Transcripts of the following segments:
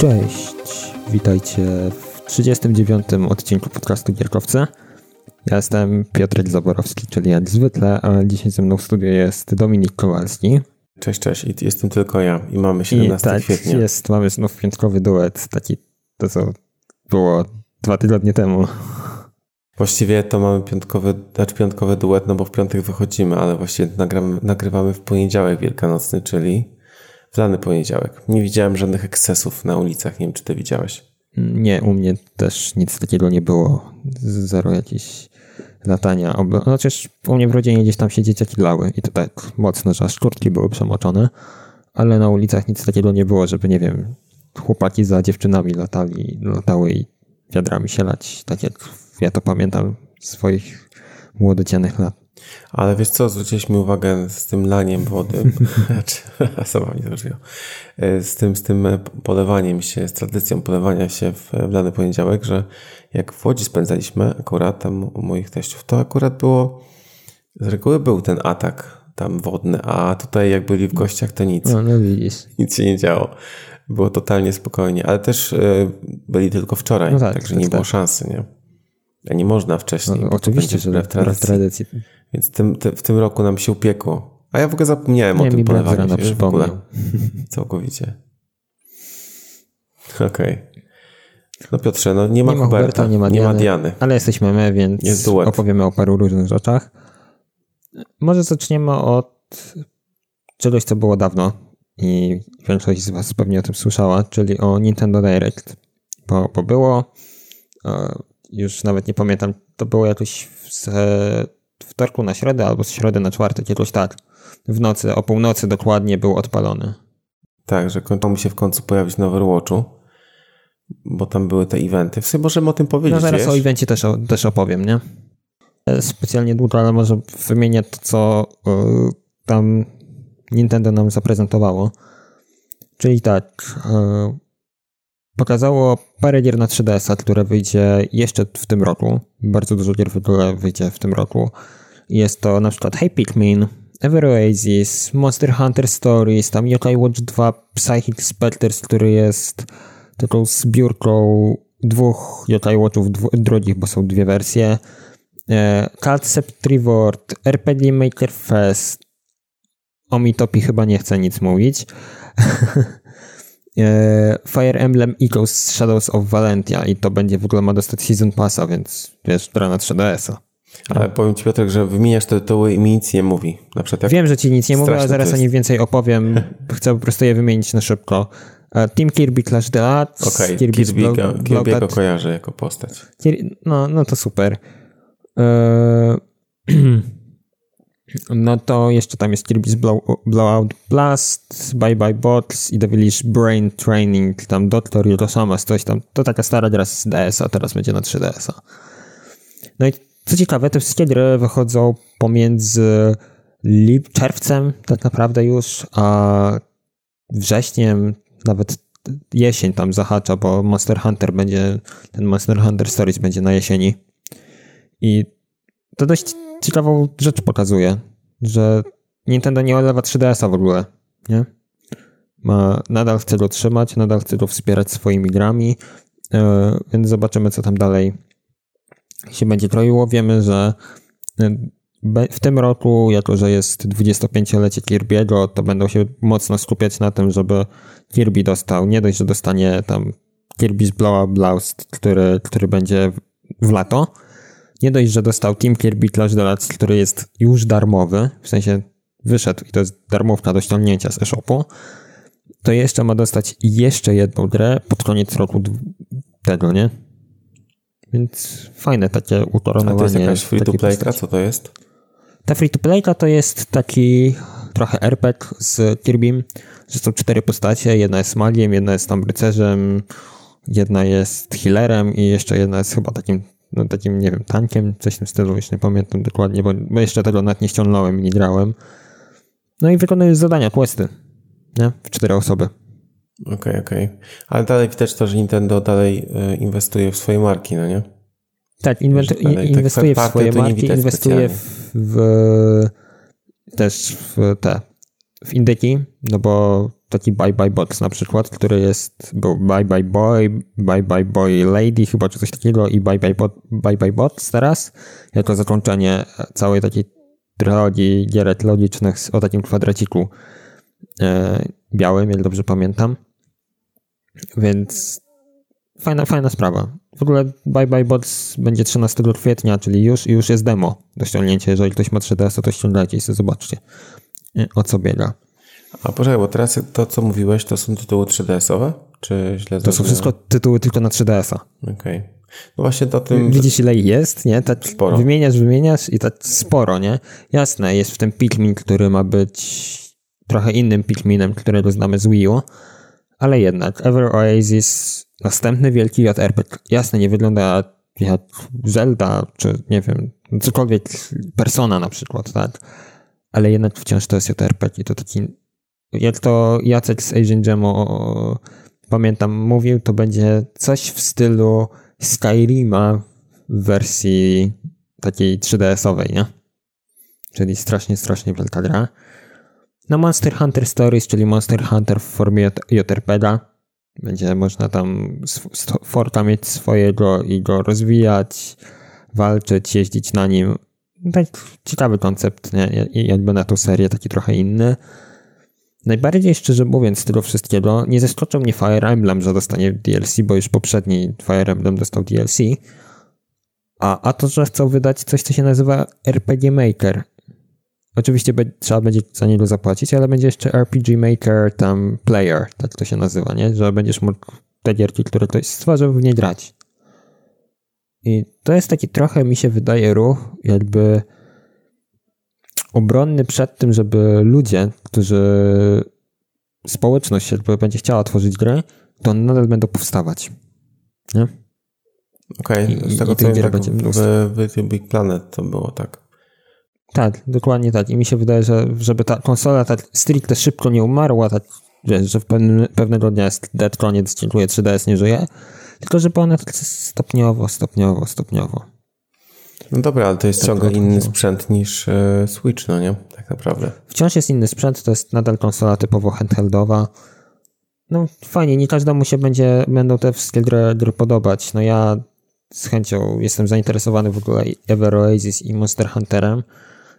Cześć, witajcie w 39. odcinku podcastu Gierkowcy. Ja jestem Piotr Zaborowski, czyli jak zwykle, a dzisiaj ze mną w studiu jest Dominik Kowalski. Cześć, cześć. I jestem tylko ja i mamy 17 I tak, kwietnia. jest, mamy znów piątkowy duet, taki to co było dwa tygodnie temu. Właściwie to mamy piątkowy, znaczy piątkowy duet, no bo w piątek wychodzimy, ale właściwie nagramy, nagrywamy w poniedziałek wielkanocny, czyli w dany poniedziałek. Nie widziałem żadnych ekscesów na ulicach, nie wiem czy ty widziałeś. Nie, u mnie też nic takiego nie było. Zero jakichś latania. Chociaż u mnie w rodzinie gdzieś tam się dzieciaki lały i to tak mocno, że aż kurtki były przemoczone, ale na ulicach nic takiego nie było, żeby nie wiem, chłopaki za dziewczynami latali, latały i wiadrami się lać, tak jak ja to pamiętam swoich młodocianych lat. Ale wiesz co, zwróciliśmy uwagę z tym laniem wody, sama mi zrobiło, z tym, z tym polewaniem się, z tradycją polewania się w, w dany poniedziałek, że jak w Łodzi spędzaliśmy akurat tam u moich teściów, to akurat było, z reguły był ten atak tam wodny, a tutaj jak byli w gościach, to nic. No, no. Nic się nie działo. Było totalnie spokojnie, ale też y, byli tylko wczoraj, no tak, także tak, nie tak. było szansy, nie? A nie można wcześniej. No, oczywiście, że w tradycji. tradycji. Więc tym, ty, w tym roku nam się upiekło. A ja w ogóle zapomniałem nie, o tym polewaniu się, w ogóle. Całkowicie. Okej. Okay. No Piotrze, no nie ma, nie ma Huberta, Huberta, nie, ma, nie ma Diany. Ale jesteśmy my, więc opowiemy o paru różnych rzeczach. Może zaczniemy od czegoś, co było dawno i większość z Was pewnie o tym słyszała, czyli o Nintendo Direct. Bo, bo było, już nawet nie pamiętam, to było jakoś z wtorku na środę albo z środy na czwartek, jakoś tak. W nocy, o północy dokładnie był odpalony. Tak, że kończą mi się w końcu pojawić na Overwatchu, bo tam były te eventy. W sumie możemy o tym powiedzieć, No zaraz wiesz? o evencie też, też opowiem, nie? E, specjalnie długo, ale może wymienię to, co yy, tam Nintendo nam zaprezentowało. Czyli tak, yy, pokazało parę gier na 3DS-a, które wyjdzie jeszcze w tym roku. Bardzo dużo gier w ogóle wyjdzie w tym roku. Jest to na przykład Hey Pikmin, Ever Oasis, Monster Hunter Stories, tam Yokai Watch 2 Psychic Specters, który jest taką zbiórką dwóch Yokai Watchów drogich, bo są dwie wersje. E, Concept Reward, RPG Maker Fest. O Mitopi chyba nie chcę nic mówić. E, Fire Emblem Echoes Shadows of Valentia i to będzie w ogóle ma dostać Season Passa, więc wiesz, gra na 3DS-a. Ale powiem ci Piotrek, że wymieniasz te tytuły i mi nic nie mówi. Na przykład Wiem, że ci nic nie mówi, ale zaraz o nich więcej opowiem. Chcę po prostu je wymienić na szybko. E, Team Kirby Clash Deluxe. Okej, okay. Kirby, Kirby, Kirby go kojarzę jako postać. No, no to super. Eee... No to jeszcze tam jest Kirby's Blow, Blowout Blast, Bye Bye Bots i Devilish Brain Training, tam Doktor Yotosamas, coś tam. To taka stara gra z DS-a, teraz będzie na 3DS-a. No i co ciekawe, te wszystkie gry wychodzą pomiędzy lip, czerwcem tak naprawdę już, a wrześniem, nawet jesień tam zahacza, bo Monster Hunter będzie, ten Monster Hunter Stories będzie na jesieni. I to dość ciekawą rzecz pokazuje, że Nintendo nie olewa 3DS-a w ogóle, nie? Ma, nadal chce go trzymać, nadal chce go wspierać swoimi grami, yy, więc zobaczymy, co tam dalej się będzie kroiło. Wiemy, że e, w tym roku, jako że jest 25-lecie Kirby'ego, to będą się mocno skupiać na tym, żeby Kirby dostał, nie dość, że dostanie tam Kirby's Blow Blast, który, który będzie w lato, nie dość, że dostał Team Kirby Clash Deluxe, który jest już darmowy, w sensie wyszedł i to jest darmowka do ściągnięcia z e-shopu, to jeszcze ma dostać jeszcze jedną grę pod koniec roku tego, nie? Więc fajne takie ukoronowanie. A to jest jakaś free-to-playka? Co to jest? Ta free-to-playka to jest taki trochę RPG z Kirbym, że są cztery postacie. Jedna jest magiem, jedna jest tam rycerzem, jedna jest healerem i jeszcze jedna jest chyba takim no, takim, nie wiem, tankiem, coś w tym stylu, już nie pamiętam dokładnie, bo, bo jeszcze tego nawet nie ściągnąłem i nie grałem. No i wykonujesz zadania, questy, nie? W cztery osoby. Okej, okay, okej. Okay. Ale dalej widać to, że Nintendo dalej e, inwestuje w swoje marki, no nie? Tak, inwestuje w swoje marki, inwestuje w, w, też w te, w indyki, no bo taki Bye Bye Bots na przykład, który jest, był Bye Bye Boy, Bye Bye Boy Lady chyba, czy coś takiego i Bye Bye, Bot, Bye, Bye Bots teraz, jako zakończenie całej takiej trylogii gier logicznych o takim kwadraciku e, białym, jak dobrze pamiętam. Więc fajna, fajna sprawa. W ogóle Bye Bye Bots będzie 13 kwietnia, czyli już, już jest demo do ściągnięcia. Jeżeli ktoś ma 3DS, to ściągajcie i sobie zobaczcie, e, o co biega. A poczekaj, bo teraz to, co mówiłeś, to są tytuły 3DS-owe? Czy źle To są wszystko tytuły tylko na 3DS-a. Okej. Okay. No właśnie to tym... Widzisz ile jest, nie? Tak sporo. Wymieniasz, wymieniasz i tak sporo, nie? Jasne, jest w tym Pikmin, który ma być trochę innym Pikminem, którego znamy z Wii U, ale jednak Ever Oasis, następny wielki JRPG, jasne, nie wygląda jak Zelda, czy nie wiem, cokolwiek, Persona na przykład, tak? Ale jednak wciąż to jest JRPG i to taki, jak to Jacek z Asian Jam pamiętam mówił, to będzie coś w stylu Skyrima w wersji takiej 3DS-owej, nie? Czyli strasznie, strasznie wielka gra. No Monster Hunter Stories, czyli Monster Hunter w formie JRPG. Będzie można tam forta mieć swojego i go rozwijać, walczyć, jeździć na nim. Tak ciekawy koncept, nie? Jakby na tą serię, taki trochę inny. Najbardziej szczerze mówiąc z tego wszystkiego nie zaskoczył mnie Fire Emblem, że dostanie DLC, bo już poprzedni Fire Emblem dostał DLC. A, a to, że chcą wydać coś, co się nazywa RPG Maker. Oczywiście be, trzeba będzie za niego zapłacić, ale będzie jeszcze RPG Maker tam Player, tak to się nazywa, nie? Że będziesz mógł te gierki, które ktoś stworzył, w nie grać. I to jest taki trochę, mi się wydaje, ruch, jakby obronny przed tym, żeby ludzie, którzy społeczność jakby będzie chciała tworzyć grę, to nadal będą powstawać. Nie? Okej, okay. z tego co tak będzie w, w Big Planet to było tak. Tak, dokładnie tak. I mi się wydaje, że żeby ta konsola tak stricte szybko nie umarła, tak, wiesz, że w pewnym, pewnego dnia jest dead, koniec, dziękuję, 3DS nie żyje, tylko żeby ona tak stopniowo, stopniowo, stopniowo no dobra, ale to jest tak ciągle inny sprzęt niż e, Switch, no nie? Tak naprawdę. Wciąż jest inny sprzęt, to jest nadal konsola typowo handheldowa. No fajnie, nie każdemu się będzie, będą te wszystkie gry, gry podobać. No ja z chęcią jestem zainteresowany w ogóle Ever Oasis i Monster Hunterem.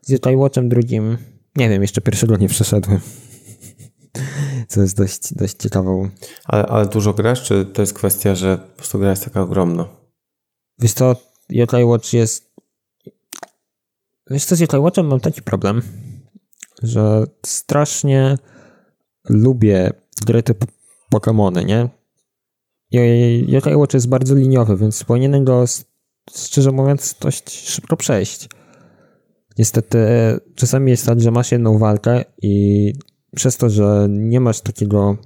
Z Jedi Watchem drugim, nie wiem, jeszcze pierwszego nie przeszedłem. Co jest dość, dość ciekawą. Ale, ale dużo grasz, czy to jest kwestia, że po prostu gra jest taka ogromna? Wiesz co, Jedi Watch jest Wiesz co, z Watchem mam taki problem, że strasznie lubię gry typu Pokémony, nie? Yokai Watch jest bardzo liniowy, więc powinienem go, szczerze mówiąc, dość szybko przejść. Niestety czasami jest tak, że masz jedną walkę i przez to, że nie masz takiego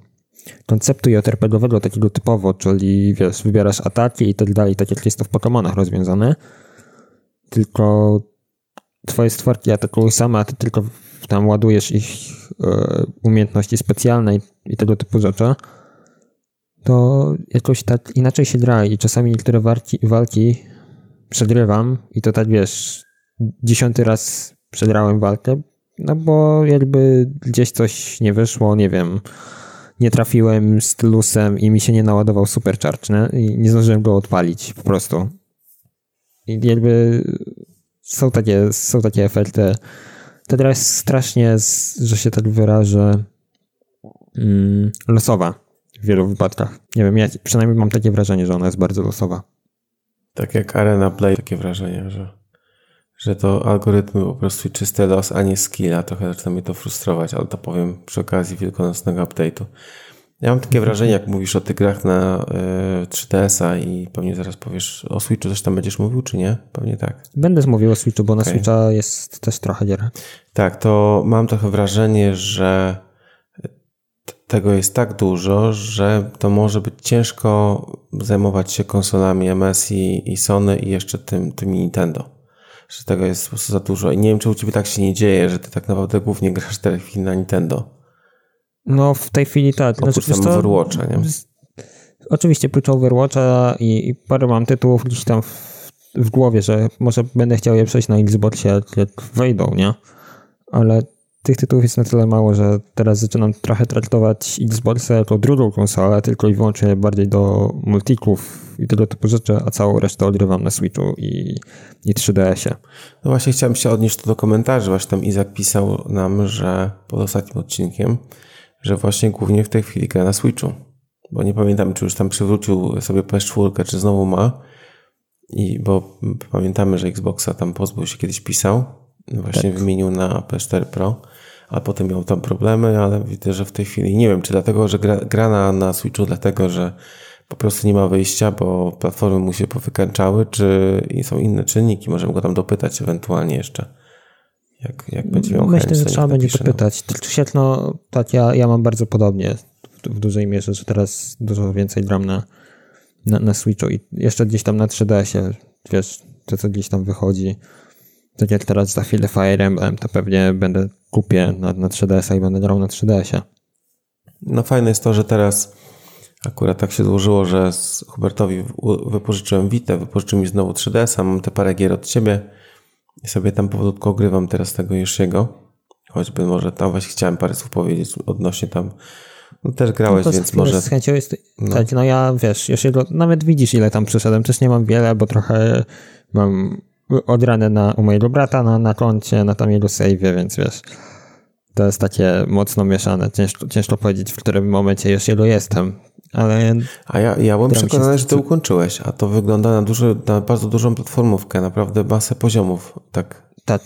konceptu JRPG-owego, takiego typowo, czyli wiesz, wybierasz ataki i tak dalej, tak jak jest to w Pokémonach rozwiązane, tylko twoje stworki atakują same, a ty tylko tam ładujesz ich e, umiejętności specjalne i tego typu rzeczy, to jakoś tak inaczej się gra i czasami niektóre walki, walki przegrywam i to tak wiesz, dziesiąty raz przegrałem walkę, no bo jakby gdzieś coś nie wyszło, nie wiem, nie trafiłem stylusem i mi się nie naładował supercharge, nie? I nie zdążyłem go odpalić po prostu. I jakby są takie, są takie efekty. Ta gra jest strasznie, że się tak wyrażę, mm, losowa w wielu wypadkach. Nie wiem, ja przynajmniej mam takie wrażenie, że ona jest bardzo losowa. Tak jak Arena Play, takie wrażenie, że, że to algorytmy po prostu czysty los, a nie skill, a trochę zaczyna mnie to frustrować, ale to powiem przy okazji wielkanocnego update'u. Ja mam takie wrażenie, jak mówisz o tych grach na y, 3DS-a i pewnie zaraz powiesz o Switchu, coś tam będziesz mówił, czy nie? Pewnie tak. Będę mówił o Switchu, bo okay. na Switcha jest też trochę gier. Tak, to mam trochę wrażenie, że tego jest tak dużo, że to może być ciężko zajmować się konsolami MS i, i Sony i jeszcze tym, tym Nintendo. Że tego jest po prostu za dużo. I nie wiem, czy u Ciebie tak się nie dzieje, że Ty tak naprawdę głównie grasz teraz na Nintendo. No w tej chwili tak. Oprócz znaczy, tam Overwatcha, nie? Oczywiście prócz Overwatcha i, i parę mam tytułów gdzieś tam w, w, głowie, że może będę chciał je przejść na Xboxie, jak, jak wejdą, nie? Ale tych tytułów jest na tyle mało, że teraz zaczynam trochę traktować Xboxa jako drugą konsolę, tylko i wyłącznie bardziej do multików i tego typu rzeczy, a całą resztę odrywam na Switchu i, i 3DS-ie. No właśnie chciałem się odnieść do komentarzy. Właśnie tam Izak pisał nam, że pod ostatnim odcinkiem, że właśnie głównie w tej chwili gra na Switchu. Bo nie pamiętam, czy już tam przywrócił sobie PS4, czy znowu ma. I bo pamiętamy, że Xboxa tam pozbył się kiedyś pisał. Właśnie tak. wymienił na PS4 Pro a potem miał tam problemy, ale widzę, że w tej chwili nie wiem, czy dlatego, że gra, gra na, na Switchu, dlatego, że po prostu nie ma wyjścia, bo platformy mu się powykańczały, czy są inne czynniki, możemy go tam dopytać ewentualnie jeszcze. Jak, jak będzie miał Myślę, chęć, że trzeba będzie dopytać. Czy świetno, tak, ja, ja mam bardzo podobnie w, dużej mierze, że teraz dużo więcej dram na, na, na Switchu i jeszcze gdzieś tam na 3DS-ie, wiesz, to co gdzieś tam wychodzi, tak jak teraz za chwilę Fire Emblem, to pewnie będę kupię na, na 3DS-a i będę grał na 3DS-ie. No fajne jest to, że teraz akurat tak się złożyło, że z Hubertowi wypożyczyłem Vita, wypożyczył mi znowu 3DS-a, mam te parę gier od ciebie i sobie tam powolutku ogrywam teraz tego Yoshiego. Choćby może tam właśnie chciałem parę słów powiedzieć odnośnie tam no też grałeś, no więc może... Z chęcią jest... No. Tak, no ja wiesz, Yoshiego, nawet widzisz ile tam przeszedłem, też nie mam wiele, bo trochę mam od rany na, u mojego brata na, na koncie, na tam jego save'ie, więc wiesz, to jest takie mocno mieszane. Ciężko, ciężko powiedzieć, w którym momencie już jego jestem, ale... A ja, ja byłem przekonany, że ty ukończyłeś, a to wygląda na, duży, na bardzo dużą platformówkę, naprawdę masę poziomów, tak? Tak,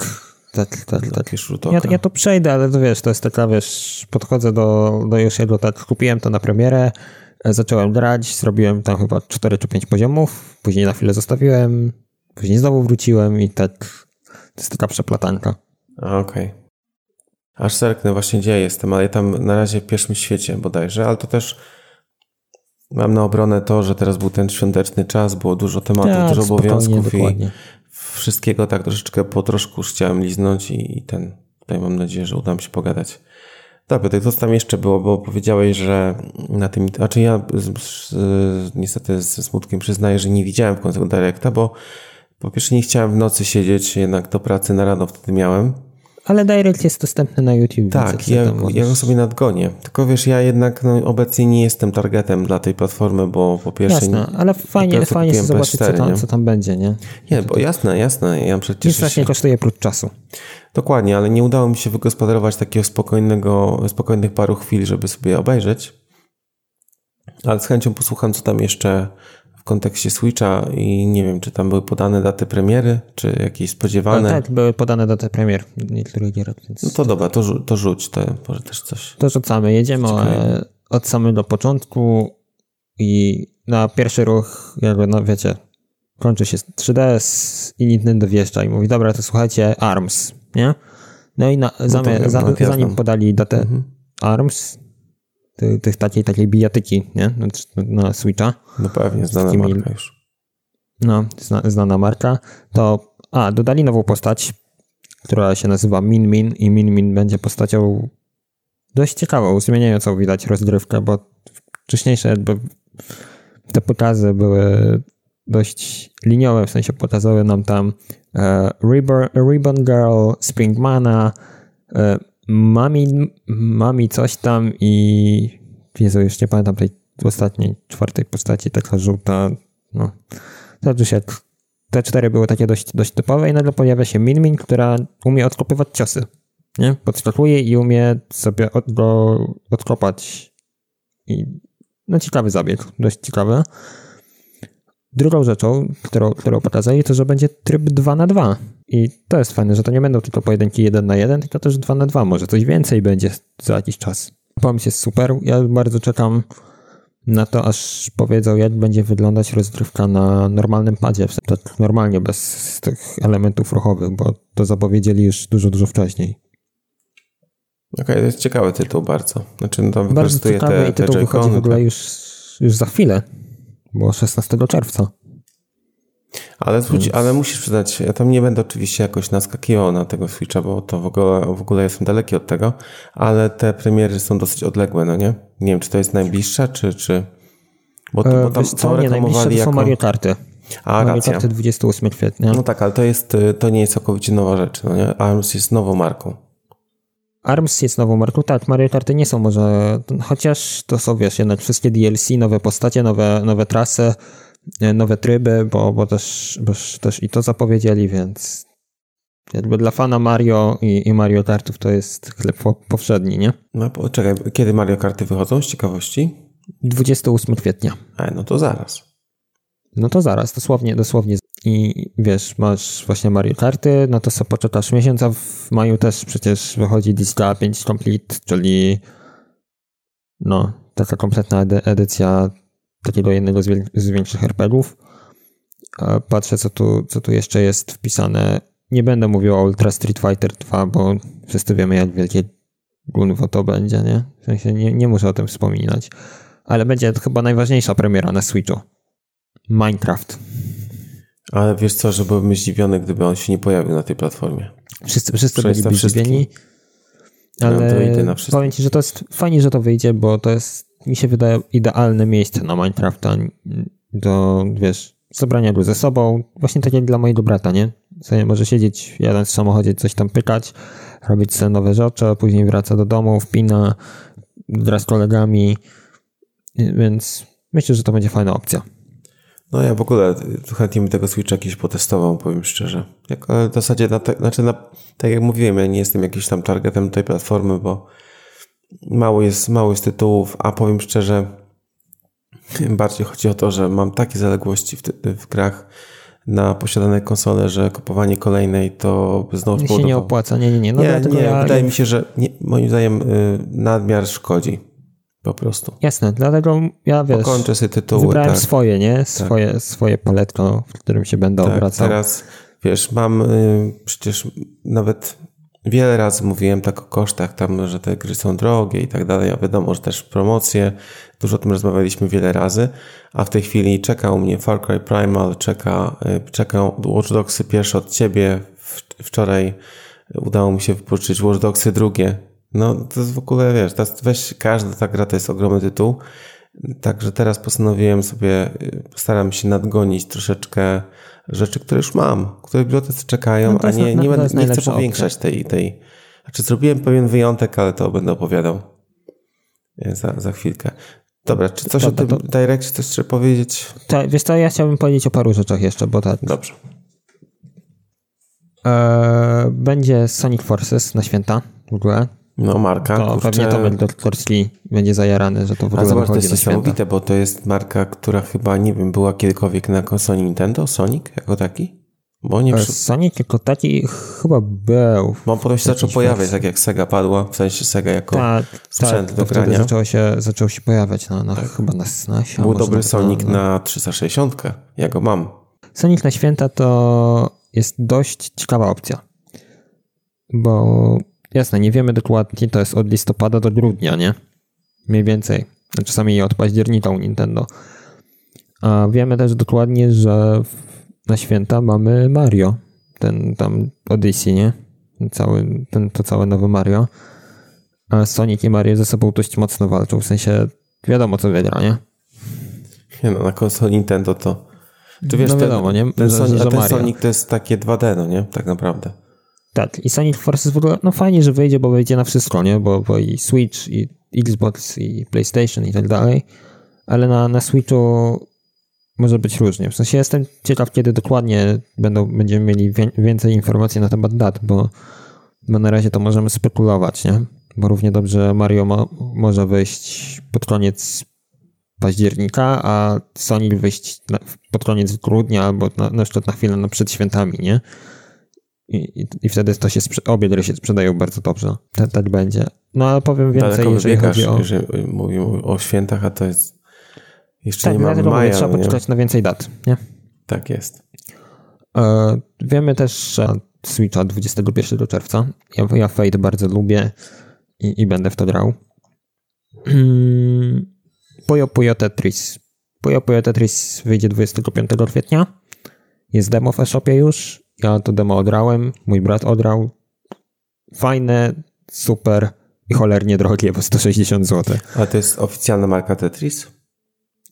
tak, tak. tak. Ja, ja to przejdę, ale to wiesz, to jest taka, wiesz, podchodzę do, do Yoshiego, tak, kupiłem to na premierę, e, zacząłem grać, zrobiłem tam chyba 4 czy 5 poziomów, później na chwilę zostawiłem, Później znowu wróciłem i tak to jest taka przeplatanka. Okej. Okay. Aż zerknę właśnie gdzie jestem, ale ja tam na razie w pierwszym świecie bodajże, ale to też mam na obronę to, że teraz był ten świąteczny czas, było dużo tematów, tak, dużo obowiązków i wszystkiego tak troszeczkę po troszku już chciałem liznąć i, i ten, tutaj mam nadzieję, że uda mi się pogadać. Dobra, to co tam jeszcze było, bo powiedziałeś, że na tym, znaczy ja z, z, niestety ze smutkiem przyznaję, że nie widziałem w końcu Directa, bo po pierwsze nie chciałem w nocy siedzieć, jednak do pracy na rano wtedy miałem. Ale Direct jest dostępny na YouTube. Tak, ja, ja go sobie nadgonię. Tylko wiesz, ja jednak no, obecnie nie jestem targetem dla tej platformy, bo po pierwsze... Jasne, ale fajnie, fajnie się zobaczyć, co tam, co tam będzie, nie? Nie, bo jasne, jasne. Ja przecież... Nic właśnie kosztuje prócz czasu. Dokładnie, ale nie udało mi się wygospodarować takiego spokojnego, spokojnych paru chwil, żeby sobie obejrzeć. Ale z chęcią posłucham, co tam jeszcze kontekście Switcha i nie wiem, czy tam były podane daty premiery, czy jakieś spodziewane. No, tak, były podane daty premier niektórych gier. Więc... No to dobra, to, to rzuć, to może też coś. To rzucamy, jedziemy e, od samego początku i na pierwszy ruch, jakby, no wiecie, kończy się 3DS i Nintendo wjeżdża i mówi, dobra, to słuchajcie, ARMS, nie? No i na, no za, zanim podali datę mhm. ARMS, tych, takiej, takiej bijatyki, nie? Na, na Switcha. No pewnie, znana takimi, marka już. No, zna, znana marka. To, a, dodali nową postać, która się nazywa Min Min i Min Min będzie postacią dość ciekawą, zmieniającą widać rozgrywkę, bo wcześniejsze jakby te pokazy były dość liniowe, w sensie pokazały nam tam e, Ribbon, Ribbon Girl, Springmana, e, Mami, mami coś tam i Jezu, już nie pamiętam tej ostatniej, czwartej postaci, taka żółta, no. Znaczy się, te cztery były takie dość, dość typowe i nagle pojawia się Min która umie odkopywać ciosy, nie? Podskakuje i umie sobie od, go odkopać i no ciekawy zabieg, dość ciekawy. Drugą rzeczą, którą, którą pokazali, to, że będzie tryb 2 na 2 i to jest fajne, że to nie będą tylko pojedynki 1 na 1, tylko też 2 na 2, może coś więcej będzie za jakiś czas. Pomysł jest super, ja bardzo czekam na to, aż powiedzą, jak będzie wyglądać rozgrywka na normalnym padzie, tak normalnie, bez tych elementów ruchowych, bo to zapowiedzieli już dużo, dużo wcześniej. Okej, okay, to jest ciekawy tytuł bardzo. Znaczy, no tam bardzo ciekawy te, i tytuł te wychodzi w ogóle tak? już, już za chwilę, bo 16 czerwca. Ale, zwróć, ale musisz przyznać, ja tam nie będę oczywiście jakoś naskakiwał na tego Switcha, bo to w ogóle, w ogóle jestem daleki od tego, ale te premiery są dosyć odległe, no nie? Nie wiem, czy to jest najbliższa, czy... czy... Bo, bo tam Wiesz co, nie, najbliższe to jako... są Mario Karty. A, Mario racja. Karty 28 kwietnia. No tak, ale to, jest, to nie jest całkowicie nowa rzecz, no nie? ARMS jest nową marką. ARMS jest nową marką, tak, Mario Karty nie są może, chociaż to są, wiesz, jednak wszystkie DLC, nowe postacie, nowe, nowe trasy, e, nowe tryby, bo, bo, też, bo też i to zapowiedzieli, więc jakby dla fana Mario i, i Mario Kartów to jest chleb powszedni, nie? No czekaj, kiedy Mario Karty wychodzą z ciekawości? 28 kwietnia. A, no to zaraz. No to zaraz, dosłownie, dosłownie. I wiesz, masz właśnie Mario Karty, no to sobie poczekasz miesiąc, a w maju też przecież wychodzi Disco 5 Complete, czyli no, taka kompletna edy edycja takiego jednego z, z większych RPGów. Patrzę, co tu, co tu jeszcze jest wpisane. Nie będę mówił o Ultra Street Fighter 2, bo wszyscy wiemy, jak wielkie gunwo to będzie, nie? W sensie nie, nie muszę o tym wspominać. Ale będzie to chyba najważniejsza premiera na Switchu. Minecraft. Ale wiesz co, że byłbym zdziwiony, gdyby on się nie pojawił na tej platformie. Wszyscy, wszyscy byliby zdziwieni. Ale no, powiem ci, że to jest fajnie, że to wyjdzie, bo to jest, mi się wydaje, idealne miejsce na Minecrafta do, wiesz, zebrania go ze sobą. Właśnie tak jak dla mojego brata, nie? Sobie może siedzieć jeden w samochodzie, coś tam pykać, robić sobie nowe rzeczy, a później wraca do domu, wpina, gra z kolegami, więc myślę, że to będzie fajna opcja. No ja w ogóle chętnie bym tego Switcha jakiś potestował, powiem szczerze. Jak, ale w zasadzie, na te, znaczy na, tak jak mówiłem, ja nie jestem jakiś tam targetem tej platformy, bo mało jest, mało jest tytułów, a powiem szczerze, bardziej chodzi o to, że mam takie zaległości w, w grach na posiadane konsole, że kupowanie kolejnej to znowu... Nie się nie opłaca, nie, nie, nie. No nie, nie, ja... wydaje mi się, że nie, moim zdaniem y, nadmiar szkodzi. Po prostu. Jasne, dlatego ja wiesz, Pokończę sobie tytuły. Wybrałem tak. swoje, nie? Swoje, tak. swoje paletko, w którym się będę tak, obracał. teraz wiesz, mam y, przecież nawet wiele razy mówiłem tak o kosztach tam, że te gry są drogie i tak dalej, a wiadomo, że też promocje, dużo o tym rozmawialiśmy wiele razy, a w tej chwili czeka u mnie Far Cry Primal, czeka, y, czeka Watch Dogsy pierwsze od ciebie, wczoraj udało mi się wypożyczyć Watch Dogsy drugie, no to jest w ogóle, wiesz, teraz weź każda ta gra to jest ogromny tytuł. Także teraz postanowiłem sobie, staram się nadgonić troszeczkę rzeczy, które już mam, które w bibliotece czekają, no a nie, nie, będę, nie chcę powiększać tej, tej. Znaczy zrobiłem pewien wyjątek, ale to będę opowiadał za, za chwilkę. Dobra, czy coś Dobra, o tym to... Directie chcesz jeszcze powiedzieć? Tak, wiesz co, ja chciałbym powiedzieć o paru rzeczach jeszcze, bo tak. Dobrze. Eee, będzie Sonic Forces na święta w ogóle. No, marka. To kurczę... pewnie Tomek Doktorski będzie zajarany, że to w ogóle A zobacz, to jest niesamowite, bo to jest marka, która chyba, nie wiem, była kiedykolwiek na konsoli Nintendo, Sonic jako taki? Bo nie... E, Sonic jako taki chyba był. Bo on potem się zaczął pojawiać, tak jak Sega padła, w sensie Sega jako tak, sprzęt tak, do grania. Zaczęło się, zaczął się pojawiać na, na tak. chyba na SNESie. Był dobry Sonic na, na 360, ja go mam. Sonic na święta to jest dość ciekawa opcja. Bo Jasne, nie wiemy dokładnie, to jest od listopada do grudnia, nie? Mniej więcej. Czasami od października u Nintendo. A wiemy też dokładnie, że na święta mamy Mario. Ten tam Odyssey, nie? Cały, ten, to całe nowe Mario. A Sonic i Mario ze sobą dość mocno walczą. W sensie wiadomo, co wygra, nie? Nie no, na konsoli Nintendo to... Czy wiesz, no wiadomo, ten, nie? Ten, Sonic, ten Sonic to jest takie 2D, no nie? Tak naprawdę. Tak, i Sonic Forces w ogóle, no fajnie, że wyjdzie, bo wyjdzie na wszystko, nie? Bo, bo i Switch, i Xbox, i PlayStation i tak dalej, ale na, na Switchu może być różnie. W sensie jestem ciekaw, kiedy dokładnie będą, będziemy mieli więcej informacji na temat dat, bo, bo na razie to możemy spekulować, nie? Bo równie dobrze Mario mo, może wyjść pod koniec października, a Sonic wyjść na, pod koniec grudnia albo na, na przykład na chwilę na przed świętami, nie? I, i, wtedy to się obie gry się sprzedają bardzo dobrze. Tak, tak będzie. No ale powiem więcej, Daleko jeżeli chodzi o... Jeżeli mówimy o świętach, a to jest... Jeszcze tak, nie mamy maja. trzeba poczekać na więcej dat, nie? Tak jest. E, wiemy też, że Switcha 21 czerwca. Ja, ja Fate bardzo lubię i, i będę w to grał. Puyo Puyo Tetris. Puyo Puyo Tetris wyjdzie 25 kwietnia. Jest demo w e-shopie już ja to demo odrałem, mój brat odrał. Fajne, super i cholernie drogie, bo 160 zł. A to jest oficjalna marka Tetris?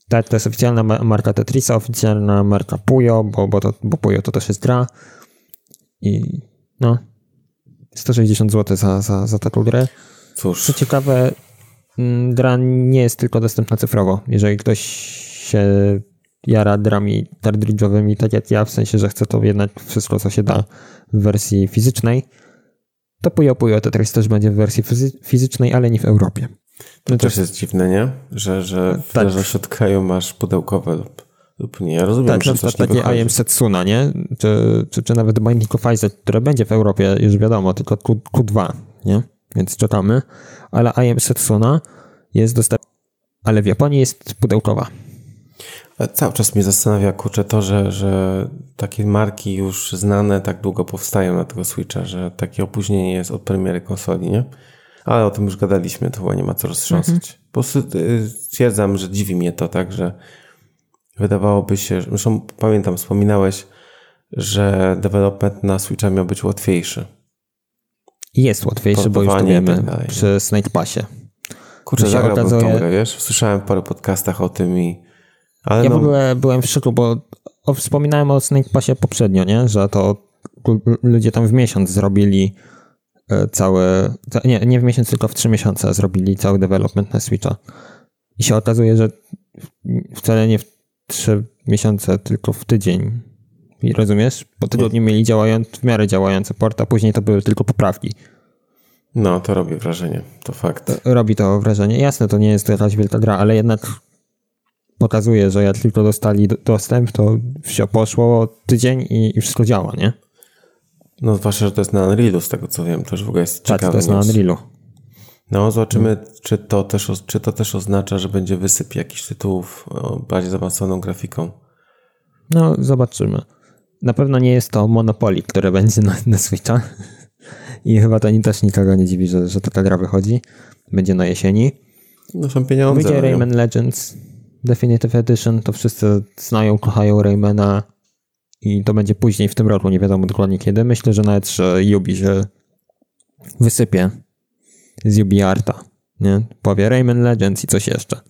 Tak, to jest oficjalna marka Tetrisa, oficjalna marka Puyo, bo, bo, to, bo Puyo to też jest gra. I no. 160 zł za, za, za taką grę. Cóż. Co ciekawe, mm, gra nie jest tylko dostępna cyfrowo. Jeżeli ktoś się jara drami cartridge'owymi, tak jak ja, w sensie, że chce to jednak wszystko, co się da w wersji fizycznej, to Puyo Puyo Tetris też będzie w wersji fizycznej, ale nie w Europie. To no też jest dziwne, nie? Że, że w tak. od kraju masz pudełkowe lub, lub nie. Ja rozumiem, tak, że na przykład takie I am Setsuna, nie? Czy, czy, czy nawet Binding of Isaac, które będzie w Europie, już wiadomo, tylko Q, Q2, nie? Więc czekamy. Ale I am Setsuna jest dostępna, ale w Japonii jest pudełkowa. Cały czas mnie zastanawia, kurczę, to, że, że takie marki już znane tak długo powstają na tego Switcha, że takie opóźnienie jest od premiery konsoli, nie? Ale o tym już gadaliśmy, to chyba nie ma co roztrząsać. Mhm. Po prostu y, stwierdzam, że dziwi mnie to, tak, że wydawałoby się, zresztą pamiętam, wspominałeś, że development na Switcha miał być łatwiejszy. Jest łatwiejszy, bo już to wiemy tak przy Snake Passie. Kurczę, zagrałbym okazuje... tą grę, wiesz? Słyszałem w paru podcastach o tym i ale ja no... w ogóle byłem w szoku, bo wspominałem o Snake Passie poprzednio, nie? Że to ludzie tam w miesiąc zrobili e, cały, nie, nie w miesiąc, tylko w trzy miesiące zrobili cały development na Switcha. I się okazuje, że wcale nie w trzy miesiące, tylko w tydzień. I rozumiesz? Po tygodniu mieli działający, w miarę działający port, a później to były tylko poprawki. No, to robi wrażenie, to fakt. Robi to wrażenie. Jasne, to nie jest jakaś wielka gra, ale jednak pokazuje, że jak tylko dostali dostęp, to się poszło tydzień i, i wszystko działa, nie? No zwłaszcza, że to jest na Unrealu, z tego co wiem, też w ogóle jest ciekawe. Tak, to jest na Unrealu. No, zobaczymy, hmm. czy, to też, czy to też oznacza, że będzie wysyp jakichś tytułów bardziej zaawansowaną grafiką. No, zobaczymy. Na pewno nie jest to Monopoly, które będzie na, na Switcha. I chyba to też nikogo nie dziwi, że, że ta gra wychodzi. Będzie na jesieni. No są pieniądze. Będzie no Rayman Legends. Definitive Edition, to wszyscy znają, kochają Raymana i to będzie później w tym roku, nie wiadomo dokładnie kiedy. Myślę, że nawet że Yubi się wysypie z Yubi Arta, nie? Powie Rayman Legends i coś jeszcze.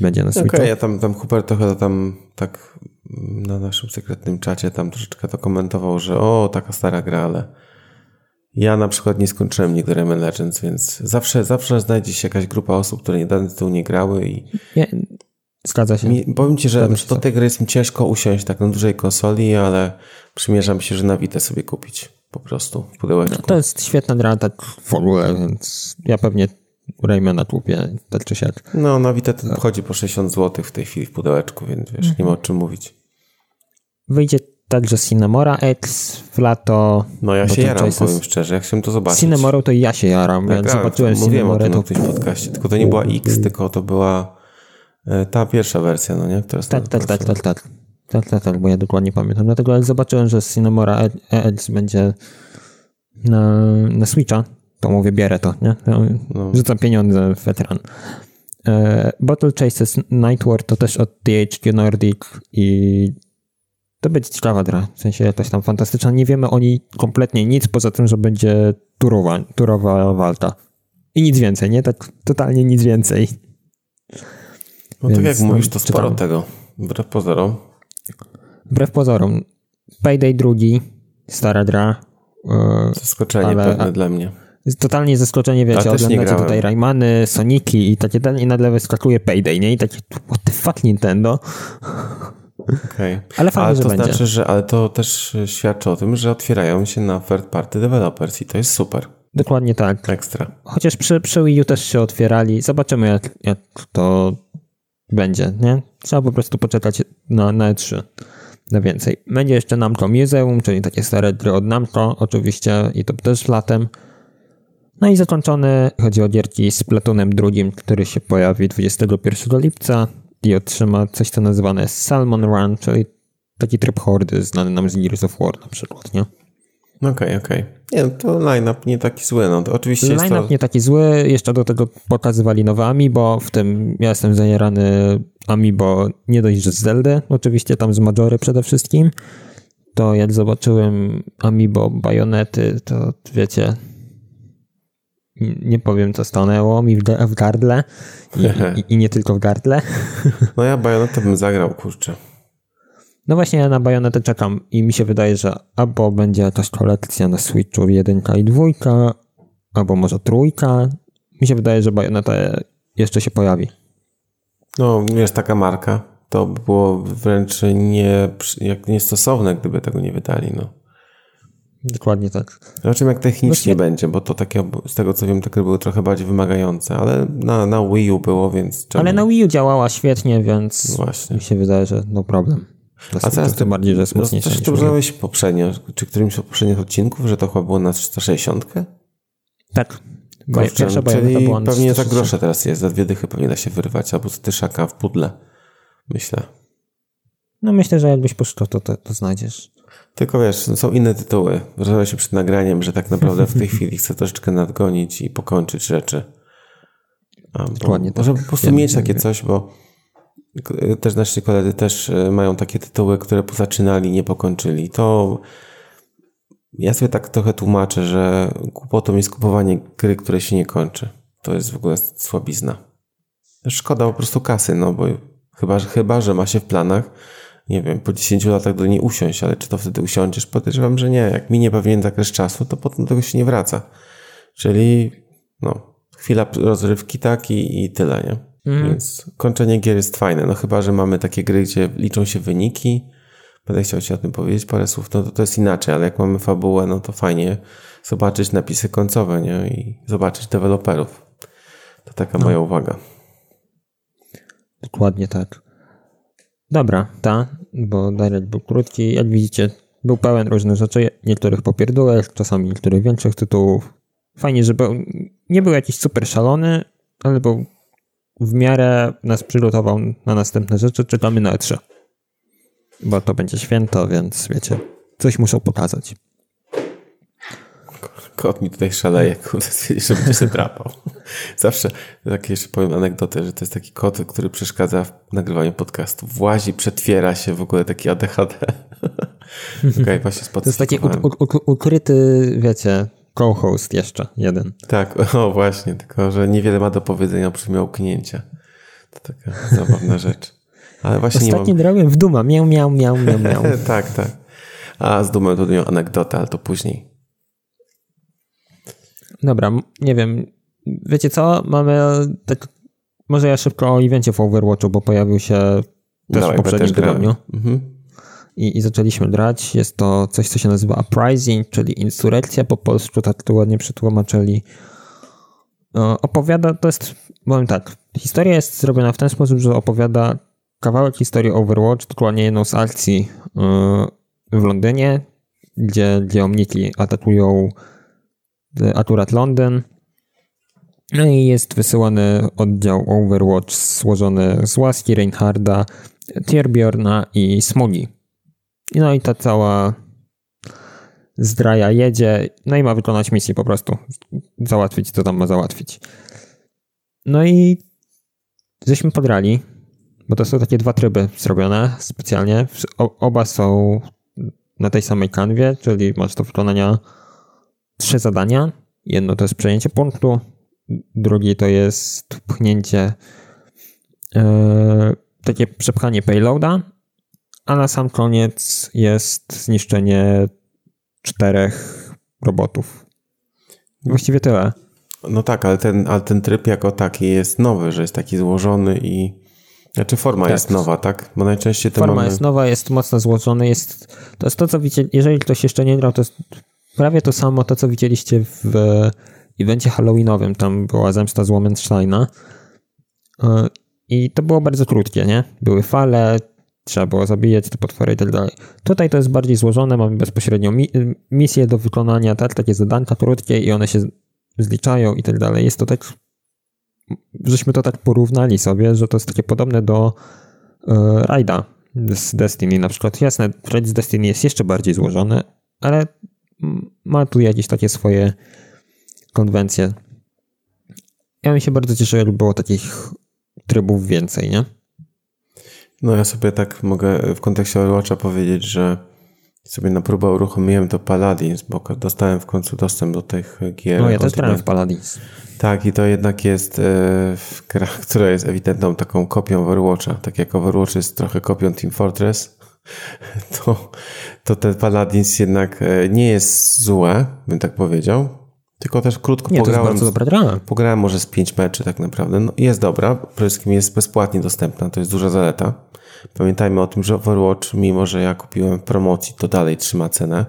Będzie na Switchu. Okej, okay, ja tam, tam Hubert trochę tam tak na naszym sekretnym czacie tam troszeczkę to komentował, że o, taka stara gra, ale ja na przykład nie skończyłem nigdy Rayman Legends, więc zawsze, zawsze znajdzie się jakaś grupa osób, które niedawno tytuł nie grały i... Ja, Zgadza się. Mi, powiem Ci, że do tej gry jest mi ciężko usiąść tak na dużej konsoli, ale przymierzam się, że na Vita sobie kupić po prostu w pudełeczku. No, to jest świetna gra tak w ogóle, więc ja pewnie Raymana kupię, tak czy siak. No, na Vita to chodzi po 60 zł w tej chwili w pudełeczku, więc wiesz, mhm. nie ma o czym mówić. Wyjdzie także Cinemora X w lato. No ja się jaram, powiem szczerze, jak chciałem to zobaczyć. Cinemorą to ja się jaram, jak zobaczyłem Cinemorę. Mówiłem o tym to... w podcaście, tylko to nie była X, tylko to była ta pierwsza wersja, no nie? Która tak, tak, tak, tak, tak. Tak, tak, tak, bo ja dokładnie pamiętam. Dlatego jak zobaczyłem, że Cinemora EX będzie na, na Switcha, to mówię, bierę to, nie? No. Rzucam pieniądze w veteran. E, Bottle Chases Night War to też od THQ Nordic i to będzie ciekawa gra, w sensie jakaś tam fantastyczna. Nie wiemy o niej kompletnie nic, poza tym, że będzie turowa, turowa walta. I nic więcej, nie? Tak totalnie nic więcej. No tak jak mówisz, to sporo czytam. tego. Wbrew pozorom. Wbrew pozorom. Payday drugi, stara gra. E, zaskoczenie ale, pewne dla mnie. Totalnie zaskoczenie, wiecie, oglądacie tutaj Raymany, Soniki i takie dalej i nagle wyskakuje Payday, nie? I takie, what the fuck Nintendo? Okay. Ale fajnie, ale to że znaczy, będzie. że ale to też świadczy o tym, że otwierają się na third party developers i to jest super. Dokładnie tak. Ekstra. Chociaż przy, przy Wii U też się otwierali. Zobaczymy, jak, jak to będzie, nie? Trzeba po prostu poczekać na, na E3 na więcej. Będzie jeszcze Namco Museum, czyli takie stare gry od Namco oczywiście i to też latem. No i zakończony, chodzi o gierki z Platunem drugim, który się pojawi 21 lipca i otrzyma coś, co nazywane Salmon Run, czyli taki tryb hordy znany nam z Gears of War na przykład, nie? Okej, okay, okej. Okay. Nie, no to line-up nie taki zły, no to oczywiście Line-up to... nie taki zły, jeszcze do tego pokazywali nowe Amiibo, w tym ja jestem zajerany Amiibo nie dość, że z Zeldy, oczywiście tam z Majory przede wszystkim, to jak zobaczyłem Amiibo bajonety, to wiecie, nie powiem co stanęło mi w, w gardle I, i, i, nie tylko w gardle. No ja bajonetę bym zagrał, kurczę. No właśnie ja na Bayonetę czekam i mi się wydaje, że albo będzie jakaś kolekcja na Switchu 1 i 2, albo może trójka. Mi się wydaje, że Bayoneta jeszcze się pojawi. No, jest taka marka. To by było wręcz nie, jak niestosowne, gdyby tego nie wydali. No. Dokładnie tak. Zobaczymy, jak technicznie no, będzie, bo to takie, z tego co wiem, takie były trochę bardziej wymagające, ale na, na Wii U było, więc... Czemu? Ale na Wii U działała świetnie, więc Właśnie. mi się wydaje, że no problem. A teraz tym bardziej, że jest mocniejsze. Czy to poprzednio, czy którymś z poprzednich odcinków, że to chyba było na 360? Tak. Kurczę, Pierwsza czyli była pewnie za grosze teraz jest, za dwie dychy pewnie da się wyrwać, albo z tyszaka w pudle, myślę. No myślę, że jakbyś poszło, to, to, to znajdziesz. Tylko wiesz, są inne tytuły. Wyrażałem się przed nagraniem, że tak naprawdę w tej chwili chcę troszeczkę nadgonić i pokończyć rzeczy. A, Dokładnie Może tak. po prostu mieć takie coś, bo też nasi koledzy też e, mają takie tytuły, które pozaczynali, nie pokończyli. To ja sobie tak trochę tłumaczę, że głupotą jest kupowanie gry, które się nie kończy. To jest w ogóle słabizna. Szkoda po prostu kasy, no bo chyba, chyba że ma się w planach, nie wiem, po 10 latach do niej usiąść, ale czy to wtedy usiądziesz? Podejrzewam, że nie. Jak minie pewien zakres czasu, to potem do tego się nie wraca. Czyli, no, chwila rozrywki, tak i, i tyle, nie? Mm. Więc kończenie gier jest fajne. No chyba, że mamy takie gry, gdzie liczą się wyniki, będę chciał Ci o tym powiedzieć parę słów, no to, to jest inaczej, ale jak mamy fabułę, no to fajnie zobaczyć napisy końcowe, nie? I zobaczyć deweloperów. To taka no. moja uwaga. Dokładnie tak. Dobra, ta, bo direct był krótki. Jak widzicie, był pełen różnych rzeczy, niektórych popierdółek, czasami niektórych większych tytułów. Fajnie, że był, nie był jakiś super szalony, ale był w miarę nas przygotował na następne rzeczy. Czekamy na E3 bo to będzie święto, więc wiecie, coś muszą pokazać. Kot mi tutaj szaleje, kurde, że będzie się drapał. Zawsze takie jeszcze powiem anegdotę, że to jest taki kot, który przeszkadza w nagrywaniu podcastu. Włazi, przetwiera się w ogóle taki ADHD. okay, właśnie to jest taki ukryty, wiecie, co-host jeszcze, jeden. Tak, o właśnie, tylko że niewiele ma do powiedzenia przy miałknięcia. To taka zabawna rzecz. Ale właśnie Ostatni nie mam... w Duma. Miał, miał, miał, miał, miał. tak, tak. A z Dumą to miał anegdotę, ale to później. Dobra, nie wiem. Wiecie co? Mamy tak... Może ja szybko o evencie w Overwatchu, bo pojawił się też Dawaj, w poprzednim tygodniu. Mhm. I, I zaczęliśmy grać. Jest to coś, co się nazywa Uprising, czyli insurekcja po polsku, tak to ładnie przetłumaczyli. Opowiada, to jest, powiem tak, historia jest zrobiona w ten sposób, że opowiada kawałek historii Overwatch, dokładnie jedną z akcji yy, w Londynie, gdzie, gdzie omniki atakują yy, akurat Londyn. No i jest wysyłany oddział Overwatch złożony z łaski Reinharda, Tierbjorna i Smogi. No i ta cała zdraja jedzie, no i ma wykonać misję po prostu. Załatwić, co tam ma załatwić. No i żeśmy podrali bo to są takie dwa tryby zrobione specjalnie. oba są na tej samej kanwie, czyli masz do wykonania trzy zadania. Jedno to jest przejęcie punktu, drugi to jest pchnięcie, yy, takie przepchanie payloada, a na sam koniec jest zniszczenie czterech robotów. Właściwie tyle. No tak, ale ten, ale ten tryb jako taki jest nowy, że jest taki złożony i znaczy forma tak. jest nowa, tak? Bo najczęściej to Forma mamy... jest nowa, jest mocno złożony, jest, to jest to, co widzieli, jeżeli ktoś jeszcze nie grał, to jest prawie to samo, to co widzieliście w evencie halloweenowym, tam była zemsta z Womensteina e, i to było bardzo krótkie, nie? Były fale, trzeba było zabijać te potwory i tak dalej. Tutaj to jest bardziej złożone, mamy bezpośrednio mi misję do wykonania, tak? Takie zadanka krótkie i one się zliczają i tak dalej. Jest to tak żeśmy to tak porównali sobie, że to jest takie podobne do e, Raida z Destiny na przykład. Jasne, Raid z Destiny jest jeszcze bardziej złożony, ale ma tu jakieś takie swoje konwencje. Ja bym się bardzo cieszył, jakby było takich trybów więcej, nie? No ja sobie tak mogę w kontekście Overwatcha powiedzieć, że sobie na próbę uruchomiłem to Paladins, bo dostałem w końcu dostęp do tych gier. No ja też grałem w Paladins. Tak, i to jednak jest e, gra, która jest ewidentną taką kopią Overwatcha. Tak jak Overwatch jest trochę kopią Team Fortress, to, to ten Paladins jednak e, nie jest złe, bym tak powiedział. Tylko też krótko nie, pograłem. To jest bardzo dobra gra. Pograłem może z pięć meczy tak naprawdę. No, jest dobra, przede wszystkim jest bezpłatnie dostępna, to jest duża zaleta. Pamiętajmy o tym, że Overwatch, mimo że ja kupiłem w promocji, to dalej trzyma cenę.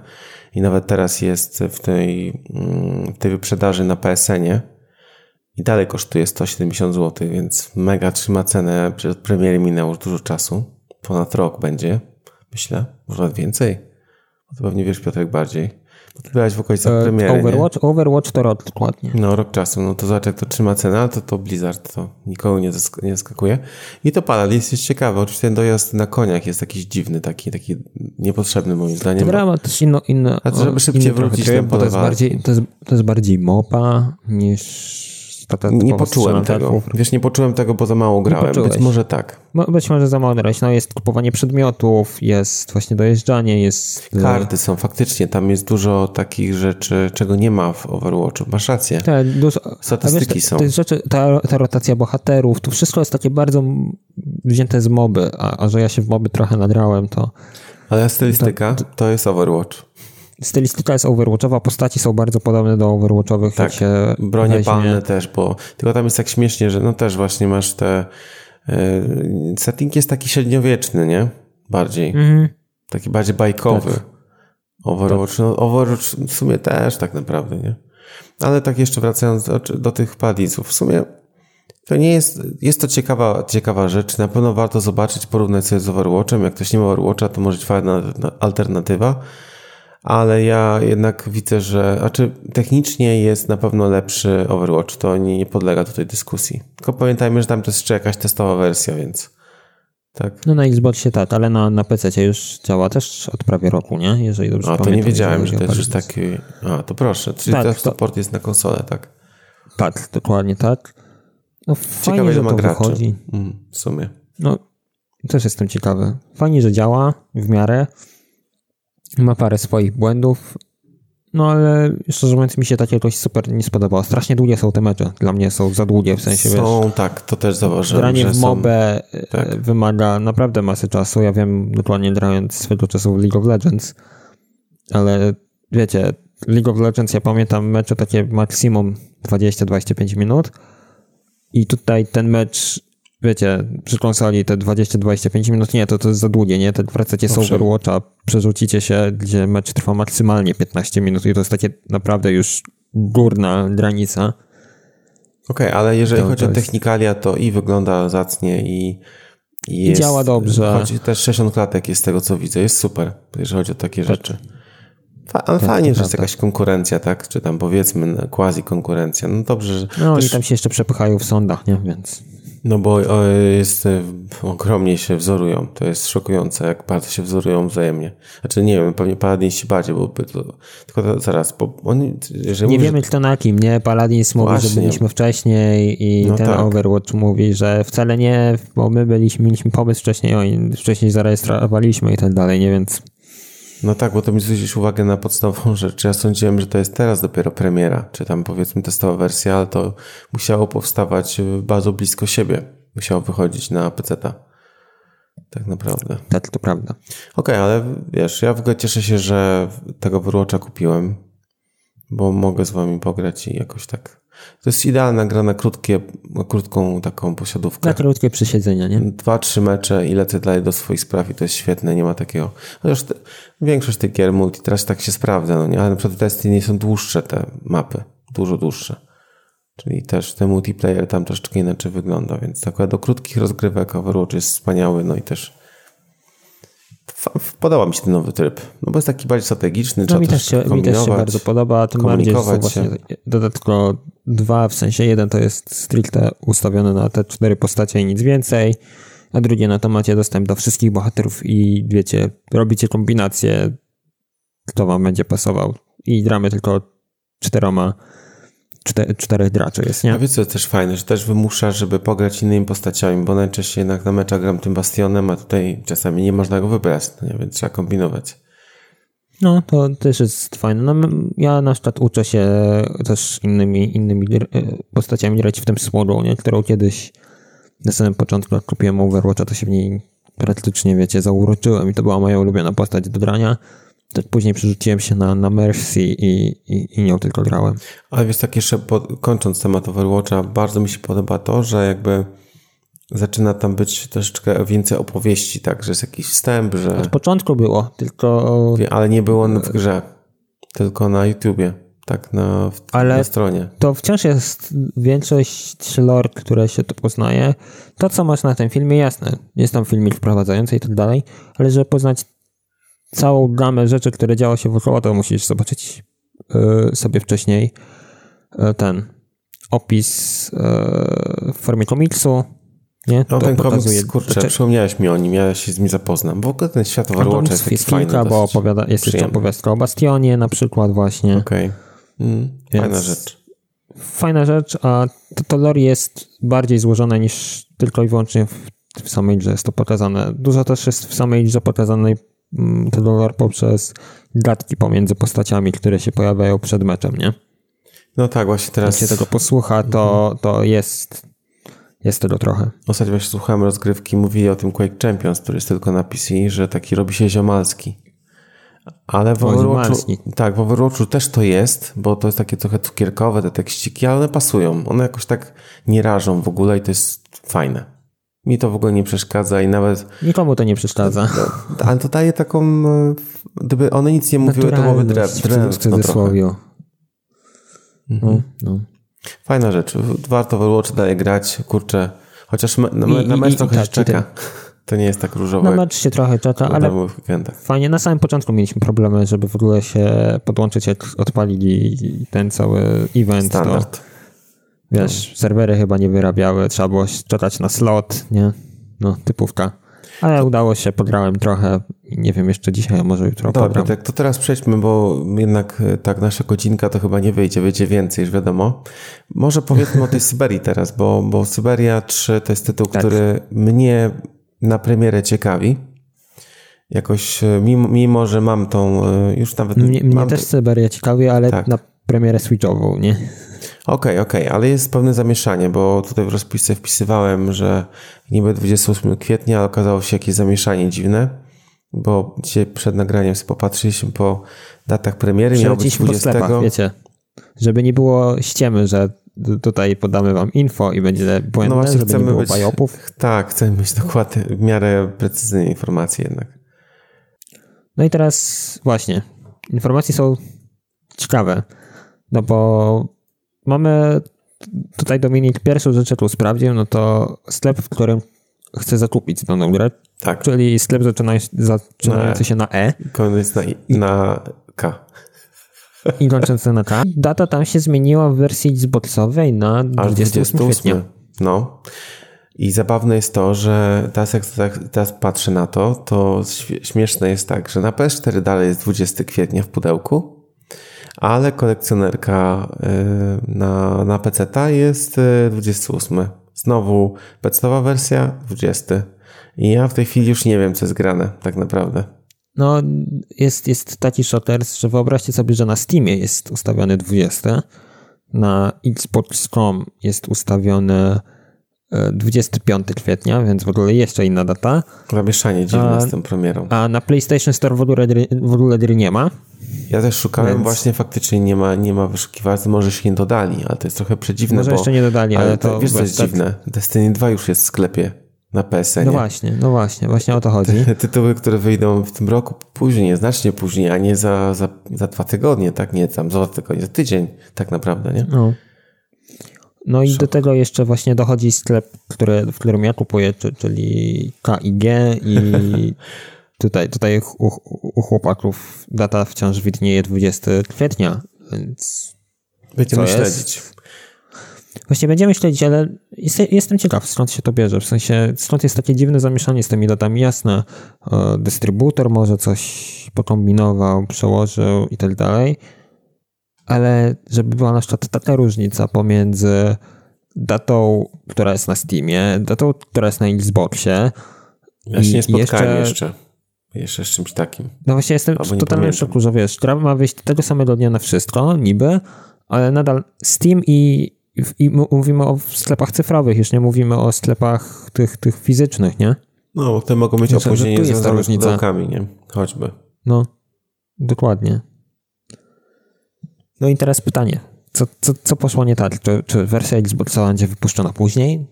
I nawet teraz jest w tej, mm, w tej wyprzedaży na PSN-ie i dalej kosztuje 170 zł, więc mega trzyma cenę. Przed premiery minęło już dużo czasu. Ponad rok będzie, myślę, może nawet więcej. To pewnie wiesz, Piotrek, bardziej. Byłeś w okolicach E, premiery, Overwatch, Overwatch to rok dokładnie. nie? No, rok czasu. No to zobacz, jak to trzyma cena, to to Blizzard to nikogo nie, zask- nie zaskakuje. I to Paladins jest ciekawe. Oczywiście ten dojazd na koniach jest jakiś dziwny, taki, taki niepotrzebny moim zdaniem. Gra ma też inno, inne, A to, żeby szybciej wrócić bo to jest, bardziej, to, jest, to jest bardziej mopa niż Nie poczułem tego. Wiesz, nie poczułem tego, bo za mało grałem. Być może tak. Być może za mało grać. No jest kupowanie przedmiotów, jest właśnie dojeżdżanie, jest... e, Karty są faktycznie, tam jest dużo takich rzeczy, czego nie ma w Overwatchu. Masz rację. Te, dużo, Statystyki wiesz, te, są. te rzeczy, ta, ta rotacja bohaterów, to wszystko jest takie bardzo wzięte z moby, a, a że ja się w moby trochę nadrałem, to Ale stylistyka to jest Overwatch. Stylistyka jest overwatchowa, postaci są bardzo podobne do overwatchowych, Tak, się bronie weźmie. palne też, bo tylko tam jest tak śmiesznie, że no też właśnie masz te... Yy, setting jest taki średniowieczny, nie? Bardziej. Mhm. Taki bardziej bajkowy. Tak. Overwatch, no Overwatch w sumie też tak naprawdę, nie? Ale tak jeszcze wracając do, do tych padiców, w sumie to nie jest, jest to ciekawa, ciekawa rzecz, na pewno warto zobaczyć, porównać sobie z Overwatchem, jak ktoś nie ma Overwatcha, to może być fajna alternatywa, ale ja jednak widzę, że, znaczy technicznie jest na pewno lepszy Overwatch, to nie, nie podlega tutaj dyskusji. Tylko pamiętajmy, że tam to jest jeszcze jakaś testowa wersja, więc tak. No na Xboxie tak, ale na, na PC już działa też od prawie roku, nie? Jeżeli dobrze A to pamiętam. nie wiedziałem, że to jest już taki. A, to proszę. Czyli Tak, teraz to- support jest na konsolę, tak? Tak, dokładnie tak. No fajnie, Ciekawe, że to graczy. wychodzi. Mm, w sumie. No, też jestem ciekawy. Fajnie, że działa w miarę. Ma parę swoich błędów. No ale szczerze mówiąc mi się takie jakoś super nie spodobało. Strasznie długie są te mecze. Dla mnie są za długie, w sensie wiesz. Są, tak, to też zauważyłem, Granie w mobę e, tak. wymaga naprawdę masy czasu. Ja wiem dokładnie grając swego czasu w League of Legends, ale wiecie, League of Legends ja pamiętam mecze takie maksimum 20-25 minut i tutaj ten mecz, wiecie, przy konsoli te 20-25 minut, nie, to to jest za długie, nie? Tak wracacie z. Overwatcha, przerzucicie się, gdzie mecz trwa maksymalnie 15 minut i to jest takie naprawdę już górna granica. Okej, ale jeżeli To- chodzi to o technikalia, to i wygląda zacnie i, i, jest, działa dobrze. Chodzi też 60 klatek jest z tego, co widzę. Jest super, jeżeli chodzi o takie rzeczy. Fa- ale Tak, fajnie, że jest jakaś konkurencja, tak? Czy tam powiedzmy quasi konkurencja. No dobrze, że No też, i tam się jeszcze przepychają w sądach, nie? Więc... No bo o, jest, e, ogromnie się wzorują. To jest szokujące, jak bardzo się wzorują wzajemnie. Znaczy nie wiem, pewnie Paladinsi bardziej, bo to, tylko to, zaraz, bo oni, Nie mówisz, wiemy kto na kim, nie? Paladins mówi, Właśnie. że byliśmy wcześniej i No ten tak. Overwatch mówi, że wcale nie, bo my byliśmy, mieliśmy pomysł wcześniej, oni wcześniej zarejestrowaliśmy i tak dalej, nie? Więc No tak, bo to mi zwrócić uwagę na podstawową rzecz. Ja sądziłem, że to jest teraz dopiero premiera, czy tam powiedzmy testowa wersja, ale to musiało powstawać y, bardzo blisko siebie. Musiało wychodzić na PC-ta. Tak naprawdę. tak to prawda. Okej, ale wiesz, ja w ogóle cieszę się, że tego Overwatcha kupiłem, bo mogę z wami pograć i jakoś tak. To jest idealna gra na krótkie, na krótką taką posiadówkę. Na krótkie przysiedzenia, nie? Dwa, trzy mecze i lecę dalej do swoich spraw i to jest świetne, nie ma takiego. Chociaż te, większość tych gier multi teraz tak się sprawdza, no nie? Ale na przykład w Destiny są dłuższe te mapy, dużo dłuższe. Czyli też ten multiplayer tam troszeczkę inaczej wygląda, więc akurat do krótkich rozgrywek Overwatch jest wspaniały, no i też podoba mi się ten nowy tryb, no bo jest taki bardziej strategiczny, No mi też, się, mi też się bardzo podoba, tym bardziej, że są właśnie dodatkowo dwa, w sensie jeden to jest stricte ustawiony na te cztery postacie i nic więcej, a drugie na to macie dostęp do wszystkich bohaterów i wiecie, robicie kombinację, kto wam będzie pasował. I gramy tylko czteroma, czte, czterech graczy jest, nie? A wiecie, co jest też fajne, że też wymusza, żeby pograć innymi postaciami, bo najczęściej jednak na meczach gram tym bastionem, a tutaj czasami nie można go wybrać, no nie, więc trzeba kombinować. No, to też jest fajne. No, ja na przykład uczę się też innymi, innymi e, postaciami grać w tym Smallrow, nie? którą kiedyś na samym początku, jak kupiłem Overwatcha, to się w niej praktycznie, wiecie, zauroczyłem i to była moja ulubiona postać do grania. Później przerzuciłem się na, na Mercy i, i, i nią tylko grałem. Ale wiesz, tak jeszcze pod, kończąc temat Overwatcha, bardzo mi się podoba to, że jakby zaczyna tam być troszeczkę więcej opowieści, tak, że jest jakiś wstęp, że... Od początku było, tylko... Ale nie było w grze, tylko na YouTubie, tak, na, w, Ale na stronie. to wciąż jest większość lore, które się tu poznaje. To, co masz na tym filmie, jasne, jest tam filmik wprowadzający i tak dalej, ale żeby poznać całą gamę rzeczy, które działo się wokoło, to musisz zobaczyć yy, sobie wcześniej yy, ten opis yy, w formie komiksu, nie? No to ten komiks, kurczę, rzeczy. przypomniałeś mi o nim, ja się z nim zapoznam. W ogóle ten świat Overwatcha jest, jest fajny. Kilka, bo opowiada, jest jeszcze opowiastka o Bastionie na przykład właśnie. Okej. Okay. Mm, fajna rzecz. Fajna rzecz, a to, to lore jest bardziej złożone niż tylko i wyłącznie w, w samej grze jest to pokazane. Dużo też jest w samej grze pokazanej to lore poprzez gadki pomiędzy postaciami, które się pojawiają przed meczem, nie? No tak, właśnie teraz. Jak się tego posłucha, to, to jest jest tego trochę. Ostatnio właśnie słuchałem rozgrywki, mówili o tym Quake Champions, który jest tylko na PC, że taki robi się ziomalski. Ale w Overwatchu, tak, w Overwatchu też to jest, bo to jest takie trochę cukierkowe, te tekściki, ale one pasują. One jakoś tak nie rażą w ogóle i to jest fajne. Mi to w ogóle nie przeszkadza i nawet... Nikomu to nie przeszkadza. To, ale to daje taką... E, gdyby one nic nie mówiły, to byłoby drew. drew w cudzysłowie. No, mhm. no. Fajna rzecz. Warto w Overwatch dalej grać. Kurczę, chociaż na, na, na mecz trochę tak, czeka. To nie jest tak różowe. Na mecz się trochę czeka, ale fajnie. Na samym początku mieliśmy problemy, żeby w ogóle się podłączyć, jak odpalili ten cały event. Standard. To, wiesz, no. serwery chyba nie wyrabiały, trzeba było czekać na slot, nie? No, typówka. Ale udało się, pograłem trochę nie wiem, jeszcze dzisiaj, a może jutro Dobra, pogram. tak, to teraz przejdźmy, bo jednak e, tak nasza godzinka to chyba nie wyjdzie, wyjdzie więcej, już wiadomo. Może powiedzmy o tej Syberii teraz, bo, bo Syberia 3 to jest tytuł, tak. który mnie na premierę ciekawi. Jakoś, e, mimo, mimo że mam tą, e, już nawet... Mnie, mnie też Syberia ciekawi, ale tak. na premierę switchową, nie? Okej, okay, okej, okay, ale jest pewne zamieszanie, bo tutaj w rozpisce wpisywałem, że niby 28 kwietnia, ale okazało się jakieś zamieszanie dziwne, bo dzisiaj przed nagraniem sobie popatrzyliśmy po datach premiery. Miało być 20. Po sklepach, wiecie, żeby nie było ściemy, że tutaj podamy wam info i będzie błędne, no właśnie, żeby chcemy nie było być, bajopów. Tak, chcemy mieć dokładnie, w miarę precyzyjne informacje jednak. No i teraz właśnie, informacje są ciekawe, no bo mamy tutaj Dominik pierwszą rzecz, jaką sprawdził, no to sklep, w którym chcę zakupić daną grę. Tak. Czyli sklep zaczynający się na E. Koniec na, na K. I kończący na K. Data tam się zmieniła w wersji Xboxowej na 28 kwietnia. No. I zabawne jest to, że teraz jak teraz patrzę na to, to śmieszne jest tak, że na PS4 dalej jest 20 kwietnia w pudełku, ale kolekcjonerka y, na, na PC jest 28. Y, Znowu pecetowa wersja 20. I ja w tej chwili już nie wiem, co jest grane tak naprawdę. No, jest, jest taki shoters, że wyobraźcie sobie, że na Steamie jest ustawiony 20, na Xbox.com jest ustawiony 25 kwietnia, więc w ogóle jeszcze inna data. Zamieszanie dziwne a, z tą premierą. A na PlayStation Store w ogóle, w ogóle nie ma. Ja też szukałem, więc... właśnie faktycznie nie ma, nie ma wyszukiwarki, może się nie dodali, ale to jest trochę przedziwne. Może bo, jeszcze nie dodali, ale, ale to... Wiesz, co jest tak... dziwne? Destiny 2 już jest w sklepie na PSN. No właśnie, no właśnie, właśnie o to chodzi. Te tytuły, które wyjdą w tym roku później, znacznie później, a nie za, za, za dwa tygodnie, tak? Nie tam za dwa tygodnie, za tydzień tak naprawdę, nie? No. No i do tego jeszcze właśnie dochodzi sklep, który, w którym ja kupuję, czyli KIG i tutaj, tutaj u, u chłopaków data wciąż widnieje 20 kwietnia, więc Będziemy śledzić. Właśnie będziemy śledzić, ale jest, jestem ciekaw, skąd się to bierze. W sensie, skąd jest takie dziwne zamieszanie z tymi datami. Jasne, dystrybutor może coś pokombinował, przełożył i tak dalej, ale żeby była na przykład taka różnica pomiędzy datą, która jest na Steamie, datą, która jest na Xboxie. Ja się nie spotkałem jeszcze, jeszcze. Jeszcze z czymś takim. No właśnie jestem w totalnym szoku, że wiesz, gra ma wyjść tego samego dnia na wszystko, niby, ale nadal Steam i, i mówimy o sklepach cyfrowych, już nie mówimy o sklepach tych, tych fizycznych, nie? No, te mogą być znaczy, opóźnienia związane z pudełkami, nie? Choćby. No, dokładnie. No i teraz pytanie. Co, co, co poszło nie tak? Czy, czy wersja Xboxa będzie wypuszczona później?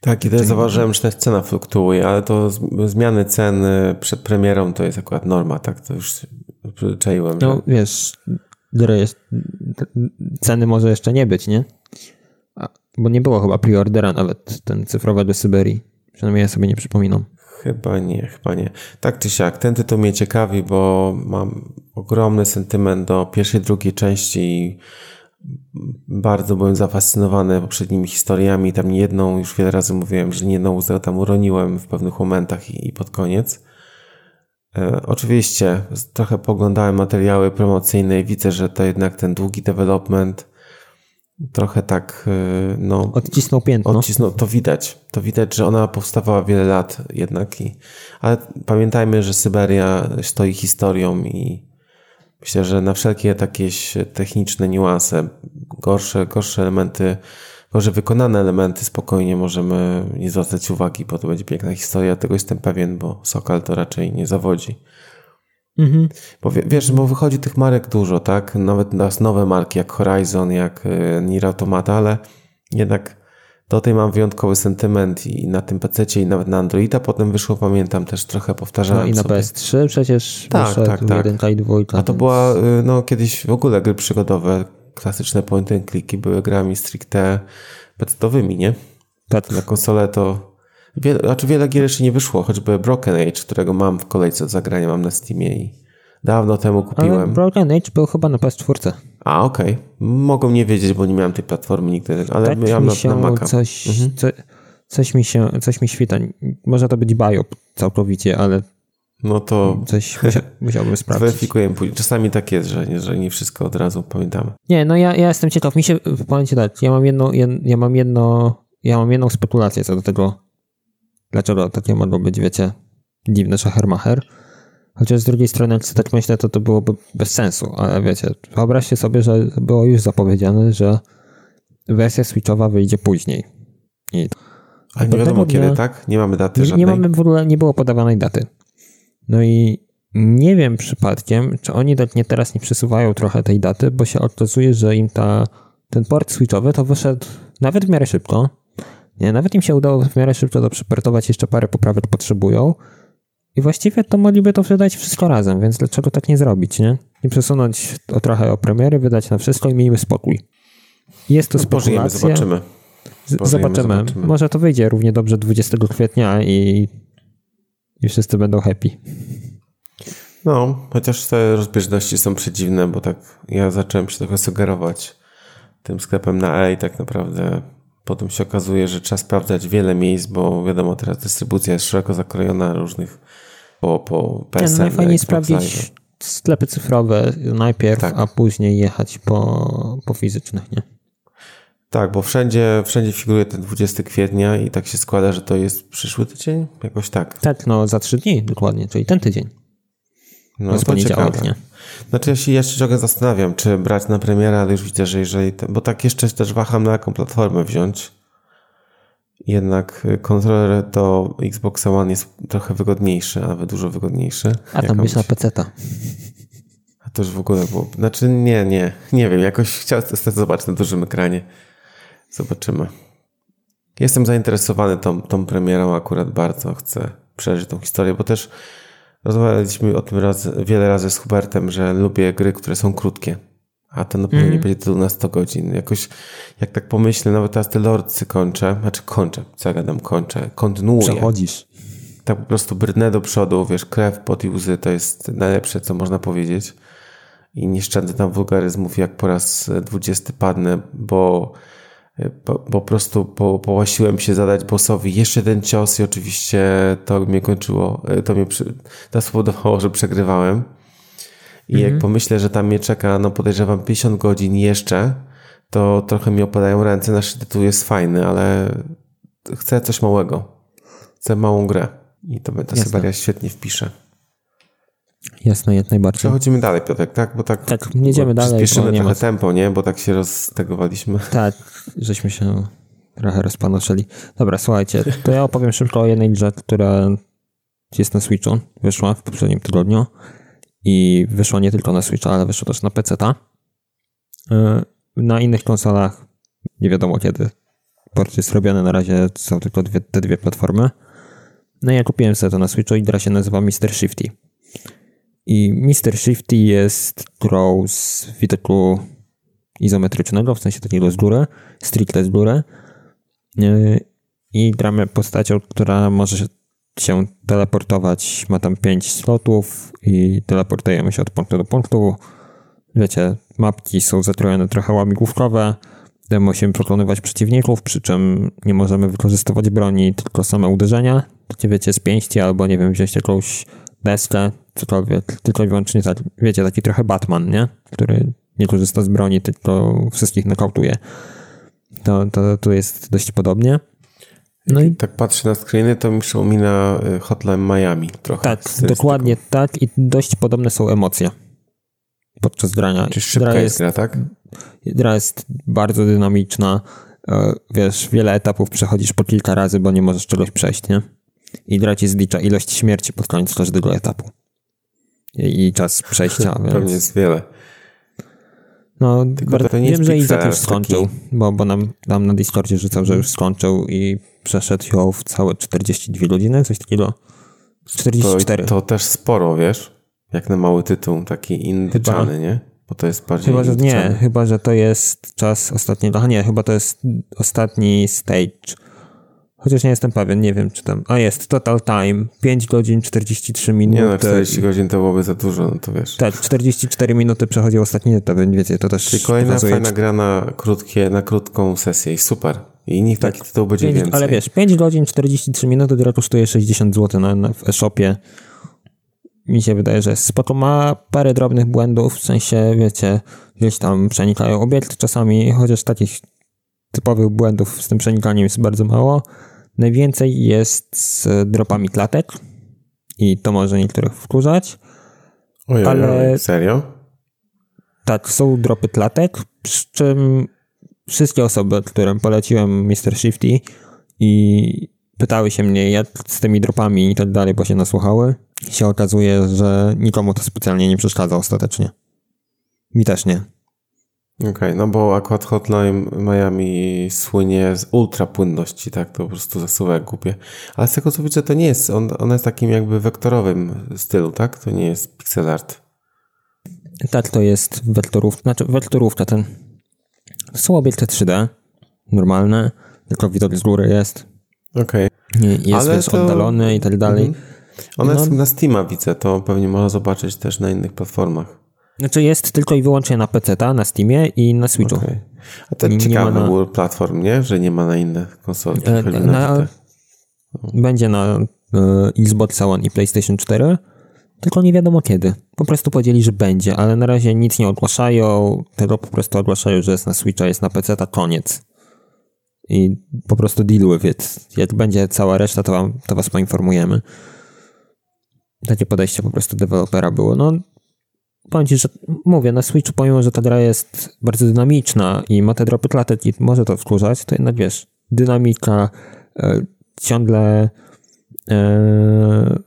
Tak, i też zauważyłem, że ta cena fluktuuje, ale to zmiany cen przed premierą to jest akurat norma, tak? To już przyzwyczaiłem. No że... wiesz, jest, ceny może jeszcze nie być, nie? Bo nie było chyba preordera nawet ten cyfrowy do Syberii. Przynajmniej ja sobie nie przypominam. Chyba nie, chyba nie. Tak czy siak, ten tytuł mnie ciekawi, bo mam ogromny sentyment do pierwszej, drugiej części i bardzo byłem zafascynowany poprzednimi historiami. Tam nie jedną, już wiele razy mówiłem, że nie jedną łzę tam uroniłem w pewnych momentach i, i pod koniec. E, oczywiście trochę poglądałem materiały promocyjne i widzę, że to jednak ten długi development trochę tak, e, no... Odcisnął piętno. Odcisnął, to widać. To widać, że ona powstawała wiele lat jednak. I, ale pamiętajmy, że Syberia stoi historią i myślę, że na wszelkie takie techniczne niuanse, gorsze, gorsze elementy, gorzej wykonane elementy spokojnie możemy nie zwracać uwagi, bo to będzie piękna historia. Tego jestem pewien, bo Sokal to raczej nie zawodzi. Mhm. Bo wiesz, bo wychodzi tych marek dużo, tak? Nawet nas nowe marki jak Horizon, jak e, Nier Automata, ale jednak do tej mam wyjątkowy sentyment i na tym PC i nawet na Androida potem wyszło, pamiętam, też trochę powtarzałem No i na sobie. PS3 przecież tak, tak, tak. i dwójka. A to była y, no kiedyś w ogóle gry przygodowe, klasyczne point and clicki były grami stricte pecetowymi, nie? Tak. Na konsolę to wiele, znaczy wiele gier jeszcze nie wyszło, choćby Broken Age, którego mam w kolejce do zagrania, mam na Steamie i dawno temu kupiłem. Ale Broken Age był chyba na PS4. A, okej. Okay. Mogą nie wiedzieć, bo nie miałem tej platformy nigdy, ale tak miałem mi się na, na Maca. Coś, mhm. co, coś mi się, coś mi świta. Może to być biop całkowicie, ale no to coś musia, musiałbym sprawdzić. Zweryfikujemy później. Czasami tak jest, że nie, że nie wszystko od razu pamiętamy. Nie, no ja, ja jestem ciekaw. Mi się, powiem ci tak, ja mam jedno, ja mam jedno, ja mam jedną spekulację co do tego, dlaczego takie mogło być, wiecie, dziwny szachermacher. Chociaż z drugiej strony, jak tak myślę, to to byłoby bez sensu, ale wiecie, wyobraźcie sobie, że było już zapowiedziane, że wersja Switchowa wyjdzie później. I ale nie wiadomo dnia, kiedy, tak? Nie mamy daty nie, żadnej? Nie mamy w ogóle, nie było podawanej daty. No i nie wiem przypadkiem, czy oni tak nie teraz nie przesuwają trochę tej daty, bo się okazuje, że im ta, ten port switchowy to wyszedł nawet w miarę szybko. Nie, nawet im się udało w miarę szybko to przeportować, jeszcze parę poprawek potrzebują. I właściwie to mogliby to wydać wszystko razem, więc dlaczego tak nie zrobić, nie? Nie przesunąć o trochę o premiery, wydać na wszystko i miejmy spokój. Jest to no, spekulacja. zobaczymy. zobaczymy. zobaczymy. Może to wyjdzie równie dobrze 20 kwietnia i, i wszyscy będą happy. No, chociaż te rozbieżności są przedziwne, bo tak ja zacząłem się trochę sugerować tym sklepem na E i tak naprawdę potem się okazuje, że trzeba sprawdzać wiele miejsc, bo wiadomo, teraz dystrybucja jest szeroko zakrojona różnych po, po PSN. Nie, no najfajniej sprawdzić sklepy cyfrowe najpierw, tak. a później jechać po, po fizycznych, nie? Tak, bo wszędzie, wszędzie figuruje ten 20 kwietnia i tak się składa, że to jest przyszły tydzień? Jakoś tak. Tak, no za trzy dni dokładnie, czyli ten tydzień. No, to poniedziałek, nie? Znaczy ja się jeszcze trochę zastanawiam, czy brać na premierę, ale już widzę, że jeżeli... Bo tak jeszcze też waham na jaką platformę wziąć. Jednak kontroler do Xbox One jest trochę wygodniejszy, nawet dużo wygodniejszy. A tam byś na PC-ta. A to już w ogóle było... Znaczy nie, nie, nie wiem. Jakoś chciałem to zobaczyć na dużym ekranie. Zobaczymy. Jestem zainteresowany tą, tą premierą akurat bardzo. Chcę przeżyć tą historię, bo też rozmawialiśmy o tym raz, wiele razy z Hubertem, że lubię gry, które są krótkie. A to na pewno mm. nie będzie tytuł na 100 godzin. Jakoś, jak tak pomyślę, nawet teraz te Lordsy kończę, znaczy kończę, co ja gadam, kończę, kontynuuję. Przechodzisz. Tak po prostu brnę do przodu, wiesz, krew, pot i łzy to jest najlepsze, co można powiedzieć. I nie szczędzę tam wulgaryzmów, jak po raz dwudziesty padnę, bo po, po prostu po, połasiłem się zadać bossowi jeszcze ten cios i oczywiście to mnie kończyło, to mnie to spowodowało, że przegrywałem. I jak mhm. pomyślę, że tam mnie czeka, no podejrzewam 50 godzin jeszcze, to trochę mi opadają ręce. Nasz tytuł jest fajny, ale chcę coś małego. Chcę małą grę. I to ta Syberia świetnie wpisze. Jasne, jak najbardziej. Przechodzimy dalej, Piotrek, tak? Bo tak, tak jedziemy dalej. Spieszymy trochę ma... tempo, nie? Bo tak się roztegowaliśmy. Tak, żeśmy się trochę rozpanoszyli. Dobra, słuchajcie, to ja opowiem szybko o jednej grze, która jest na Switchu, wyszła w poprzednim tygodniu i wyszła nie tylko na Switcha, ale wyszła też na PC-ta. E, na innych konsolach nie wiadomo kiedy. Port jest robiony, na razie są tylko dwie, te dwie platformy. No ja kupiłem sobie to na Switchu i gra się nazywa Mr. Shifty. I Mr. Shifty jest grą z widoku izometrycznego, w sensie takiego z góry, stricte z góry. E, I gramy postacią, która może się teleportować, ma tam 5 slotów i teleportujemy się od punktu do punktu. Wiecie, mapki są zatrojone trochę łamigłówkowe, musimy pokonywać przeciwników, przy czym nie możemy wykorzystywać broni, tylko same uderzenia. To wiecie, z pięści albo, nie wiem, wziąć jakąś deskę, cokolwiek, tylko i wyłącznie, tak, wiecie, taki trochę Batman, nie? Który nie korzysta z broni, tylko wszystkich nokautuje. To, to tu jest dość podobnie. No i tak patrzę na screeny, to mi przypomina y, Hotline Miami trochę. Tak, dokładnie tak i dość podobne są emocje podczas grania. Czy szybka gra jest, gra, tak? Gra jest bardzo dynamiczna. E, wiesz, wiele etapów przechodzisz po kilka razy, bo nie możesz czegoś przejść, nie? I gra ci zlicza ilość śmierci pod koniec każdego etapu. I, i czas przejścia, więc... Pewnie jest wiele. No, bardzo, wiem, że Izak już skończył, taki... bo, bo nam, nam na Discordzie rzucał, że już skończył i przeszedł ją w całe 42 godziny, coś takiego. 44. To, to też sporo, wiesz? Jak na mały tytuł, taki indyczany, chyba, nie? Bo to jest bardziej Chyba, że nie, chyba, że to jest czas ostatniego, a nie, chyba to jest ostatni stage Chociaż nie jestem pewien, nie wiem czy tam. A jest, total time 5 godzin 43 minuty. Nie no, 40 godzin to byłoby za dużo, no to wiesz. Tak, 44 minuty przechodzi ostatni etap, więc wiecie, to też. Czyli kolejna pokazuje, fajna gra na, krótkie, na krótką sesję i super. I nikt tak, taki tytuł będzie 5, więcej. Ale wiesz, 5 godzin 43 minuty gra kosztuje 60 zł na, na, w e-shopie. Mi się wydaje, że spoko ma parę drobnych błędów, w sensie, wiecie, gdzieś tam przenikają obiekt czasami, chociaż takich typowych błędów z tym przenikaniem jest bardzo mało. Najwięcej jest z dropami klatek i to może niektórych wkurzać. Ojej, ale serio? Tak, są dropy klatek, przy czym wszystkie osoby, którym poleciłem Mr. Shifty i pytały się mnie, jak z tymi dropami i tak dalej, bo się nasłuchały, się okazuje, że nikomu to specjalnie nie przeszkadza ostatecznie. Mi też nie. Okej, okay, no bo akurat Hotline Miami słynie z ultra płynności, tak? To po prostu zasuwa jak głupie. Ale z tego co widzę, to nie jest, on, on jest takim jakby wektorowym stylu, tak? To nie jest pixel art. Tak, to jest wektorówka, znaczy wektorówka ten. Są obiekty 3D, normalne, tylko widok z góry jest. Okej. Okay. Jest Ale to... oddalony i tak dalej. Mhm. Ona no. jest na Steama widzę, to pewnie można zobaczyć też na innych platformach. Znaczy jest tylko i wyłącznie na PC, na Steamie i na Switchu. Okay. A ciekawe nie na... platform, nie? Że nie ma na innych konsolach. E, na, na będzie na e, Xbox One i PlayStation 4, tylko nie wiadomo kiedy. Po prostu powiedzieli, że będzie, ale na razie nic nie ogłaszają, tylko po prostu ogłaszają, że jest na Switcha, jest na PC, to koniec. I po prostu deal with it. Jak będzie cała reszta, to, wam, to was poinformujemy. Takie podejście po prostu dewelopera było. No, powiem ci, że mówię, na Switchu pomimo, że ta gra jest bardzo dynamiczna i ma te dropy klatek i może to wkurzać, to jednak wiesz, dynamika, e, ciągle e,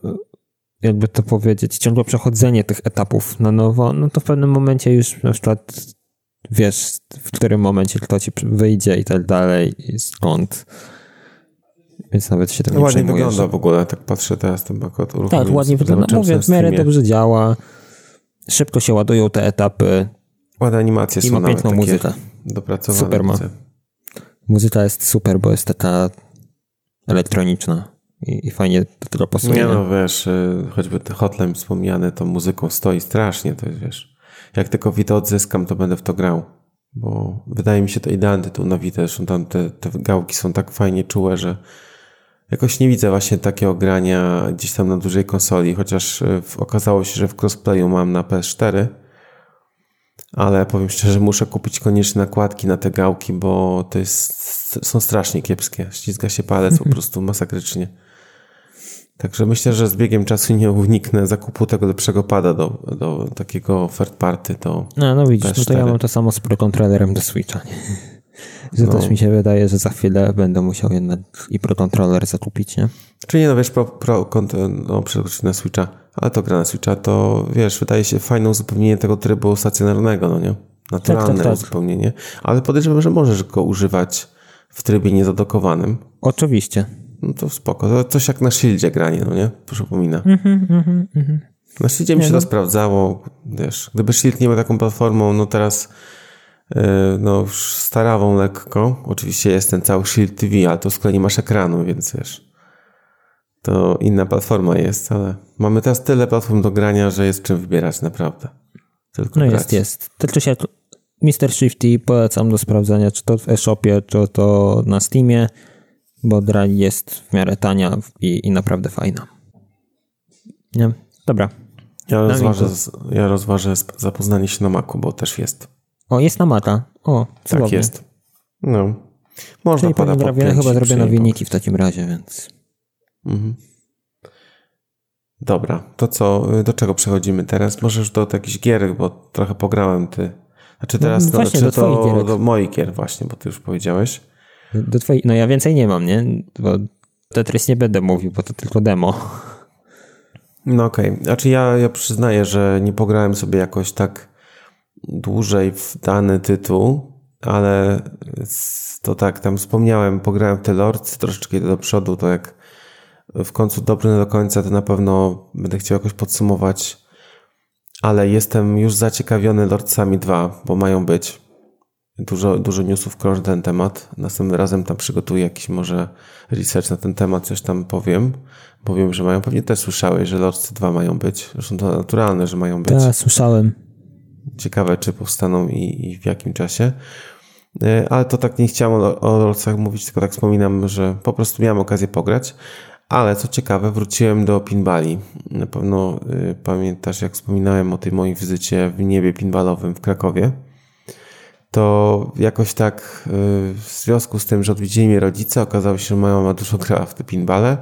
jakby to powiedzieć, ciągle przechodzenie tych etapów na nowo, no to w pewnym momencie już na przykład wiesz, w którym momencie kto ci wyjdzie i tak dalej i skąd. Więc nawet się tym no nie Ładnie wygląda w ogóle, tak patrzę teraz tym akurat Tak, ładnie wygląda. Mówię, w miarę dobrze działa szybko się ładują te etapy. Ładne animacje I ma piękną muzykę. Dopracowane. Super ma. Muzyka jest super, bo jest taka elektroniczna i, i fajnie do tego pasuje. Nie no, wiesz, y, choćby te hotline wspomniane, to muzyką stoi strasznie, to jest, wiesz, jak tylko Vita odzyskam, to będę w to grał, bo wydaje mi się to idealny tytuł na Vita, zresztą tam te, te gałki są tak fajnie czułe, że Jakoś nie widzę właśnie takiego grania gdzieś tam na dużej konsoli, chociaż e, okazało się, że w crossplayu mam na PS4, ale powiem szczerze, muszę kupić koniecznie nakładki na te gałki, bo to jest, są strasznie kiepskie. Ściska się palec po prostu masakrycznie. Także myślę, że z biegiem czasu nie uniknę zakupu tego lepszego pada do, do takiego third party. Do no, no widzisz, no to ja mam to samo z Pro Controllerem do Switcha. Że no. też mi się wydaje, że za chwilę będę musiał jednak i Pro Controller zakupić, nie? Czy nie, no wiesz, Pro, pro no, przeskoczyć na Switcha, ale to gra na Switcha, to wiesz, wydaje się fajne uzupełnienie tego trybu stacjonarnego, no nie? Naturalne tak, tak, tak. uzupełnienie, ale podejrzewam, że możesz go używać w trybie niezadokowanym. Oczywiście. No to spoko. To coś jak na Shieldzie granie, no nie? Przypomina. Mm-hmm, mm-hmm. Na Shieldzie mi się no. to sprawdzało. Wiesz, gdyby Shield nie był taką platformą, no teraz no już starawą lekko. Oczywiście jest ten cały Shield TV, ale to z nie masz ekranu, więc wiesz to inna platforma jest, ale mamy teraz tyle platform do grania, że jest czym wybierać naprawdę. Tylko no grać. jest, jest. Tylko się Mr. Shifty polecam do sprawdzenia, czy to w e-shopie, czy to na Steamie, bo gra jest w miarę tania i, i naprawdę fajna. Nie? Dobra. Ja rozważę, ja rozważę zapoznanie się na Macu, bo też jest. O, jest na Maca. O, cudownie. Tak jest. No. Można Czyli pada Chyba zrobię nowiniki w takim razie, więc... Mhm. Dobra, to co, do czego przechodzimy teraz? Możesz do jakichś gier, bo trochę pograłem ty. Znaczy no, teraz, no, właśnie, znaczy do, to do moich gier właśnie, bo ty już powiedziałeś. Do twojej, no ja więcej nie mam, nie? Bo Tetris nie będę mówił, bo to tylko demo. No okej, okay. znaczy ja, ja przyznaję, że nie pograłem sobie jakoś tak dłużej w dany tytuł, ale to tak, tam wspomniałem, pograłem w te Lords troszeczkę do przodu, to jak w końcu dobry do końca, to na pewno będę chciał jakoś podsumować, ale jestem już zaciekawiony Lordsami 2, bo mają być. Dużo, dużo newsów krąży ten temat. Następnym razem tam przygotuję jakiś może research na ten temat, coś tam powiem, bo wiem, że mają. Pewnie też słyszałeś, że Lordsy 2 mają być. Zresztą to naturalne, że mają być. Tak, słyszałem. Ciekawe, czy powstaną i, i w jakim czasie. E, ale to tak nie chciałem o, Lordsach mówić, tylko tak wspominam, że po prostu miałem okazję pograć. Ale co ciekawe, wróciłem do pinbali. Na pewno y, pamiętasz, jak wspominałem o tej mojej wizycie w niebie pinbalowym w Krakowie. To jakoś tak y, w związku z tym, że odwiedzili mnie rodzice, okazało się, że moja mama dużo grała w te pinbale.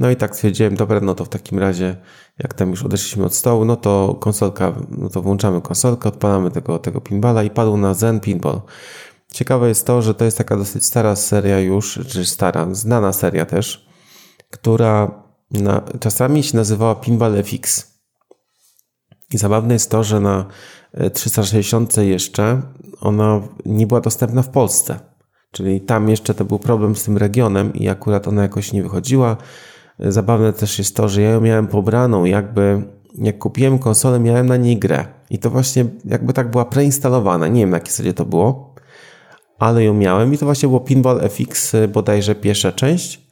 No i tak stwierdziłem, dobra, no to w takim razie, jak tam już odeszliśmy od stołu, no to konsolka, no to włączamy konsolkę, odpalamy tego, tego pinbala i padł na Zen Pinball. Ciekawe jest to, że to jest taka dosyć stara seria już, czy stara, znana seria też która na, czasami się nazywała Pinball FX. I zabawne jest to, że na 360 e, jeszcze ona nie była dostępna w Polsce. Czyli tam jeszcze to był problem z tym regionem i akurat ona jakoś nie wychodziła. Zabawne też jest to, że ja ją miałem pobraną, jakby jak kupiłem konsolę, miałem na niej grę. I to właśnie jakby tak była preinstalowana. Nie wiem na jakiej zasadzie to było, ale ją miałem i to właśnie było Pinball FX e, bodajże pierwsza część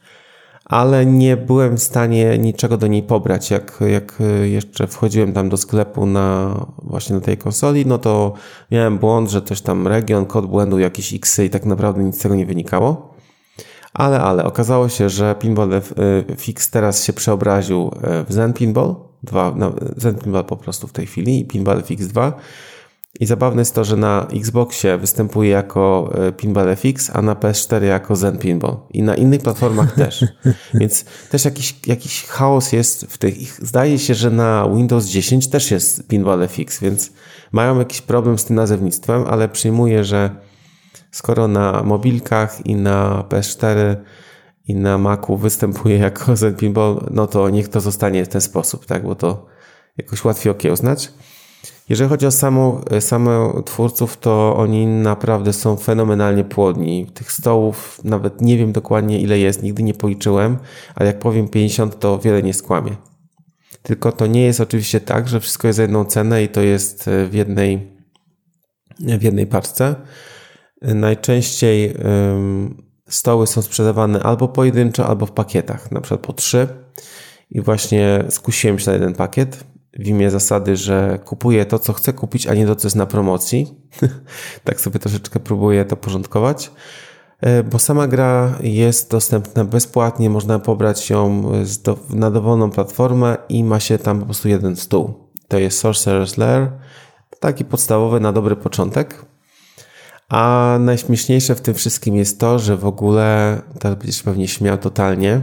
ale nie byłem w stanie niczego do niej pobrać. Jak, jak jeszcze wchodziłem tam do sklepu na właśnie na tej konsoli, no to miałem błąd, że też tam region, kod błędu, jakieś X i tak naprawdę nic z tego nie wynikało. Ale, ale okazało się, że Pinball Fix teraz się przeobraził e, w Zen Pinball 2, no, Zen Pinball po prostu w tej chwili i Pinball Fix 2 i zabawne jest to, że na Xboxie występuje jako e, Pinball FX, a na PS4 jako Zen Pinball. I na innych platformach też. Więc też jakiś, jakiś chaos jest w tych. Zdaje się, że na Windows 10 też jest Pinball FX, więc mają jakiś problem z tym nazewnictwem, ale przyjmuję, że skoro na mobilkach i na PS4 i na Macu występuje jako Zen Pinball, no to niech to zostanie w ten sposób, tak? Bo to jakoś łatwiej okiełznać. Jeżeli chodzi o samą, samą twórców, to oni naprawdę są fenomenalnie płodni. Tych stołów nawet nie wiem dokładnie ile jest, nigdy nie policzyłem, ale jak powiem 50, to wiele nie skłamie. Tylko to nie jest oczywiście tak, że wszystko jest za jedną cenę i to jest w jednej, w jednej paczce. Najczęściej stoły są sprzedawane albo pojedynczo, albo w pakietach, na przykład po trzy. I właśnie skusiłem się na jeden pakiet w imię zasady, że kupuję to, co chcę kupić, a nie to, co jest na promocji. tak sobie troszeczkę próbuję to porządkować. E, bo sama gra jest dostępna bezpłatnie, można pobrać ją na dowolną platformę i ma się tam po prostu jeden stół. To jest Sorcerer's Lair, taki podstawowy na dobry początek. A najśmieszniejsze w tym wszystkim jest to, że w ogóle, teraz będziesz pewnie śmiał totalnie,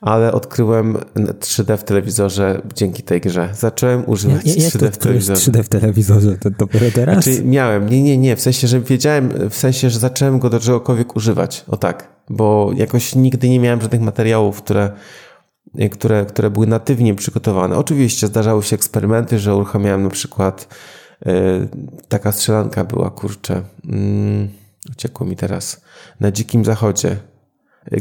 ale odkryłem 3D w telewizorze dzięki tej grze. Zacząłem używać Ja, ja 3D w telewizorze. 3D w telewizorze, to dopiero teraz? Znaczy miałem, nie, nie, nie, w sensie, że wiedziałem, w sensie, że zacząłem go do czegokolwiek używać, o tak, bo jakoś nigdy nie miałem żadnych materiałów, które, które, które były natywnie przygotowane. Oczywiście zdarzały się eksperymenty, że uruchamiałem na przykład taka strzelanka była, kurczę, yy, uciekło mi teraz, na Dzikim Zachodzie,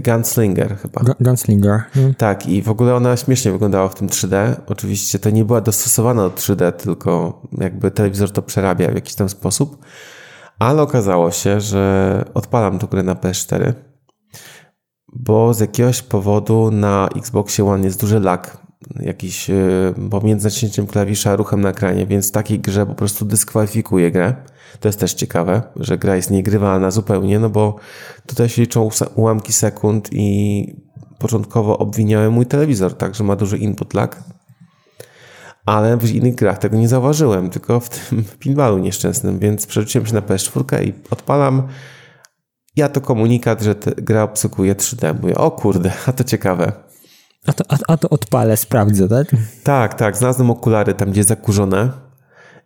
Gunslinger chyba. Gu- Gunslinger. Hmm. Tak, i w ogóle ona śmiesznie wyglądała w tym 3D. Oczywiście to nie była dostosowana do 3D, tylko jakby telewizor to przerabia w jakiś tam sposób. Ale okazało się, że odpalam tę grę na PS4, bo z jakiegoś powodu na Xboxie One jest duży lag jakiś pomiędzy naciśnięciem klawisza a ruchem na ekranie, więc takiej grze po prostu dyskwalifikuje grę. To jest też ciekawe, że gra jest niegrywalna zupełnie, no bo tutaj się liczą ułamki sekund i początkowo obwiniałem mój telewizor, tak, że ma duży input lag. Ale w innych grach tego nie zauważyłem, tylko w tym pinballu nieszczęsnym, więc przerzuciłem się na PS4 i odpalam. Ja to komunikat, że gra obsługuje 3D. Mówię, o kurde, a to ciekawe. A, to, a, a to odpalę, sprawdzę, tak? Tak, tak, znalazłem okulary tam, gdzie zakurzone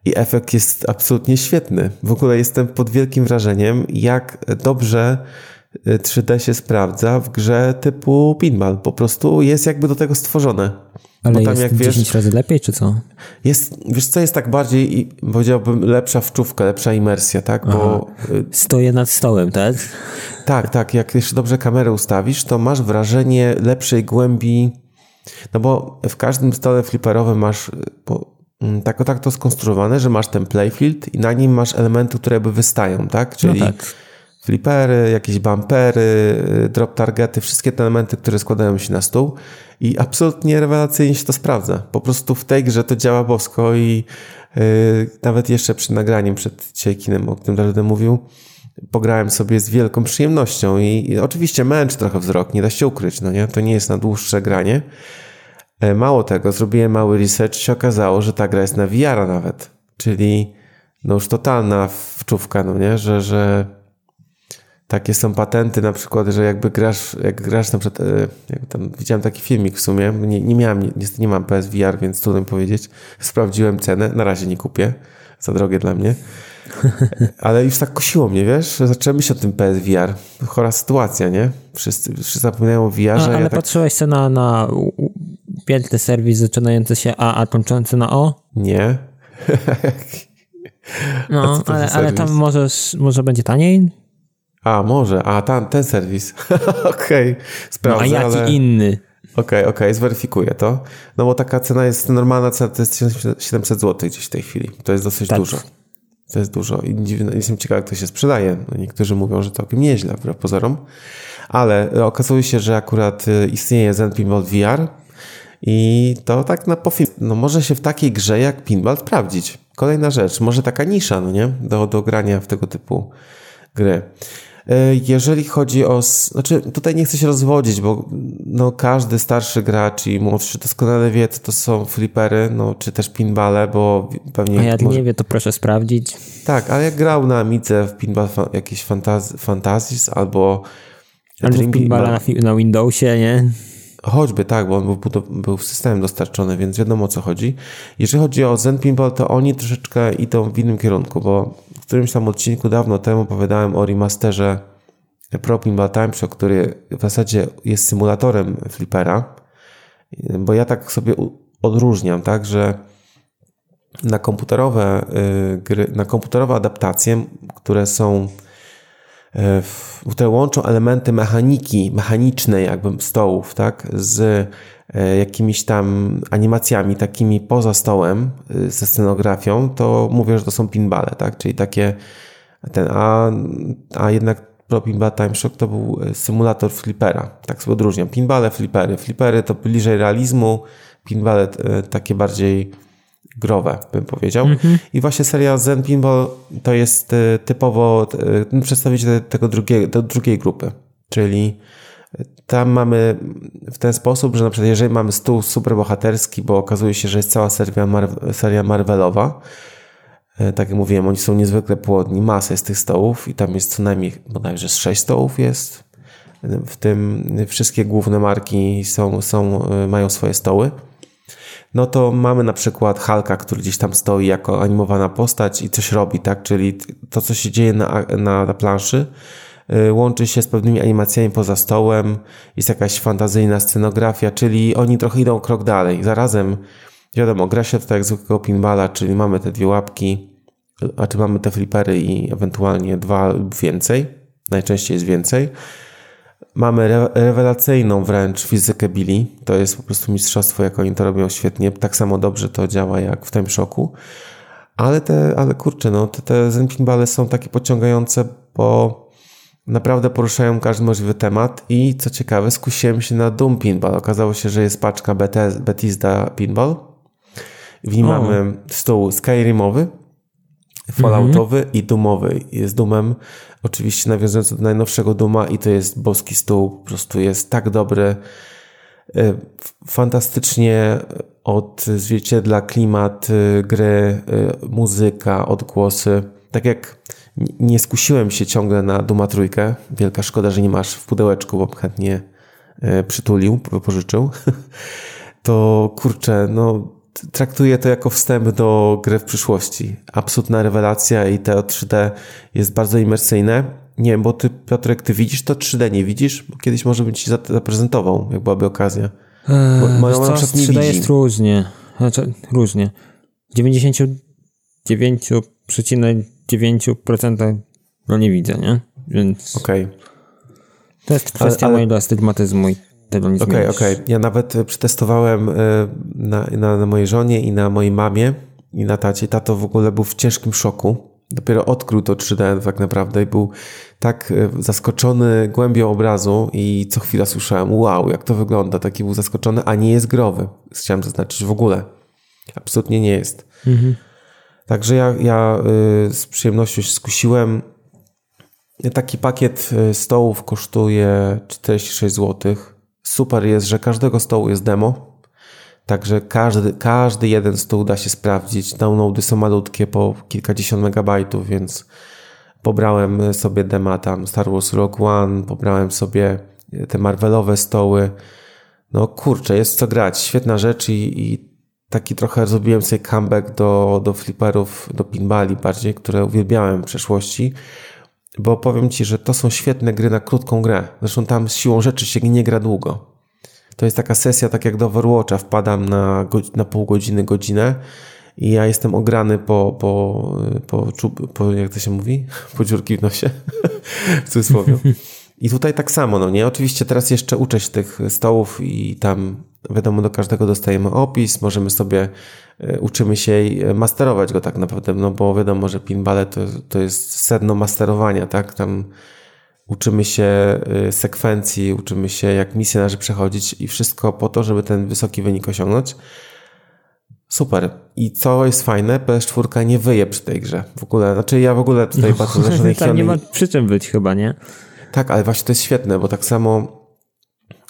i efekt jest absolutnie świetny. W ogóle jestem pod wielkim wrażeniem, jak dobrze 3D się sprawdza w grze typu pinball. Po prostu jest jakby do tego stworzone. Ale Bo tam jest jak wiesz- 10 razy lepiej, czy co? Jest, wiesz co, jest tak bardziej, powiedziałbym, lepsza wczówka, lepsza imersja, tak? Bo y, Stoję nad stołem, tak? Tak, tak. Jak jeszcze dobrze kamerę ustawisz, to masz wrażenie lepszej głębi. No bo w każdym stole flipperowym masz y, mm, tak o tak to skonstruowane, że masz ten playfield i na nim masz elementy, które by wystają, tak? Czyli No tak. Flipery, jakieś bumpery, y, drop targety, wszystkie te elementy, które składają się na stół i absolutnie rewelacyjnie się to sprawdza. Po prostu w tej grze to działa bosko i yy, nawet jeszcze przed nagraniem, przed dzisiaj kinem, o którym będę mówił, pograłem sobie z wielką przyjemnością i, i oczywiście męczy trochę wzrok, nie da się ukryć, no nie? To nie jest na dłuższe granie. E, Mało tego, zrobiłem mały research i się okazało, że ta gra jest na VR nawet, czyli no już totalna wczówka, no nie? Że, że takie są patenty na przykład, że jakby grasz, jak grasz na przykład, e, tam widziałem taki filmik w sumie, nie, nie miałem, niestety nie mam PSVR, więc trudno mi powiedzieć, sprawdziłem cenę, na razie nie kupię, za drogie dla mnie, ale już tak kosiło mnie, wiesz, zacząłem myśleć o tym PSVR, chora sytuacja, nie? Wszyscy, wszyscy zapominają o VR, A, ale ja tak, patrzyłeś na, na piękny serwis zaczynający się A, a kończący na O? nie, No, ale, ale tam możesz, może będzie taniej? A może, a tam, ten serwis, okej, No, sprawdzę, a jaki ale... inny? Okej, okej, zweryfikuję to. No bo taka cena jest, normalna cena to jest 700 zł gdzieś w tej chwili. To jest dosyć Tak. dużo. To jest dużo i dziwne, jestem ciekaw, jak to się sprzedaje. No niektórzy mówią, że całkiem nieźle, wbrew pozorom. Ale e, okazuje się, że akurat e, istnieje Zen Pinball VR i to tak na pofin... No może się w takiej grze jak pinball sprawdzić. Kolejna rzecz, może taka nisza, no nie? Do, do grania w tego typu gry. E, Jeżeli chodzi o. Znaczy, tutaj nie chcę się rozwodzić, bo no, każdy starszy gracz i młodszy doskonale wie, co to są flipery, no, czy też pinballe, bo pewnie. A jak może- nie wie, to proszę sprawdzić. Tak, ale jak grał na Amidze w pinball fa- jakieś fantaz- Fantasies albo. Albo Dream pinballa na, fi- na Windowsie, nie? Choćby tak, bo on był, był w systemem dostarczony, więc wiadomo o co chodzi. Jeżeli chodzi o Zen Pinball, to oni troszeczkę idą w innym kierunku, bo w którymś tam odcinku dawno temu opowiadałem o remasterze Pro Pinball Time Show, który w zasadzie jest symulatorem flipera, bo ja tak sobie odróżniam, tak, że na komputerowe y, gry, na komputerowe adaptacje, które są które łączą elementy mechaniki, mechanicznej jakby stołów, tak, z e, jakimiś tam animacjami takimi poza stołem, y, ze scenografią, to mówię, że to są pinballe, tak, czyli takie ten, a, a jednak Pro Pinball Time Shock to był e, symulator flipera, tak sobie odróżniam. Pinballe, flipery. Flipery to bliżej realizmu, pinballe e, takie bardziej growe, bym powiedział. I właśnie seria Zen Pinball to jest e, typowo e, przedstawiciel tego drugiego, do drugiej grupy, czyli tam mamy w ten sposób, że na przykład jeżeli mamy stół superbohaterski, bo okazuje się, że jest cała seria, Mar- seria Marvelowa, tak jak mówiłem, oni są niezwykle płodni, masa jest tych stołów i tam jest co najmniej bodajże z 6 stołów jest, w tym wszystkie główne marki są, są, mają swoje stoły. No to mamy na przykład Halka, który gdzieś tam stoi jako animowana postać i coś robi, tak? Czyli to, co się dzieje na, na, na planszy, Y, łączy się z pewnymi animacjami poza stołem, jest jakaś fantazyjna scenografia, czyli oni trochę idą krok dalej. Zarazem, wiadomo, gra się tutaj jak zwykłego pinballa, czyli mamy te dwie łapki, a czy mamy te flipery i ewentualnie dwa lub więcej, najczęściej jest więcej. Mamy re rewelacyjną wręcz fizykę Billy. To jest po prostu mistrzostwo, jak oni to robią świetnie. Tak samo dobrze to działa jak w Time Shocku. Ale te, ale kurczę, no te, te Zen Pinballe są takie pociągające, bo Naprawdę poruszają każdy możliwy temat i co ciekawe, skusiłem się na Doom Pinball. Okazało się, że jest paczka Bethesda Pinball. W nim mamy stół Skyrimowy, Falloutowy mm -hmm. i Doomowy. Jest Doomem oczywiście nawiązujący do najnowszego Duma i to jest boski stół. Po prostu jest tak dobry. E, fantastycznie odzwierciedla klimat e, gry, e, muzyka, odgłosy. Tak jak nie skusiłem się ciągle na Duma Trójkę. Wielka szkoda, że nie masz w pudełeczku, bo chętnie przytulił, pożyczył. To kurczę, no traktuję to jako wstęp do gry w przyszłości. Absolutna rewelacja i to 3D jest bardzo imersyjne. Nie wiem, bo ty, Piotrek, ty widzisz to 3D, nie widzisz? Bo kiedyś może bym ci zaprezentował, jak byłaby okazja. Bo moja co, 3D widzi. jest różnie. Znaczy, różnie. 99,9 9% no nie widzę, nie? Więc. Okej. Okay. To jest kwestia ale... mojego astygmatyzmu i tego nie Okej, okay, okej. Okay. Ja nawet e, przetestowałem e, na, na, na mojej żonie i na mojej mamie i na tacie. Tato w ogóle był w ciężkim szoku. Dopiero odkrył to 3D tak naprawdę i był tak e, zaskoczony głębią obrazu i co chwila słyszałem, wow, jak to wygląda. Taki był zaskoczony, a nie jest growy. Chciałem zaznaczyć w ogóle. Absolutnie nie jest. Mhm. Także ja, ja y, z przyjemnością się skusiłem. Taki pakiet y, stołów kosztuje 46 zł. Super jest, że każdego stołu jest demo. Także każdy, każdy jeden stół da się sprawdzić. Downloady są malutkie, po kilkadziesiąt megabajtów, więc pobrałem sobie dema tam Star Wars Rogue One, pobrałem sobie te Marvelowe stoły. No kurczę, jest co grać. Świetna rzecz i, i taki trochę zrobiłem sobie comeback do, do flipperów, do pinballi bardziej, które uwielbiałem w przeszłości, bo powiem Ci, że to są świetne gry na krótką grę. Zresztą tam z siłą rzeczy się nie gra długo. To jest taka sesja, tak jak do Overwatcha, wpadam na, na pół godziny, godzinę i ja jestem ograny po, po, po, po jak to się mówi? Po dziurki w nosie, w cudzysłowie. I tutaj tak samo, no nie? Oczywiście teraz jeszcze uczę się tych stołów i tam wiadomo, do każdego dostajemy opis, możemy sobie, e, uczymy się e, masterować go tak naprawdę, no bo wiadomo, że pinball to, to jest sedno masterowania, tak? Tam uczymy się e, sekwencji, uczymy się jak misję należy przechodzić i wszystko po to, żeby ten wysoki wynik osiągnąć. Super. I co jest fajne, PS4 nie wyje przy tej grze. W ogóle, znaczy ja w ogóle tutaj no, patrzę na żadnej Tam nie ma przy czym być chyba, nie? Tak, ale właśnie to jest świetne, bo tak samo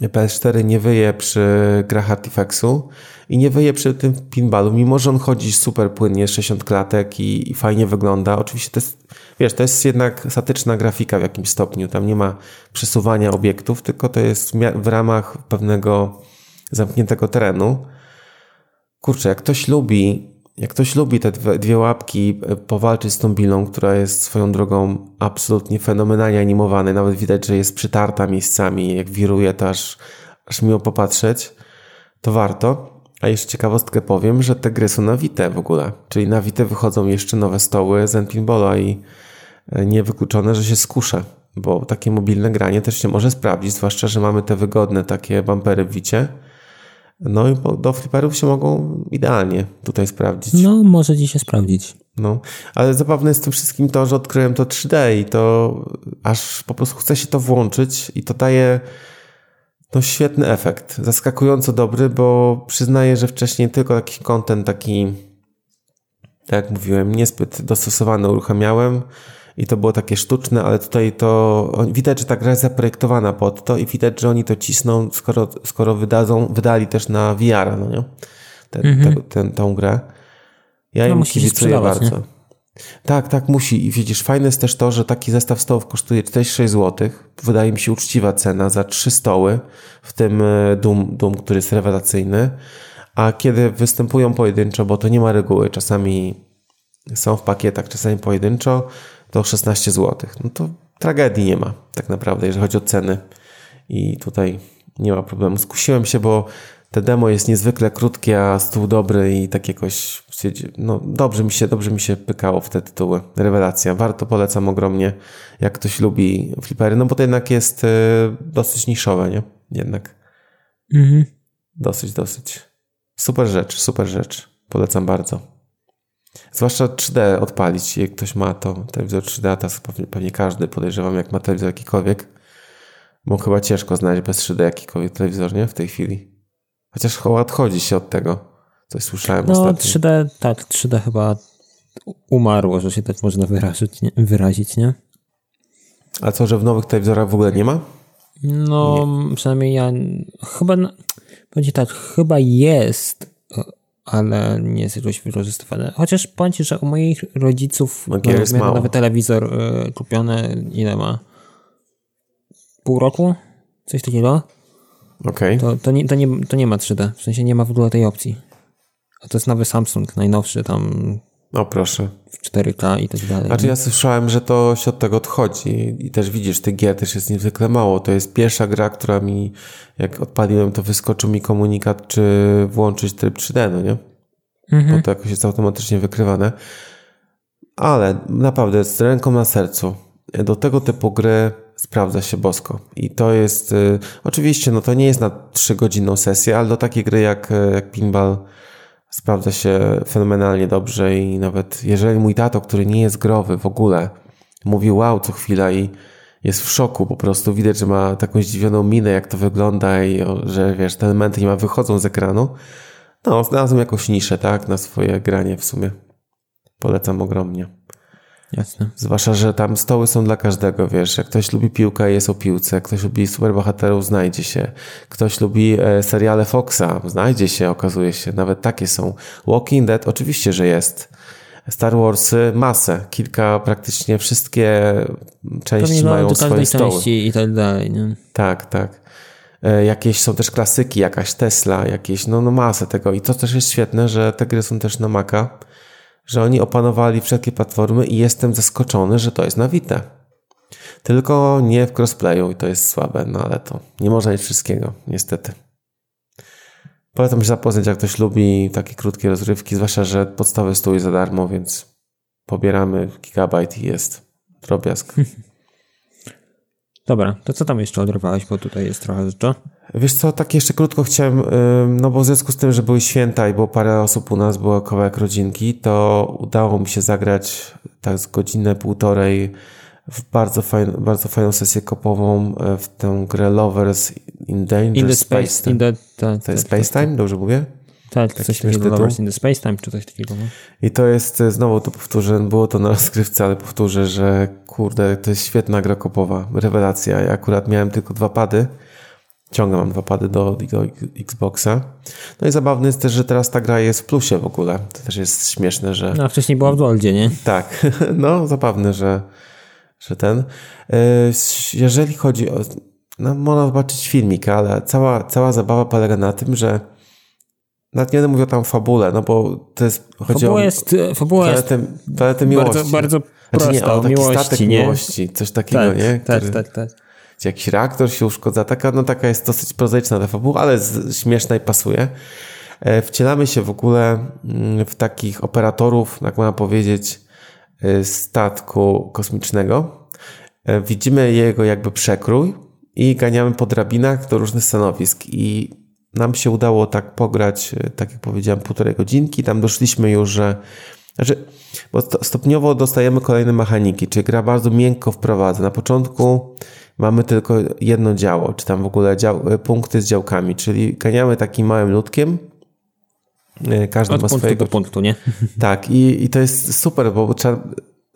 PS4 nie wyje przy grach Artifexu i nie wyje przy tym pinballu, mimo że on chodzi super płynnie, 60 klatek i, i, fajnie wygląda. Oczywiście to jest, wiesz, to jest jednak statyczna grafika w jakimś stopniu. Tam nie ma przesuwania obiektów, tylko to jest w ramach pewnego zamkniętego terenu. Kurczę, jak ktoś lubi jak ktoś lubi te dwie, dwie łapki, e, powalczyć z tą bilą, która jest swoją drogą absolutnie fenomenalnie animowana, nawet widać, że jest przytarta miejscami, jak wiruje, to aż, aż miło popatrzeć, to warto. A jeszcze ciekawostkę powiem, że te gry są na Vita w ogóle, czyli na Vita wychodzą jeszcze nowe stoły Zen Pinballa i e, niewykluczone, że się skuszę, bo takie mobilne granie też się może sprawdzić, zwłaszcza, że mamy te wygodne takie bumpery w Wicie no i do flipperów się mogą idealnie tutaj sprawdzić. No, może dzisiaj sprawdzić. No, ale zabawne jest tym wszystkim to, że odkryłem to 3D i to aż po prostu chce się to włączyć i to daje no świetny efekt. Zaskakująco dobry, bo przyznaję, że wcześniej tylko taki content taki, tak jak mówiłem, niezbyt dostosowany uruchamiałem i to było takie sztuczne, ale tutaj to widać, że ta gra jest zaprojektowana pod to i widać, że oni to cisną, skoro, skoro wydadzą, wydali też na VR, no nie? Ten, mhm. te, ten, tą grę. Ja no, im kibicuję bardzo. Nie? Tak, tak, musi. I widzisz, fajne jest też to, że taki zestaw stołów kosztuje 46 zł. Wydaje mi się uczciwa cena za trzy stoły, w tym e, dum, dum, który jest rewelacyjny. A kiedy występują pojedynczo, bo to nie ma reguły, czasami są w pakietach, czasami pojedynczo, to 16 zł. No to tragedii nie ma, tak naprawdę, jeżeli chodzi o ceny. I tutaj nie ma problemu. Skusiłem się, bo te demo jest niezwykle krótkie, a stół dobry i tak jakoś no, dobrze mi się, dobrze mi się pykało w te tytuły. Rewelacja. Warto, polecam ogromnie, jak ktoś lubi flipery, no bo to jednak jest y, dosyć niszowe, nie? Jednak. Mhm. Dosyć, dosyć. Super rzecz, super rzecz. Polecam bardzo. Zwłaszcza 3D odpalić. Jak ktoś ma to telewizor 3D, to pewnie, pewnie każdy podejrzewam, jak ma telewizor jakikolwiek. Bo chyba ciężko znaleźć bez 3D jakikolwiek telewizor, nie? W tej chwili. Chociaż chyba odchodzi się od tego. Coś słyszałem no, ostatnio. 3D, tak, 3D chyba umarło, że się tak można wyrazić, nie? wyrazić, nie? A co, że w nowych telewizorach w ogóle nie ma? No, nie. przynajmniej ja chyba, będzie tak, chyba jest, ale nie jest jakoś wykorzystywane. Chociaż powiem że u moich rodziców no, mało. nowy telewizor y, kupiony, ile ma? Pół roku? Coś takiego? Okej. Okay. To, to, nie, to, nie, to nie ma 3D, w sensie nie ma w ogóle tej opcji. A to jest nowy Samsung, najnowszy tam. No proszę. W 4K i tak dalej. Znaczy ja słyszałem, że to się od tego odchodzi i też widzisz, tych gier też jest niezwykle mało. To jest pierwsza gra, która mi, jak odpaliłem, to wyskoczył mi komunikat, czy włączyć tryb 3D, no nie? Mhm. Bo to jakoś jest automatycznie wykrywane. Ale naprawdę, z ręką na sercu, do tego typu gry sprawdza się bosko. I to jest, y, oczywiście, no to nie jest na 3 godzinną sesję, ale do takiej gry jak, y, jak Pinball sprawdza się fenomenalnie dobrze i nawet jeżeli mój tato, który nie jest growy w ogóle, mówi wow co chwila i jest w szoku, po prostu widać, że ma taką zdziwioną minę, jak to wygląda i że wiesz, te elementy nie ma wychodzą z ekranu. No, znalazłem jakąś niszę, tak, na swoje granie w sumie. Polecam ogromnie. Jasne. Zwłaszcza, że tam stoły są dla każdego, wiesz. Jak ktoś lubi piłkę, jest o piłce. Ktoś lubi superbohaterów, znajdzie się. Ktoś lubi e, seriale Foxa, znajdzie się, okazuje się. Nawet takie są. Walking Dead, oczywiście, że jest. Star Warsy, masę. Kilka, praktycznie wszystkie części mają swoje stoły. części i tak dalej, nie? Tak, tak. E, jakieś są też klasyki, jakaś Tesla, jakieś, no, no masę tego. I to też jest świetne, że te gry są też na Maca że oni opanowali wszelkie platformy i jestem zaskoczony, że to jest na Vita. Tylko nie w crossplayu i to jest słabe, no ale to nie można mieć wszystkiego, niestety. Polecam się zapoznać, jak ktoś lubi takie krótkie rozrywki, zwłaszcza, że podstawy stół za darmo, więc pobieramy gigabajt i jest drobiazg. Dobra, to co tam jeszcze odrywałeś, bo tutaj jest trochę rzeczy. Wiesz co, tak jeszcze krótko chciałem, no bo w związku z tym, że były święta i było parę osób u nas, było kawałek rodzinki, to udało mi się zagrać tak z godzinę, półtorej w bardzo, fajn, bardzo fajną sesję kopową e, w tę grę Lovers in Danger in the Space, space in the, to jest Space Time, dobrze mówię? Tak, coś takiego Lovers in the Space Time, czy coś takiego. No. I to jest, e, znowu to powtórzę, było to na rozgrywce, ale powtórzę, że kurde, to jest świetna gra kopowa, rewelacja. Ja akurat miałem tylko dwa pady, ciągle mam dwa pady do, do Xboxa. No i zabawne jest też, że teraz ta gra jest w plusie w ogóle. To też jest śmieszne, że... No, wcześniej była w Goldzie, nie? Tak, no zabawne, że, że ten... E, jeżeli chodzi o... No, można zobaczyć filmik, ale cała, cała zabawa polega na tym, że nawet nie będę mówił tam fabule, no bo to jest... Chodzi fabuła o jest, fabuła planetę, jest planetę miłości. Bardzo, bardzo prosta, znaczy nie, o, taki miłości, statek nie? miłości, coś takiego, tak, nie? Tak, Który... tak, tak, tak gdzie jakiś reaktor się uszkodza. Taka, no taka jest dosyć prozaiczna ta fabuła, ale śmieszna i pasuje. E, wcielamy się w ogóle mm, w takich operatorów, jak można powiedzieć, e, statku kosmicznego. E, widzimy jego jakby przekrój i ganiamy po drabinach do różnych stanowisk i nam się udało tak pograć, tak jak powiedziałem, półtorej godzinki. Tam doszliśmy już, że znaczy, bo stopniowo dostajemy kolejne mechaniki, czyli gra bardzo miękko wprowadza. Na początku mamy tylko jedno działo, czy tam w ogóle dział, e, punkty z działkami, czyli ganiamy takim małym ludkiem. E, każdy Od ma punktu swojego. do punktu, nie? Tak, i, i to jest super, bo trzeba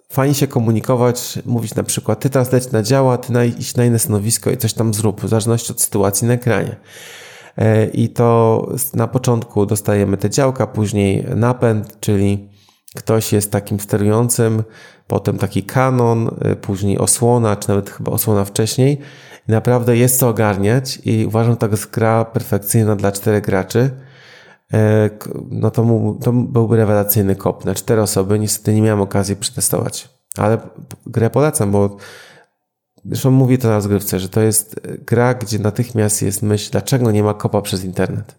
fajnie się komunikować, mówić na przykład, ty teraz leć na działa, ty na, iść na inne stanowisko i coś tam zrób, w zależności od sytuacji na ekranie. I to na początku dostajemy te działka, później napęd, czyli ktoś jest takim sterującym, potem taki kanon, y, później osłona, czy nawet chyba osłona wcześniej. I naprawdę jest co ogarniać i uważam, że jest gra perfekcyjna dla czterech graczy. E, no to, mu, to byłby rewelacyjny kop na cztery osoby. Niestety nie miałem okazji przetestować, ale grę polecam, bo zresztą mówi to na rozgrywce, że to jest gra, gdzie natychmiast jest myśl, dlaczego nie ma kopa przez internet.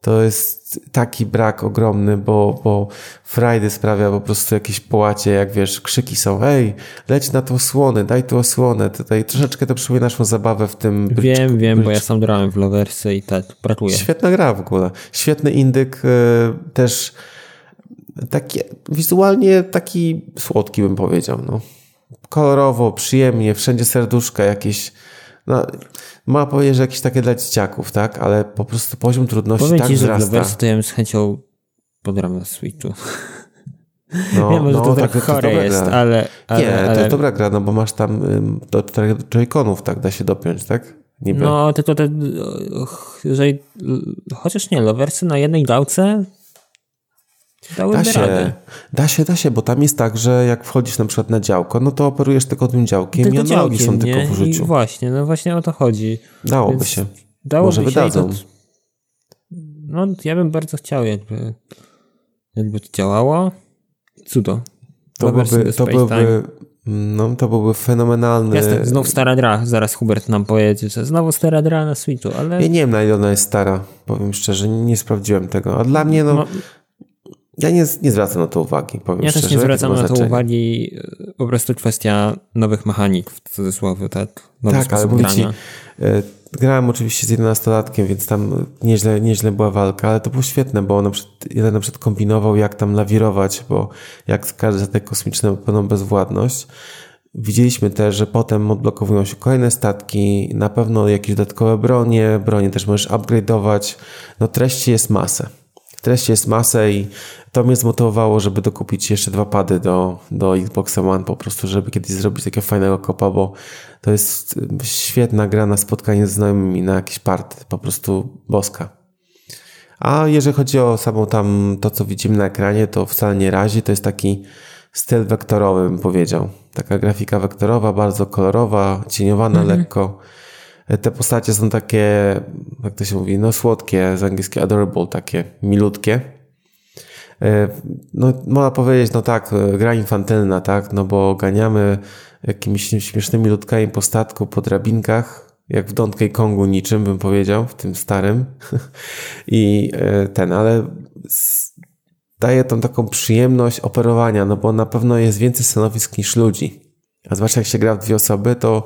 To jest taki brak ogromny, bo, bo frajdy sprawia po prostu jakieś połacie, jak wiesz, krzyki są, ej, leć na tą osłonę, daj tu osłonę. Tutaj troszeczkę to przypomina naszą zabawę w tym. Wiem, wiem, bo ja sam grałem w Loversy i tak, pracuję. Świetna gra w ogóle. Świetny indyk, e, też taki, wizualnie taki słodki bym powiedział, no. Kolorowo, przyjemnie, wszędzie serduszka jakieś no, ma powiedzieć, że jakieś takie dla dzieciaków, tak? Ale po prostu poziom trudności Powiem tak ci, wzrasta. że w to ja bym z chęcią podrał na Switchu. No, Wiem, że no, to tak, tak chore jest, jest ale, ale, Nie, ale... to jest dobra gra, no bo masz tam do czterech joyconów, tak? Da się dopiąć, tak? Niby. No, tylko te, jeżeli, chociaż nie, lowersy na jednej gałce da się, radę. da się, da się, bo tam jest tak, że jak wchodzisz na przykład na działko, no to operujesz tylko tym działkiem tylko i działkiem, są nie? tylko w użyciu. I właśnie, no właśnie o to chodzi. Dałoby Więc się. Dałoby Może się wydadzą. To, no ja bym bardzo chciał, jakby, jakby to działało. Cudo. To byłby, to byłby, no, to byłby fenomenalny... Jasne, znów stara gra. Zaraz Hubert nam pojedzie, że znowu stara gra na Switchu, ale... Ja nie wiem, na ile ona jest stara, powiem szczerze, nie, nie sprawdziłem tego. A dla mnie, no... no ja nie, nie zwracam na to uwagi, powiem Ja szczerze. też nie zwracam na to uwagi, po prostu kwestia nowych mechanik, w cudzysłowie, tak? Nowy tak, ale mówię ci, e, grałem oczywiście z 11-latkiem, więc tam nieźle, nieźle była walka, ale to było świetne, bo na przykład, jeden na przykład kombinował, jak tam lawirować, bo jak każdy statek kosmiczny ma pełną bezwładność. Widzieliśmy też, że potem odblokowują się kolejne statki, na pewno jakieś dodatkowe bronie, bronie też możesz upgrade'ować. No treści jest masę treści jest masę i to mnie zmotywowało, żeby dokupić jeszcze dwa pady do, do Xbox One po prostu, żeby kiedyś zrobić takiego fajnego kopa, bo to jest świetna gra na spotkanie z znajomymi, na jakiś part, po prostu boska. A jeżeli chodzi o samą tam to, co widzimy na ekranie, to wcale nie razi, to jest taki styl wektorowy, bym powiedział. Taka grafika wektorowa, bardzo kolorowa, cieniowana mhm. lekko. Te postacie są takie, jak to się mówi, no słodkie, z angielskiego adorable, takie milutkie. E, no, można powiedzieć, no tak, gra infantylna, tak, no bo ganiamy jakimiś śmiesznymi ludkami po statku, po drabinkach, jak w Donkey Kongu niczym, bym powiedział, w tym starym. I e, ten, ale daje tą taką przyjemność operowania, no bo na pewno jest więcej stanowisk niż ludzi. A zwłaszcza jak się gra w dwie osoby, to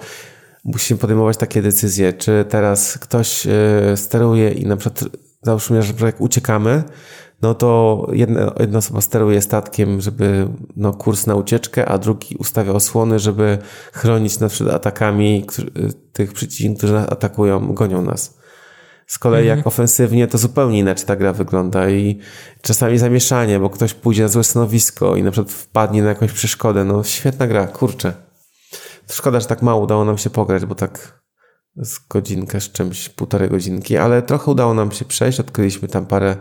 musimy podejmować takie decyzje, czy teraz ktoś e, steruje i na przykład załóżmy, że jak uciekamy, no to jedna, jedna osoba steruje statkiem, żeby no, kurs na ucieczkę, a drugi ustawia osłony, żeby chronić nas przed atakami tych przeciwników, którzy nas atakują, gonią nas. Z kolei mhm. jak ofensywnie, to zupełnie inaczej ta gra wygląda i czasami zamieszanie, bo ktoś pójdzie na złe stanowisko i na przykład wpadnie na jakąś przeszkodę. No świetna gra, kurczę. Szkoda, że tak mało udało nam się pograć, bo tak z godzinkę z czymś, półtorej godzinki, ale trochę udało nam się przejść. Odkryliśmy tam parę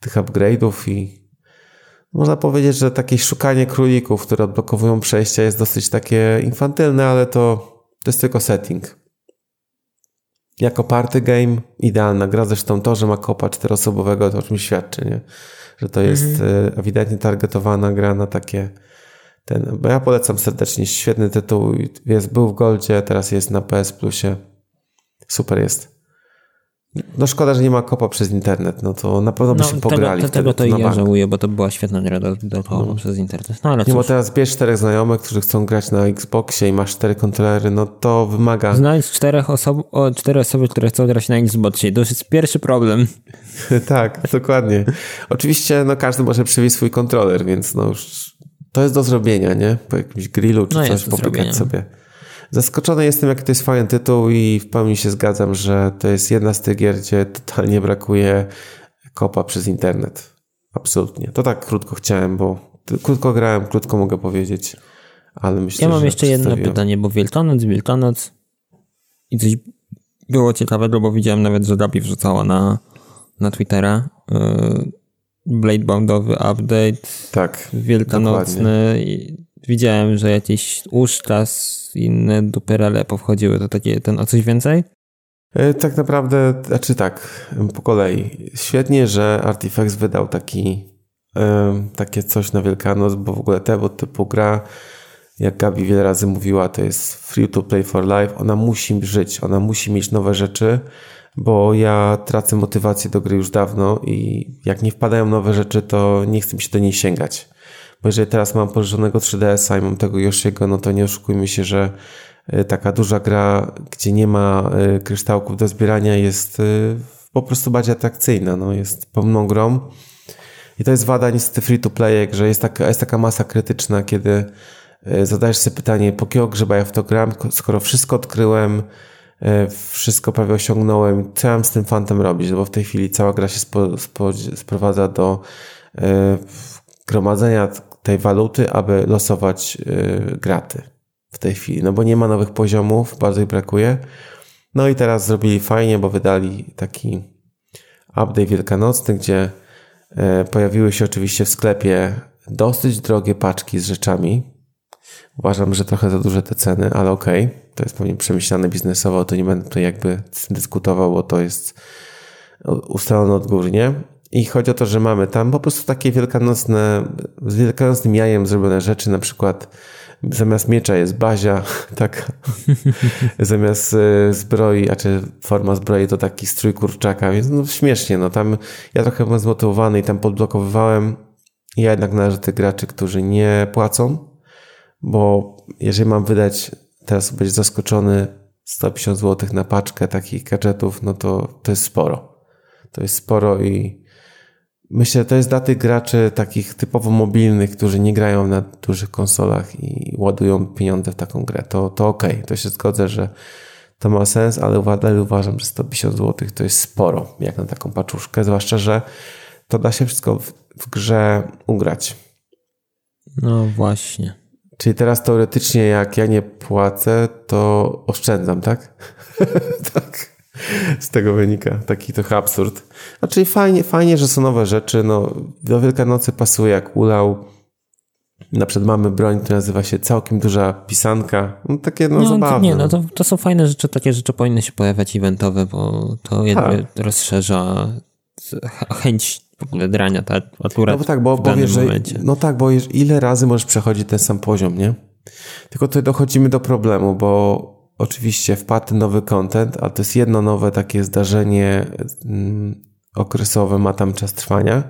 tych upgrade'ów i można powiedzieć, że takie szukanie królików, które odblokowują przejścia jest dosyć takie infantylne, ale to, to jest tylko setting. Jako party game idealna gra, zresztą to, że ma kopa czteroosobowego to o czymś świadczy, nie? Że to jest mhm. ewidentnie targetowana gra na takie ten, bo ja polecam serdecznie, świetny tytuł, jest, był w Goldzie, teraz jest na PS Plusie, super jest. No szkoda, że nie ma kopa przez internet, no to na pewno by no, się pograli. Tego, tego to i ja żałuję, bo to była świetna gra do, do kopa no. przez internet. No ale bo teraz bierz czterech znajomych, którzy chcą grać na Xboxie i masz cztery kontrolery, no to wymaga... Znajdź czterech osob, o, cztery osoby, które chcą grać na Xboxie, to jest pierwszy problem. tak, dokładnie. Oczywiście no każdy może przywieźć swój kontroler, więc no już to jest do zrobienia, nie? Po jakimś grillu czy no coś popykać sobie. Zaskoczony jestem, jaki to jest fajny tytuł i w pełni się zgadzam, że to jest jedna z tych gier, gdzie totalnie brakuje kopa przez internet. Absolutnie. To tak krótko chciałem, bo krótko grałem, krótko mogę powiedzieć, ale myślę, Ja mam jeszcze jedno pytanie, bo Wielkanoc, Wielkanoc i coś było ciekawego, bo widziałem nawet, że Gabi wrzucała na, na Twittera yy, Bladeboundowy update. Tak. Wielkanocny. Widziałem, że jakieś uszczas i inne duperele powchodziły. To takie, ten, a coś więcej? E, tak naprawdę, znaczy tak, po kolei. Świetnie, że Artifacts wydał taki, takie coś na Wielkanoc, bo w ogóle tego typu gra, jak Gabi wiele razy mówiła, to jest free to play for life. Ona musi żyć, ona musi mieć nowe rzeczy, bo ja tracę motywację do gry już dawno i jak nie wpadają nowe rzeczy, to nie chcę mi się do niej sięgać. Bo jeżeli teraz mam pożyczonego 3DS-a i mam tego Yoshiego, no to nie oszukujmy się, że y, taka duża gra, gdzie nie ma y, kryształków do zbierania jest y, po prostu bardziej atrakcyjna, no jest pełną grą. I to jest wada niestety free to play, że jest taka, jest taka masa krytyczna, kiedy zadajesz sobie pytanie, po kiego grzyba ja w to gram, skoro wszystko odkryłem, wszystko prawie osiągnąłem, co mam z tym fantem robić, bo w tej chwili cała gra się spo, spo, sprowadza do gromadzenia tej waluty, aby losować yy, graty w tej chwili, no bo nie ma nowych poziomów, bardzo ich brakuje. No i teraz zrobili fajnie, bo wydali taki update wielkanocny, gdzie pojawiły się oczywiście w sklepie dosyć drogie paczki z rzeczami. Uważam, że trochę za duże te ceny, ale okej, okay. to jest pewnie przemyślane biznesowo, to nie będę tutaj jakby dyskutował, bo to jest ustalone odgórnie. I chodzi o to, że mamy tam po prostu takie wielkanocne, z wielkanocnym jajem zrobione rzeczy, na przykład zamiast miecza jest bazia, tak, zamiast e, zbroi, a czy forma zbroi to taki strój kurczaka, więc no śmiesznie, no tam ja trochę byłem zmotywowany i tam podblokowywałem. Ja jednak należę tych graczy, którzy nie płacą, bo jeżeli mam wydać, teraz być zaskoczony 150 zł na paczkę takich gadżetów, no to to jest sporo. To jest sporo i Myślę, to jest dla tych graczy takich typowo mobilnych, którzy nie grają na dużych konsolach i ładują pieniądze w taką grę. To, to okej, okay. to się zgodzę, że to ma sens, ale uważam, że 150 zł to jest sporo, jak na taką paczuszkę, zwłaszcza, że to da się wszystko w, w grze ugrać. No właśnie. Czyli teraz teoretycznie, jak ja nie płacę, to oszczędzam, tak? tak z tego wynika. Taki trochę absurd. Znaczy fajnie, fajnie, że są nowe rzeczy. No, do Wielkanocy pasuje jak ulał. Na przykład mamy broń, która nazywa się całkiem duża pisanka. No, takie no, no zabawne. Nie, no to, to są fajne rzeczy, takie rzeczy powinny się pojawiać eventowe, bo to jakby tak. rozszerza chęć drania, tak? Akurat no bo tak, bo, bo wiesz, że, no tak, bo ile razy możesz przechodzić ten sam poziom, nie? Tylko tutaj dochodzimy do problemu, bo oczywiście wpadł nowy content, a to jest jedno nowe takie zdarzenie mm, okresowe, ma tam czas trwania.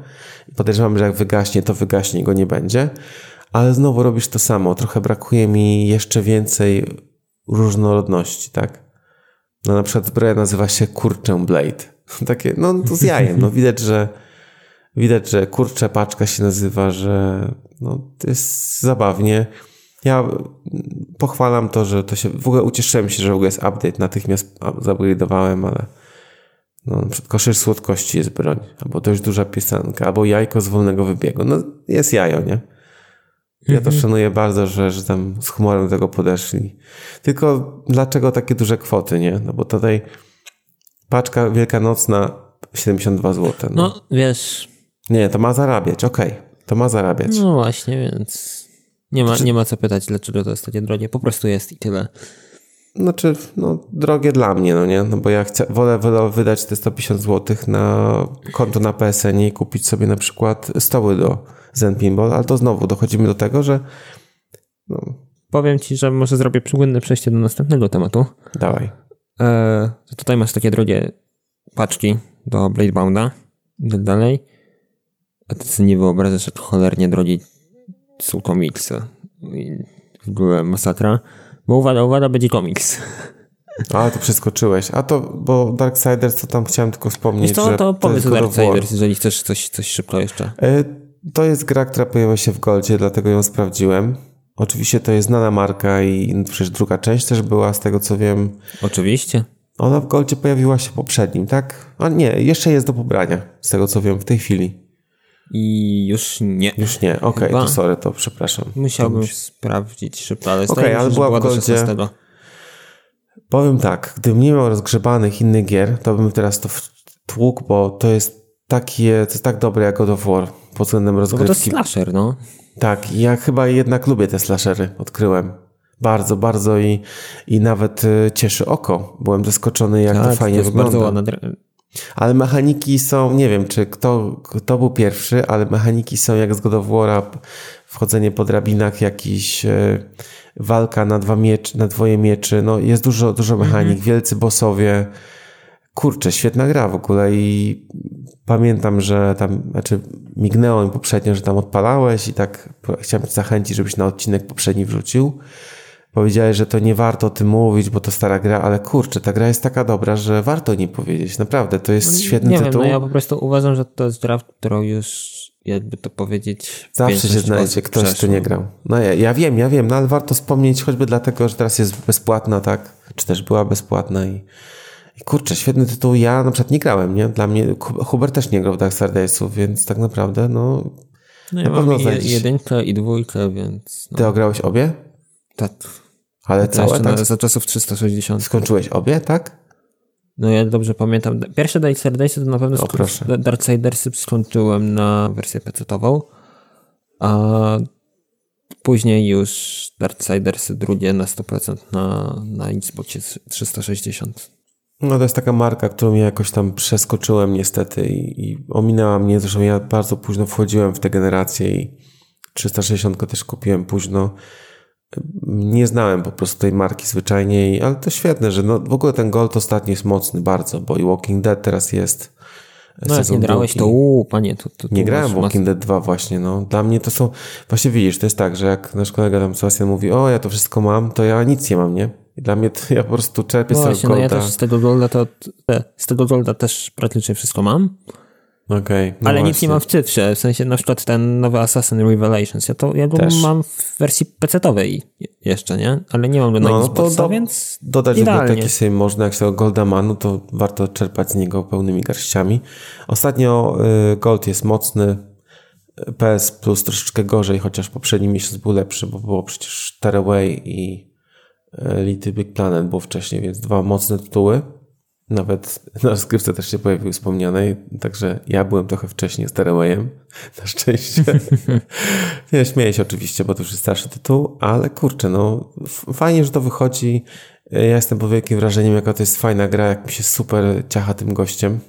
Podejrzewam, że jak wygaśnie, to wygaśnie, go nie będzie. Ale znowu robisz to samo. Trochę brakuje mi jeszcze więcej różnorodności, tak? No na przykład zbroja nazywa się Kurczę Blade. Takie, no to z jajem. No widać, że widać, że kurcze paczka się nazywa, że no to jest zabawnie. Ja pochwalam to, że to się, w ogóle ucieszyłem się, że w ogóle jest update, natychmiast upgrade'owałem, ale no, na koszyk słodkości jest broń, albo dość duża piosenka, albo jajko z wolnego wybiegu. No jest jajo, nie? Ja to mhm. szanuję bardzo, że, że tam z humorem do tego podeszli. Tylko dlaczego takie duże kwoty, nie? No bo tutaj paczka wielkanocna 72 zł. No, no wiesz. Nie, to ma zarabiać, okej. Okay. To ma zarabiać. No właśnie, więc nie ma, nie ma co pytać, dlaczego to jest takie drogie. Po prostu jest i tyle. Znaczy, no, drogie dla mnie, no nie? No bo ja chcę, wolę, wolę wydać te 150 zł na konto na PSN i kupić sobie na przykład stoły do Zen Pinball, ale to znowu dochodzimy do tego, że no. Powiem ci, że może zrobię przygłębne przejście do następnego tematu. Dawaj. E, tutaj masz takie drogie paczki do Bladebounda i tak dalej. A ty sobie nie wyobrażasz, jak cholernie drogi są komiksy. W ogóle masakra. Bo uwaga, uwaga, będzie komiks. A, to przeskoczyłeś. A to, bo Darksiders, to tam chciałem tylko wspomnieć, Wiesz co, że to powiedz o Darksiders, jeżeli chcesz coś, coś szybko jeszcze. E, to jest gra, która pojawiła się w Goldzie, dlatego ją sprawdziłem. Oczywiście to jest znana marka i przecież druga część też była, z tego co wiem. Oczywiście. Ona w Goldzie pojawiła się poprzednim, tak? A nie, jeszcze jest do pobrania, z tego co wiem, w tej chwili. I już nie. Już nie, okej, okay, to sorry, to przepraszam. Musiałbym to sprawdzić szybko, ale okay, ale była w Goldzie. Powiem tak, gdybym nie miał rozgrzebanych innych gier, to bym teraz to tłukł, bo to jest takie, to jest tak dobre jak God of War pod względem No bo to jest rozgrywki. slasher, no. Tak, ja chyba jednak lubię te slashery, odkryłem. Bardzo, bardzo i, i nawet y, cieszy oko. Byłem zaskoczony, jak to Tak, fajnie jest wygląda. bardzo ładna. Ale mechaniki są, nie wiem, czy kto, kto był pierwszy, ale mechaniki są jak z God of War'a, p- wchodzenie po drabinach, jakiś e, walka na dwa miecz, na dwoje mieczy, no jest dużo, dużo mechanik, wielcy bossowie. Kurczę, świetna gra w ogóle i pamiętam, że tam, znaczy mignęło mi poprzednio, że tam odpalałeś i tak chciałem cię zachęcić, żebyś na odcinek poprzedni wrzucił. Powiedziałeś, że to nie warto o tym mówić, bo to stara gra, ale kurczę, ta gra jest taka dobra, że warto o niej powiedzieć. Naprawdę, to jest świetny Nie wiem, tytuł. no ja po prostu uważam, że to jest w którą już, jakby to powiedzieć... Zawsze się znajdzie ktoś, kto nie grał. No ja, ja wiem, ja wiem, no ale warto wspomnieć choćby dlatego, że teraz jest bezpłatna, tak? Czy też była bezpłatna i, i kurczę, świetny tytuł. Ja na przykład nie grałem, nie? Dla mnie, Hu- Hubert też nie grał w Dark Stardaysów, więc tak naprawdę, no... No ja Na mam pewno i znajdziesz. jedynkę i dwójkę, więc... No, Ty ograłeś obie? tak. Ale całe, jeszcze tak? na, za czasów 360. Skończyłeś obie, tak? No ja dobrze pamiętam. Pierwsze Dark Daysy to na pewno O, proszę. Darksidersy skończyłem na wersję PC-ową, a później już Darksidersy drugie na 100% na, na Xboxie 360. No to jest taka marka, którą ja jakoś tam przeskoczyłem niestety i, i ominęła mnie. Zresztą ja bardzo późno wchodziłem w tę generację i 360 też kupiłem późno. Nie znałem po prostu tej marki zwyczajnie, ale to świetne, że no, w ogóle ten Gold ostatni jest mocny bardzo, bo i Walking Dead teraz jest. No jak nie grałeś, to uuu, panie, Nie grałem w Walking Dead 2 właśnie, no. Dla mnie to są, właśnie widzisz, to jest tak, że jak nasz kolega tam Sebastian mówi, o ja to wszystko mam, to ja nic nie mam, nie? I dla mnie to ja po prostu czerpię No z tego właśnie, no ja Golda. też z tego Golda to, z tego Golda też praktycznie wszystko mam, Okej, no ale nic właśnie. nie mam w cyfrze, w sensie na przykład ten nowy Assassin Revelations, ja to ja go mam w wersji PC-owej jeszcze, nie? Ale nie mam go na No, to Xboxa, do- więc Dodać do idealnie. biblioteki sobie można, jak tego Golda ma, no to warto czerpać z niego pełnymi garściami. Ostatnio y, Gold jest mocny, PS Plus troszeczkę gorzej, chociaż poprzedni miesiąc był lepszy, bo było przecież Tearaway i y, Little Big Planet było wcześniej, więc dwa mocne tytuły. Nawet na rozgrywce też się pojawiły wspomnianej, także ja byłem trochę wcześniej z na szczęście. Nie, śmieję się oczywiście, bo to już jest starszy tytuł, ale kurczę, no fajnie, że to wychodzi. Ja jestem pod wielkim wrażeniem, jaka to jest fajna gra, jak mi się super ciacha tym gościem.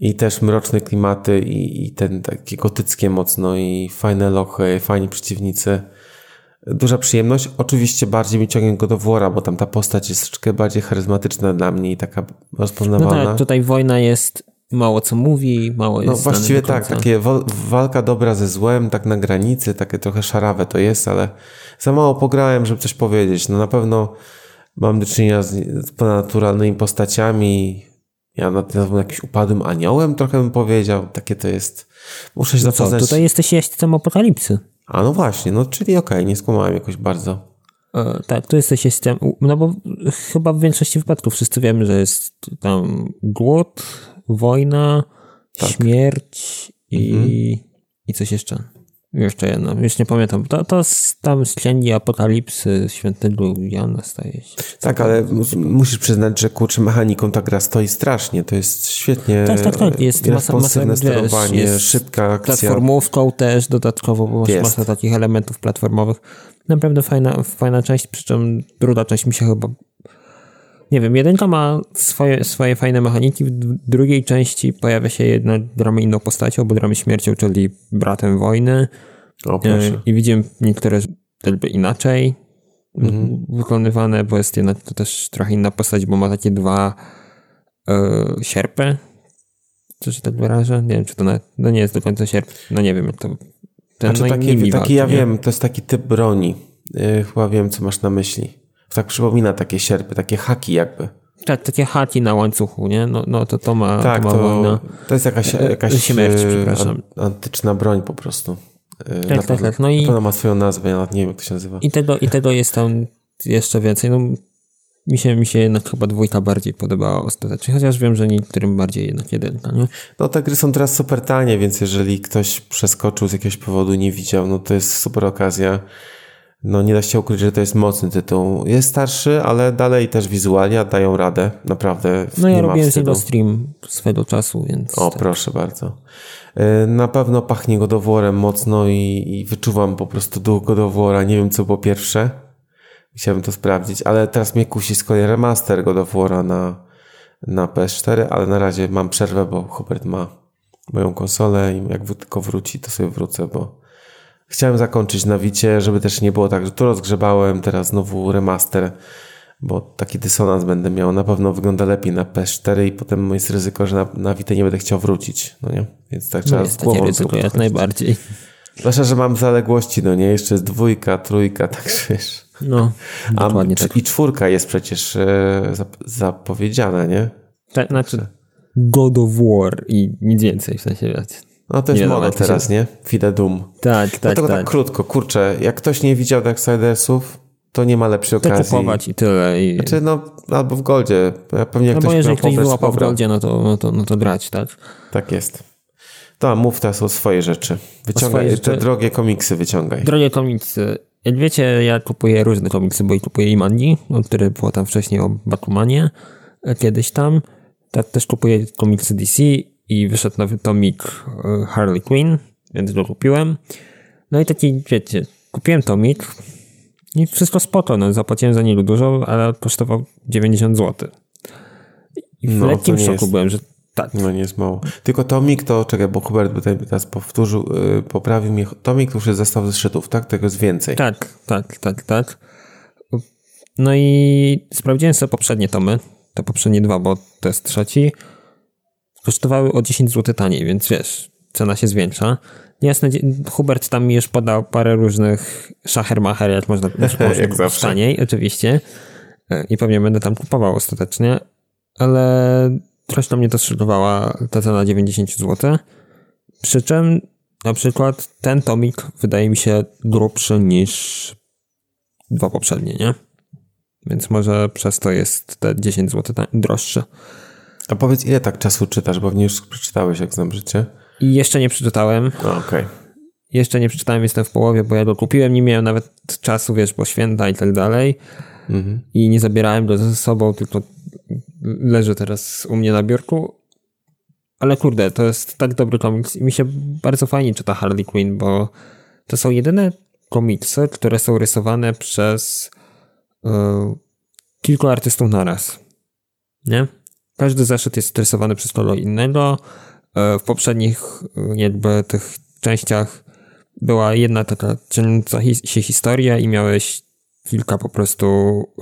I też mroczne klimaty i, i ten takie gotyckie mocno i fajne lochy, fajni przeciwnicy. Duża przyjemność. Oczywiście bardziej mi ciągnie go do Wora, bo tam ta postać jest troszeczkę bardziej charyzmatyczna dla mnie i taka No rozpoznawalna. tak, tutaj wojna jest mało co mówi, mało jest No właściwie tak, takie wal- walka dobra ze złem, tak na granicy, takie trochę szarawe to jest, ale za mało pograłem, żeby coś powiedzieć. No na pewno mam do czynienia z, ponadnaturalnymi postaciami. Ja na nazwę jakimś upadłym aniołem trochę bym powiedział. Takie to jest. Muszę się No co, zapoznać. tutaj jesteś jeźdźcem apokalipsy. A no właśnie, no czyli okej, nie skłamałem jakoś bardzo. E, tak, tu jesteś jeźdźcem, no bo chyba w większości wypadków wszyscy wiemy, że jest tam głód, wojna, Tak. śmierć i, Mhm. i coś jeszcze. Jeszcze jedno, już nie pamiętam. To, to z, tam z księgi apokalipsy świętego Jana staje się. Tak, ale mus- musisz przyznać, że kurczę mechaniką ta gra stoi strasznie. To jest świetnie Tak, tak, tak, jest masa, masa sterowanie, jest szybka akcja. platformówką też dodatkowo, bo masz Jest. masa takich elementów platformowych. Naprawdę fajna, fajna część, przy czym druga część mi się chyba nie wiem, jedynka ma swoje, swoje fajne mechaniki, w drugiej części pojawia się jedna gramy inną postacią, bo gramy śmiercią, czyli bratem wojny O, E, proszę. i widzimy niektóre jakby inaczej Mhm. wykonywane, bo jest jednak to też trochę inna postać, bo ma takie dwa e, sierpy, czy się tak wyrażę? Nie wiem, czy to nawet, no nie jest do końca sierp, no nie wiem, jak to ten Znaczy no taki, taki ja nie? wiem, to jest taki typ broni. Yy, chyba wiem, co masz na myśli. Tak przypomina takie sierpy, takie haki jakby. Tak, takie haki na łańcuchu, nie? No, no to to ma, tak, to ma wojna. to, to jest jakaś, E, jakaś śmierć, przepraszam. an- antyczna broń po prostu. Tak, na tak, pewno, tak. No i- na pewno ma swoją nazwę, ja nie wiem, jak to się nazywa. I tego, I tego jest tam jeszcze więcej. No, mi się, mi się jednak chyba dwójka bardziej podobała ostatecznie, chociaż wiem, że niektórym bardziej jednak jedynka, nie? No te gry są teraz super tanie, więc jeżeli ktoś przeskoczył z jakiegoś powodu, nie widział, no to jest super okazja. No nie da się ukryć, że to jest mocny tytuł. Jest starszy, ale dalej też wizualia dają radę, naprawdę. No ja robiłem z niego stream swego czasu, więc... O, tak. proszę bardzo. Y, Na pewno pachnie godoworem mocno i, i wyczuwam po prostu duch godowora. Nie wiem, co było pierwsze. Chciałbym to sprawdzić, ale teraz mnie kusi z kolei remaster godowora na, na PS4, ale na razie mam przerwę, bo Hubert ma moją konsolę i jak tylko wróci, to sobie wrócę, bo chciałem zakończyć na Wicie, żeby też nie było tak, że tu rozgrzebałem, teraz znowu remaster, bo taki dysonans będę miał. Na pewno wygląda lepiej na PS4 i potem jest ryzyko, że na, na Vita nie będę chciał wrócić, no nie? Więc tak No trzeba jest z głową ryzyko jak najbardziej. Zwłaszcza, że mam zaległości, no nie? Jeszcze jest dwójka, trójka, tak wiesz. No, A tak. I czwórka jest przecież e, zap- zapowiedziana, nie? tak. Znaczy God of War i nic więcej, w sensie, wiecie. No to jest moda to się- teraz, nie? Fide Doom. Tak, tak, Dlatego tak. tak. krótko, kurczę, jak ktoś nie widział Darksidersów, to nie ma lepszej To okazji. kupować i tyle. I... Czy no, albo w Goldzie. Ja Pewnie jak No ktoś jeżeli ktoś wyłapał w. Goldzie, no to, no, to, no to grać, tak? Tak jest. To a mów teraz o swoje rzeczy. Wyciągaj swoje te rzeczy? drogie komiksy, wyciągaj. Drogie komiksy. Jak wiecie, ja kupuję różne komiksy, bo i kupuję i Mangi, o które było tam wcześniej o Batmanie, e, kiedyś tam. Tak też kupuję komiksy DC i wyszedł nowy tomik e, Harley Quinn, więc go kupiłem. No i taki, wiecie, kupiłem tomik i wszystko spoko, no zapłaciłem za niego dużo, ale kosztował 90 zł. I w No, lekkim szoku jest- byłem, że tak, No nie jest mało. Tylko Tomik to, czekaj, bo Hubert by teraz powtórzył, yy, poprawił mnie. Tomik to już jest zestaw zeszytów, tak? Tego jest więcej. Tak, tak, tak, tak. No i sprawdziłem sobie poprzednie tomy, te poprzednie dwa, bo to jest trzeci. Kosztowały o 10 zł taniej, więc wiesz, cena się zwiększa. Jasne, Hubert tam mi już podał parę różnych szachermacher, jak można, jak zawsze. taniej, oczywiście. E, I pewnie będę tam kupował ostatecznie, ale troszkę mnie to zszokowała ta cena 90 zł. Przy czym na przykład ten tomik wydaje mi się grubszy niż dwa poprzednie, nie? Więc może przez to jest te 10 zł droższe. A powiedz, ile tak czasu czytasz, bo mnie już przeczytałeś, jak znam życie. I jeszcze nie przeczytałem. Okej. Jeszcze nie przeczytałem, jestem w połowie, bo ja go kupiłem, nie miałem nawet czasu, wiesz, bo święta i tak dalej. Mhm. I nie zabierałem go ze sobą, tylko leży teraz u mnie na biurku. Ale kurde, to jest tak dobry komiks i mi się bardzo fajnie czyta Harley Quinn, bo to są jedyne komiksy, które są rysowane przez y, kilku artystów naraz. Nie? Każdy zeszyt jest rysowany przez kogo innego. Y, w poprzednich jakby tych częściach była jedna taka hi- się historia i miałeś kilka po prostu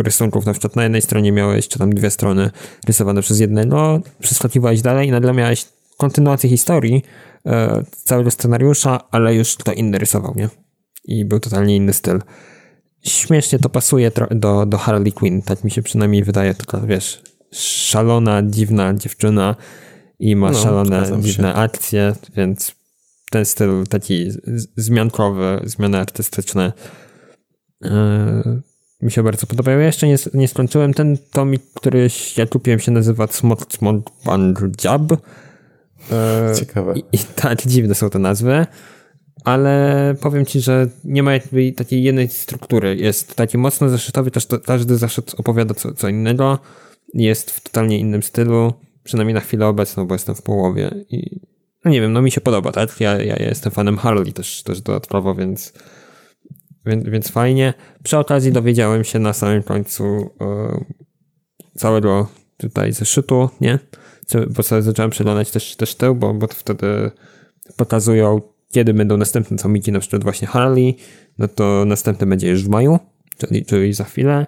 rysunków. Na przykład na jednej stronie miałeś, czy tam dwie strony rysowane przez jednego, przeskakiwałeś dalej i nagle miałeś kontynuację historii e, całego scenariusza, ale już kto inny rysował, nie? I był totalnie inny styl. Śmiesznie to pasuje do, do Harley Quinn, tak mi się przynajmniej wydaje, taka wiesz, szalona, dziwna dziewczyna i ma No, szalone, zgadzam się. dziwne akcje, więc ten styl taki zmiankowy, zmiany artystyczne Yy, mi się bardzo podobają. Ja jeszcze nie, nie skończyłem. Ten tomik, który ja kupiłem się nazywa Smot Smot Jab. Yy, Ciekawe. I, I tak, dziwne są te nazwy. Ale powiem ci, że nie ma jakby takiej jednej struktury. Jest taki mocno zeszytowy, też każdy zeszyt opowiada co, co innego. Jest w totalnie innym stylu. Przynajmniej na chwilę obecną, bo jestem w połowie. I no nie wiem, no mi się podoba, tak? Ja, ja, jestem fanem Harley też, też dodatkowo, więc więc, więc fajnie. Przy okazji dowiedziałem się na samym końcu e, całego tutaj zeszytu, nie? Bo sobie zacząłem przeglądać też, też tył, bo, bo wtedy pokazują, kiedy będą następne comiki, na przykład właśnie Harley, no to następny będzie już w maju, czyli, czyli za chwilę.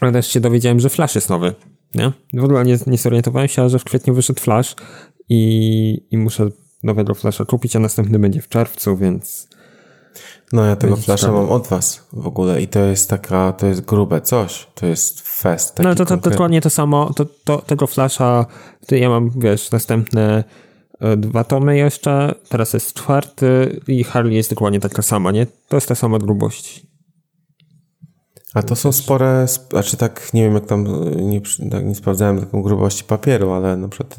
Ale też się dowiedziałem, że Flash jest nowy, nie? W ogóle nie, nie zorientowałem się, że w kwietniu wyszedł Flash i, i muszę nowego Flasha kupić, a następny będzie w czerwcu, więc No ja tego flasza mam od was w ogóle i to jest taka, to jest grube coś. To jest fest. No to, to, to dokładnie to samo, to, to, tego flasha, to ja mam, wiesz, następne e, dwa tomy jeszcze, teraz jest czwarty i Harley jest dokładnie taka sama, nie? To jest ta sama grubość. A to są spore, sp- znaczy tak, nie wiem jak tam, nie, tak, nie sprawdzałem taką grubości papieru, ale na przykład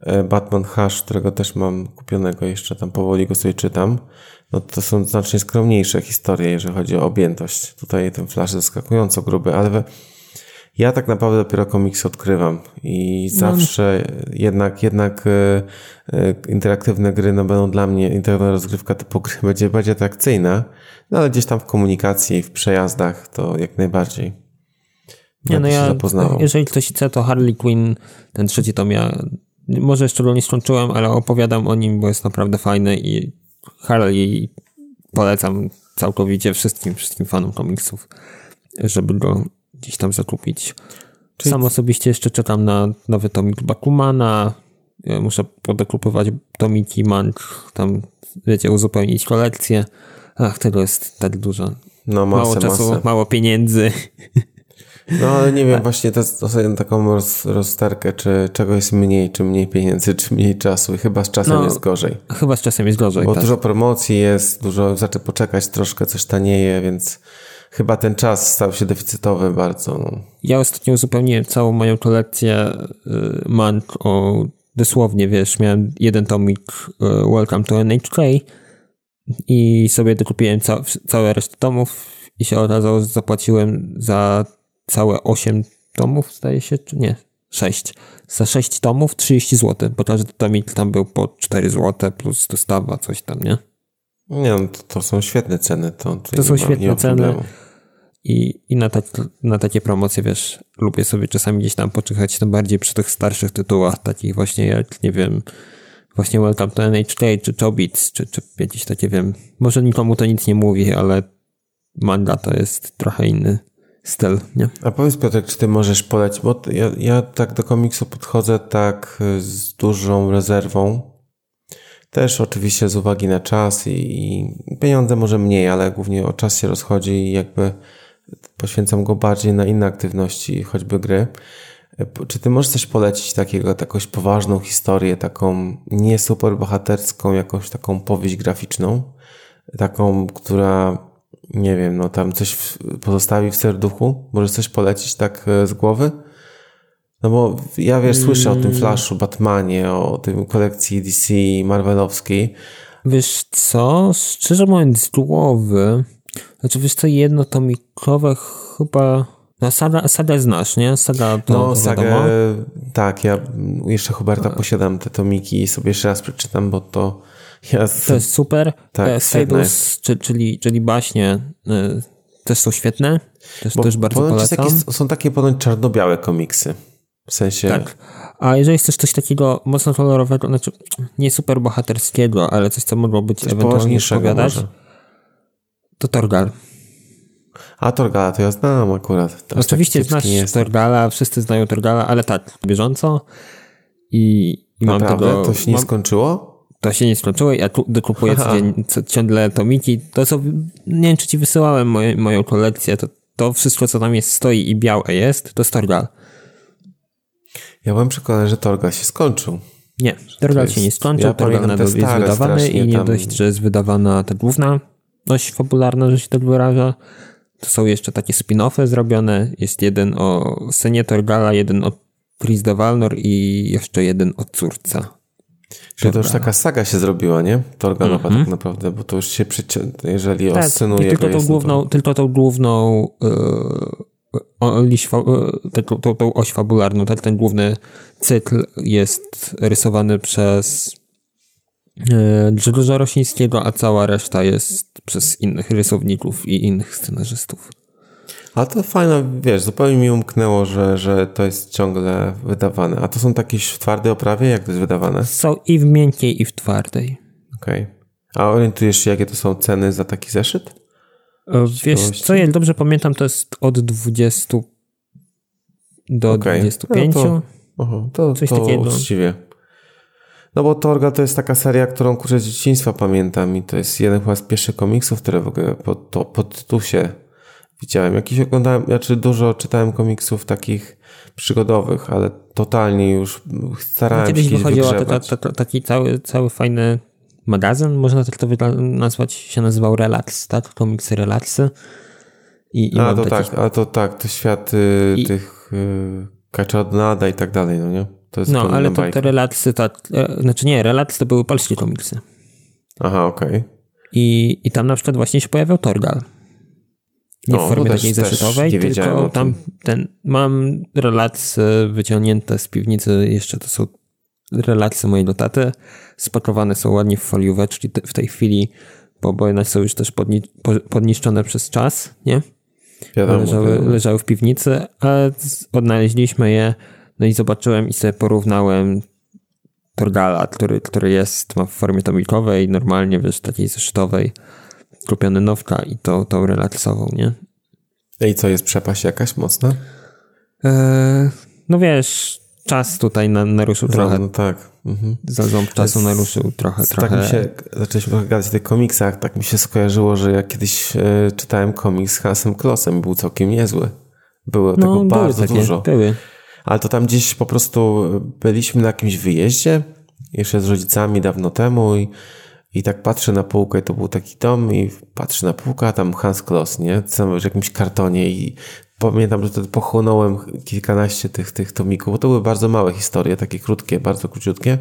e, Batman Hash, którego też mam kupionego jeszcze, tam powoli go sobie czytam. no to są znacznie skromniejsze historie, jeżeli chodzi o objętość. Tutaj ten flash zaskakująco gruby, ale ja tak naprawdę dopiero komiksy odkrywam i no. zawsze jednak, jednak e, e, interaktywne gry no będą dla mnie, interaktywna rozgrywka typu gry będzie bardziej atrakcyjna, no ale gdzieś tam w komunikacji, w przejazdach to jak najbardziej. Nie, no ja, jeżeli ktoś chce, to Harley Quinn, ten trzeci tom ja może jeszcze go nie skończyłem, ale opowiadam o nim, bo jest naprawdę fajny i Harley polecam całkowicie wszystkim, wszystkim fanom komiksów, żeby go gdzieś tam zakupić. Czyli... Sam osobiście jeszcze czekam na nowy tomik Bakumana. Muszę podekupować tomiki Mank, tam wiecie, uzupełnić kolekcję. Ach, tego jest tak dużo. No, masę, mało czasu, masę. mało pieniędzy. No ale nie wiem, właśnie to jest ostatnio taką roz, rozterkę, czy czego jest mniej, czy mniej pieniędzy, czy mniej czasu i chyba z czasem no, jest gorzej. Chyba z czasem jest gorzej, Bo tak. dużo promocji jest, dużo, znaczy poczekać troszkę, coś tanieje, więc chyba ten czas stał się deficytowy bardzo. No. Ja ostatnio uzupełniłem całą moją kolekcję y, mank o dosłownie, wiesz, miałem jeden tomik y, Welcome to NHK i sobie dokupiłem ca całe resztę tomów i się okazało, że zapłaciłem za całe 8 tomów, zdaje się, czy nie? 6. Za 6 tomów 30 zł, bo każdy tomik tam był po 4 zł plus dostawa, coś tam, nie? Nie, no to, to są świetne ceny. To, to są ma, świetne ceny. I, i na, tak, na takie promocje, wiesz, lubię sobie czasami gdzieś tam poczyhać, tym bardziej przy tych starszych tytułach, takich właśnie jak, nie wiem, właśnie Welcome to NHK, czy Chobits, czy, czy jakieś takie, wiem, może nikomu to nic nie mówi, ale manga to jest trochę inny styl, nie? A powiedz Piotrek, czy ty możesz polecić, bo ja, ja tak do komiksu podchodzę tak z dużą rezerwą, też oczywiście z uwagi na czas i, i pieniądze może mniej, ale głównie o czas się rozchodzi i jakby poświęcam go bardziej na inne aktywności, choćby gry. Czy ty możesz coś polecić takiego, jakąś poważną historię, taką nie super bohaterską, jakąś taką powieść graficzną, taką, która nie wiem, no tam coś pozostawi w serduchu? Możesz coś polecić tak e, z głowy? No bo ja wiesz, słyszę o tym mm. Flashu, Batmanie, o tym kolekcji DC Marvelowskiej. Wiesz co, szczerze mówiąc z głowy, znaczy wiesz co, jednotomikowe chyba... No saga, saga znasz, nie? Saga to, No sagę, tak, ja jeszcze Huberta posiadam te tomiki i sobie jeszcze raz przeczytam, bo to ja to jest super. Tak, e, Fables, czy, czyli, czyli baśnie y, też są świetne. Też, też bardzo polecam. Takie, są takie ponoć czarno-białe komiksy. W sensie... Tak. A jeżeli chcesz coś takiego mocno kolorowego, znaczy nie super bohaterskiego, ale coś, co mogło być coś ewentualnie opowiadać, to Torgal. A Torgala to ja znam akurat. Teraz Oczywiście znasz Torgala, wszyscy znają Torgala, ale tak, bieżąco. I, i mam tego... To się nie mam, skończyło? To się nie skończyło, ja dokupuję codziennie, co, ciągle tomiki. To co, nie wiem czy ci wysyłałem moje, moją kolekcję, to, to wszystko co tam jest stoi i białe jest, to Torgal. Ja byłem przekonany, że Torgal się skończył. Nie, Torgal się nie skończył, ja Torgal nadal jest wydawany i nie tam... dość, że jest wydawana ta główna oś fabularna, że się tak wyraża, to są jeszcze takie spin-offy zrobione. Jest jeden o scenie Torgala, jeden o Chris de Valnor i jeszcze jeden o córce. Czyli to już taka saga się zrobiła, nie? Torgalowa mm -hmm. tak naprawdę, bo to już się przyciąga, jeżeli tak, oscynuje tylko tą, główną, to... tylko tą główną yy, oś, yy, tą, tą, tą oś fabularną, tak, ten główny cykl jest rysowany przez Grzegorza Rosińskiego, a cała reszta jest przez innych rysowników i innych scenarzystów. A to fajne, wiesz, zupełnie mi umknęło, że, że to jest ciągle wydawane. A to są takie w twardej oprawie? Jak to jest wydawane? Są i w miękkiej, i w twardej. Okej. Okay. A orientujesz się, jakie to są ceny za taki zeszyt? E, wiesz, co ja dobrze pamiętam, to jest od 20 do okay. 25. No to, aha, to, Coś to takiego. uczciwie. No bo Torga to jest taka seria, którą kurczę z dzieciństwa pamiętam i to jest jeden chyba z pierwszych komiksów, które w ogóle pod, to, pod tu się widziałem. Jakiś oglądałem, znaczy dużo czytałem komiksów takich przygodowych, ale totalnie już starałem Kiedyś się Kiedyś to, taki cały, cały fajny magazyn, można tak to nazwać, się nazywał Relax, tak? Komiksy Relaxy. I, i a, to takich... tak, a to tak, to świat y, I... tych y, Kaczadnada i tak dalej, no nie? No, ale to, te relaksy, tak, e, znaczy nie, relaksy to były polskie komiksy. Aha, okej. Okay. I, I tam na przykład właśnie się pojawiał Torgal. Nie w formie takiej zeszytowej, tylko tam ten, mam relacje wyciągnięte z piwnicy, jeszcze to są relacje mojego taty, spakowane są ładnie w folióweczki w tej chwili, bo, bo one są już też podni podniszczone przez czas, nie? Wiadomo, leżały, wiadomo. leżały w piwnicy, ale odnaleźliśmy je, no i zobaczyłem i sobie porównałem Torgala, który, który jest, ma w formie tomikowej, normalnie, wiesz, takiej zeszytowej, kupiony nowka i to, tą relaksową, nie? I co, jest przepaść jakaś mocna? Eee, no wiesz, czas tutaj na, naruszył trochę. No, tak. Mhm. Za ząb czasu naruszył trochę, tak trochę. Mi się, zaczęliśmy trochę gadać o tych komiksach, tak mi się skojarzyło, że ja kiedyś e, czytałem komiks z Hansem Klossem i był całkiem niezły. Było no, tego bardzo takie, dużo. Były. Ale to tam gdzieś po prostu byliśmy na jakimś wyjeździe, jeszcze z rodzicami dawno temu i, i tak patrzę na półkę to był taki dom i patrzę na półkę, a tam Hans Kloss, nie? W jakimś kartonie i pamiętam, że wtedy pochłonąłem kilkanaście tych, tych tomików, bo to były bardzo małe historie, takie krótkie, bardzo króciutkie.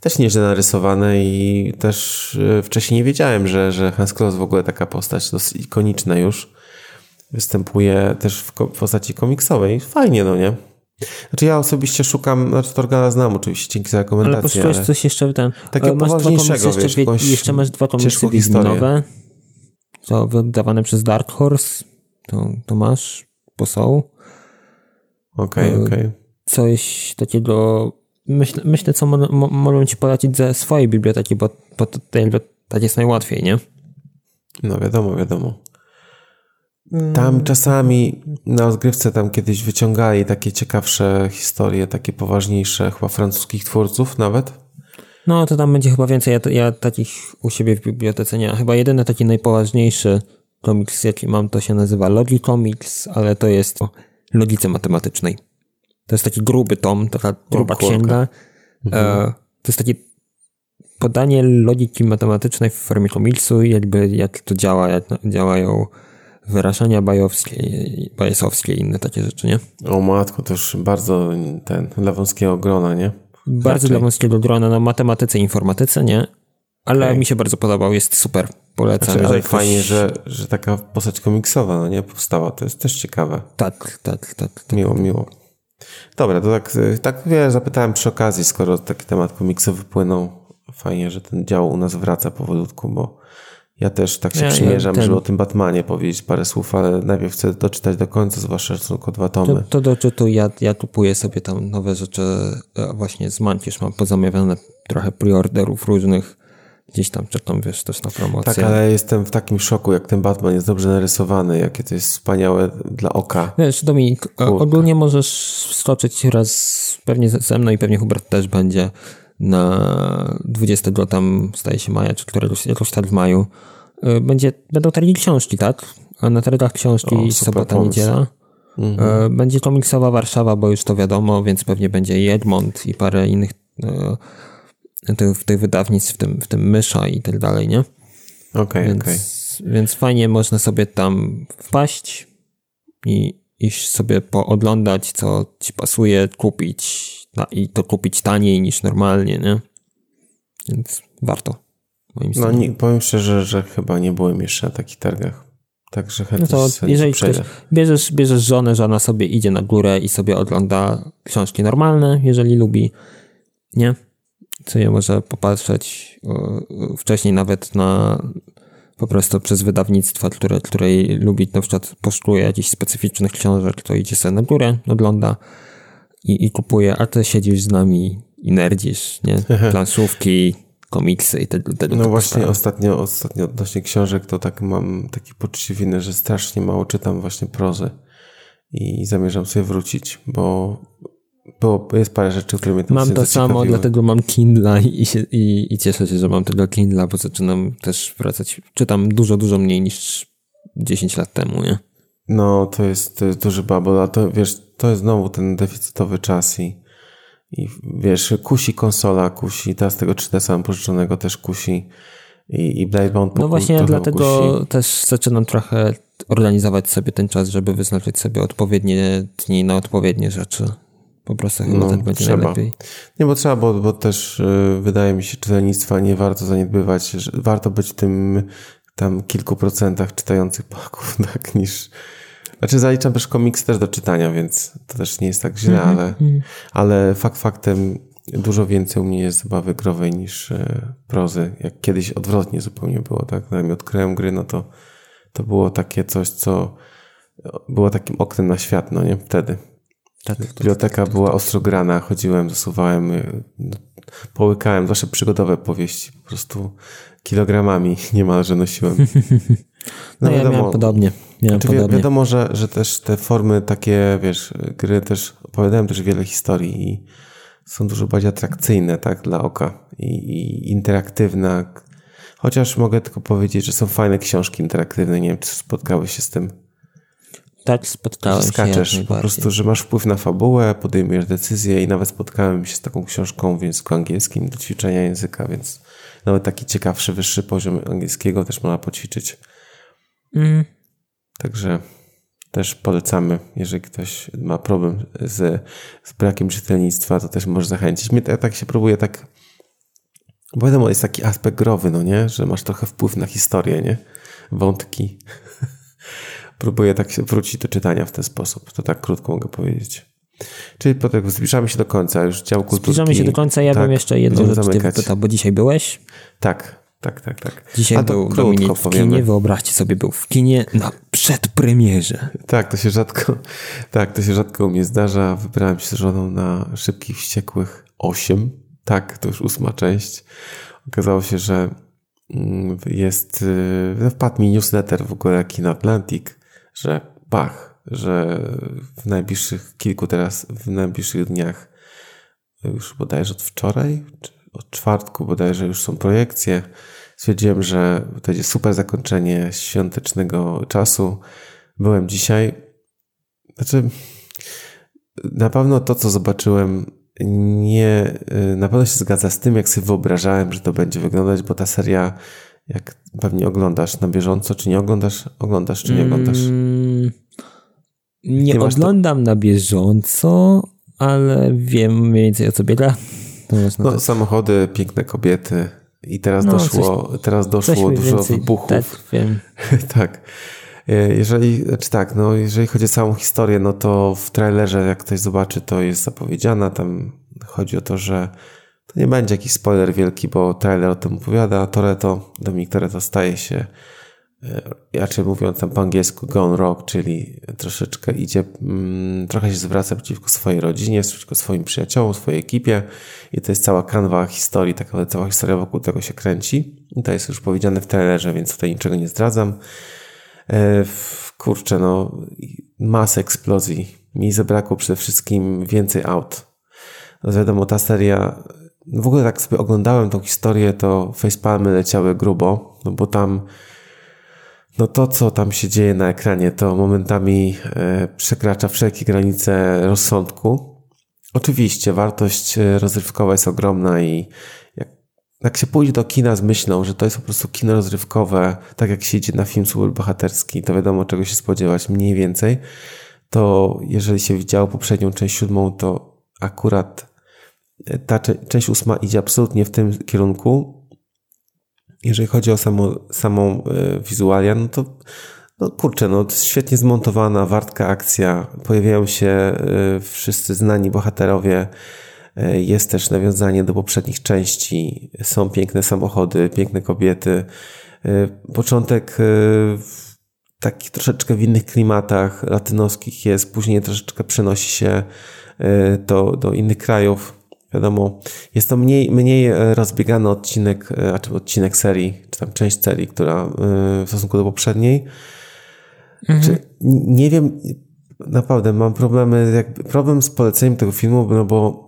Też nieźle narysowane i też e, wcześniej nie wiedziałem, że, że Hans Kloss w ogóle taka postać dosyć ikoniczna już. Występuje też w postaci komiksowej. Fajnie, no nie? Znaczy ja osobiście szukam, znaczy Torgana znam oczywiście, dzięki za rekomendację. Ale poszukiwać ale... coś jeszcze ten... Takie masz poważniejszego, jeszcze, wiesz, jeszcze masz dwa komiksy Wiedźminowe, co wydawane przez Dark Horse, to, to masz, bo są. Okej, okay, e, okej. Okay. Coś takiego, myślę, myślę co mo, mo, mogą ci polecić ze swojej biblioteki, bo, bo to, tak jest najłatwiej, nie? No wiadomo, wiadomo. Tam czasami na rozgrywce tam kiedyś wyciągali takie ciekawsze historie, takie poważniejsze, chyba francuskich twórców nawet. No to tam będzie chyba więcej. Ja, ja takich u siebie w bibliotece nie. Chyba jedyny taki najpoważniejszy komiks, jaki mam, to się nazywa Logi Comics, ale to jest o logice matematycznej. To jest taki gruby tom, taka gruba księga. Mhm. E, to jest takie podanie logiki matematycznej w formie komiksu, jakby jak to działa, jak działają wyrażenia bajowskie, i inne takie rzeczy, nie? O matko, to już bardzo ten, dla wąskiego grona, nie? Bardzo Raczej. dla wąskiego grona, no matematyce, informatyce, nie? Ale okay. mi się bardzo podobał, jest super, polecam. Znaczy, ale ktoś... fajnie, że, że taka postać komiksowa, no nie, powstała, to jest też ciekawe. Tak, tak, tak. tak. Miło, miło. Dobra, to tak, tak wiesz, zapytałem przy okazji, skoro taki temat komiksu wypłynął, fajnie, że ten dział u nas wraca powolutku, bo ja też tak się ja, przymierzam, ja, ten... żeby o tym Batmanie powiedzieć parę słów, ale najpierw chcę doczytać do końca, zwłaszcza, że są tylko dwa tomy. To, to doczytuj, ja, ja kupuję sobie tam nowe rzeczy, e, właśnie z Mankisz mam pozamiawiane trochę preorderów różnych, gdzieś tam czekam, wiesz, też na promocję. Tak, ale jestem w takim szoku, jak ten Batman jest dobrze narysowany, jakie to jest wspaniałe dla oka. Wiesz, Dominik, Kurka. ogólnie możesz wskoczyć raz pewnie ze mną i pewnie Hubert też będzie na 20 tam staje się maja, czy któregoś jakoś tak w maju, będzie, będą targi książki, tak? A na targach książki o, sobota, pomysł. niedziela. Mhm. Y, będzie komiksowa Warszawa, bo już to wiadomo, więc pewnie będzie i Egmont i parę innych y, tych, tych wydawnictw, w tym, w tym Mysza i tak dalej, nie? Okej, okay, więc, okay. więc fajnie można sobie tam wpaść i iść sobie pooglądać, co ci pasuje, kupić i to kupić taniej niż normalnie, nie? Więc warto. Moim no nie, powiem szczerze, że chyba nie byłem jeszcze na takich targach. Także chętnie, no to jeżeli ktoś, bierzesz, bierzesz żonę, żona sobie idzie na górę i sobie ogląda książki normalne, jeżeli lubi, nie? Co je może popatrzeć wcześniej nawet na po prostu przez wydawnictwa, które, której lubi, na przykład poszukuje jakichś specyficznych książek, to idzie sobie na górę, ogląda i, i kupuje, a ty siedzisz z nami i nerdzisz, nie? Planszówki, komiksy i tego, tego No właśnie ostatnio, ostatnio odnośnie książek to tak mam takie poczucie winy, że strasznie mało czytam właśnie prozy i zamierzam sobie wrócić, bo było, jest parę rzeczy, które mnie tam Mam to samo, dlatego mam Kindla i, i, i cieszę się, że mam tego Kindla, bo zaczynam też wracać. Czytam dużo, dużo mniej niż 10 lat temu, nie? No, to jest, to jest duży babol, a to wiesz, to jest znowu ten deficytowy czas i, i wiesz, kusi konsola, kusi, teraz tego 3DS mam pożyczonego też kusi i, i Bladebound No właśnie, dlatego kusi. też zaczynam trochę organizować sobie ten czas, żeby wyznaczyć sobie odpowiednie dni na odpowiednie rzeczy. Po prostu chyba no, tak będzie trzeba. najlepiej. Nie, bo trzeba, bo, bo też yy, wydaje mi się, czytelnictwa nie warto zaniedbywać. Że warto być tym tam kilku procentach czytających Polaków, tak, niż... Znaczy zaliczam też komiks też do czytania, więc to też nie jest tak źle, mm -hmm. ale, mhm. ale fakt faktem dużo więcej u mnie jest zabawy growej niż e, prozy. Jak kiedyś odwrotnie zupełnie było, tak? Jak odkryłem gry, no to to było takie coś, co było takim oknem na świat, no nie? Wtedy. Tak, tak, Biblioteka tak, tak, była ostro grana, chodziłem, zasuwałem, y, połykałem, zawsze przygodowe powieści, po prostu kilogramami niemalże nosiłem. No, no ja wiadomo, miałem podobnie. Miałem znaczy podobnie. Wiadomo, że, że też te formy takie, wiesz, gry też, opowiadałem też wiele historii i są dużo bardziej atrakcyjne, tak, dla oka i, i interaktywne. Chociaż mogę tylko powiedzieć, że są fajne książki interaktywne. Nie wiem, czy spotkałeś się z tym. Tak, spotkałem się. Skaczesz po prostu, że masz wpływ na fabułę, podejmujesz decyzje i nawet spotkałem się z taką książką w języku angielskim do ćwiczenia języka, więc nawet taki ciekawszy, wyższy poziom angielskiego też można poćwiczyć. Mm. Także też polecamy, jeżeli ktoś ma problem z, z brakiem czytelnictwa, to też może zachęcić. Mnie tak, tak się próbuje tak. Bo wiadomo, jest taki aspekt growy, no nie? Że masz trochę wpływ na historię, nie? Wątki. Próbuję tak wrócić do czytania w ten sposób. To tak krótko mogę powiedzieć. Czyli potem zbliżamy się do końca, już dział kulturki. Zbliżamy się do końca, ja tak, bym jeszcze jedną rzecz wypytał, bo dzisiaj byłeś? Tak, tak, tak, tak. Dzisiaj A był Dominik w powiemy. kinie, wyobraźcie sobie, był w kinie na przedpremierze. Tak, to się rzadko, tak, to się rzadko u mnie zdarza. Wybrałem się z żoną na Szybkich Wściekłych 8. Tak, to już ósma część. Okazało się, że mm, jest, y, wpadł mi newsletter w ogóle Kino Atlantic, że bach, że w najbliższych kilku teraz, w najbliższych dniach, już bodajże od wczoraj, czy od czwartku bodajże już są projekcje. Stwierdziłem, że to będzie super zakończenie świątecznego czasu. Byłem dzisiaj. Znaczy, na pewno to, co zobaczyłem, nie, na pewno się zgadza z tym, jak sobie wyobrażałem, że to będzie wyglądać, bo ta seria, jak pewnie oglądasz na bieżąco, czy nie oglądasz? Oglądasz, czy nie oglądasz? Mm, nie, nie oglądam to... na bieżąco, ale wiem mniej więcej o co biega. No, samochody, piękne kobiety i teraz no, doszło, coś, teraz doszło dużo wybuchów. Tak, wiem. tak. E, jeżeli, znaczy tak, no jeżeli chodzi o całą historię, no to w trailerze, jak ktoś zobaczy, to jest zapowiedziana. Tam chodzi o to, że to nie będzie jakiś spoiler wielki, bo trailer o tym opowiada. Toreto, Dominik Toreto staje się raczej mówiąc tam po angielsku gone rock, czyli troszeczkę idzie, mm, trochę się zwraca przeciwko swojej rodzinie, przeciwko swoim przyjaciołom, swojej ekipie i to jest cała kanwa historii, taka cała historia wokół tego się kręci. I to jest już powiedziane w trailerze, więc tutaj niczego nie zdradzam. E, kurczę, no masę eksplozji. Mi zabrakło przede wszystkim więcej aut. No wiadomo, ta seria, w ogóle tak sobie oglądałem tą historię, to facepalmy leciały grubo, no bo tam no to, co tam się dzieje na ekranie, to momentami e, przekracza wszelkie granice rozsądku. Oczywiście wartość e, rozrywkowa jest ogromna i jak, jak się pójdzie do kina z myślą, że to jest po prostu kino rozrywkowe, tak jak się idzie na film superbohaterski, to wiadomo czego się spodziewać mniej więcej, to jeżeli się widziało poprzednią część siódmą, to akurat ta część ósma idzie absolutnie w tym kierunku, jeżeli chodzi o samą, samą e, wizualia, no to no kurczę, no świetnie zmontowana, wartka akcja. Pojawiają się e, wszyscy znani bohaterowie. E, jest też nawiązanie do poprzednich części. Są piękne samochody, piękne kobiety. Początek taki troszeczkę w innych klimatach latynoskich jest, później troszeczkę przenosi się do, do innych krajów. Wiadomo, jest to mniej, mniej e, rozbiegany odcinek, e, czy odcinek serii, czy tam część serii, która e, w stosunku do poprzedniej. Mhm. Nie wiem, naprawdę mam problemy, jakby, problem z poleceniem tego filmu, no bo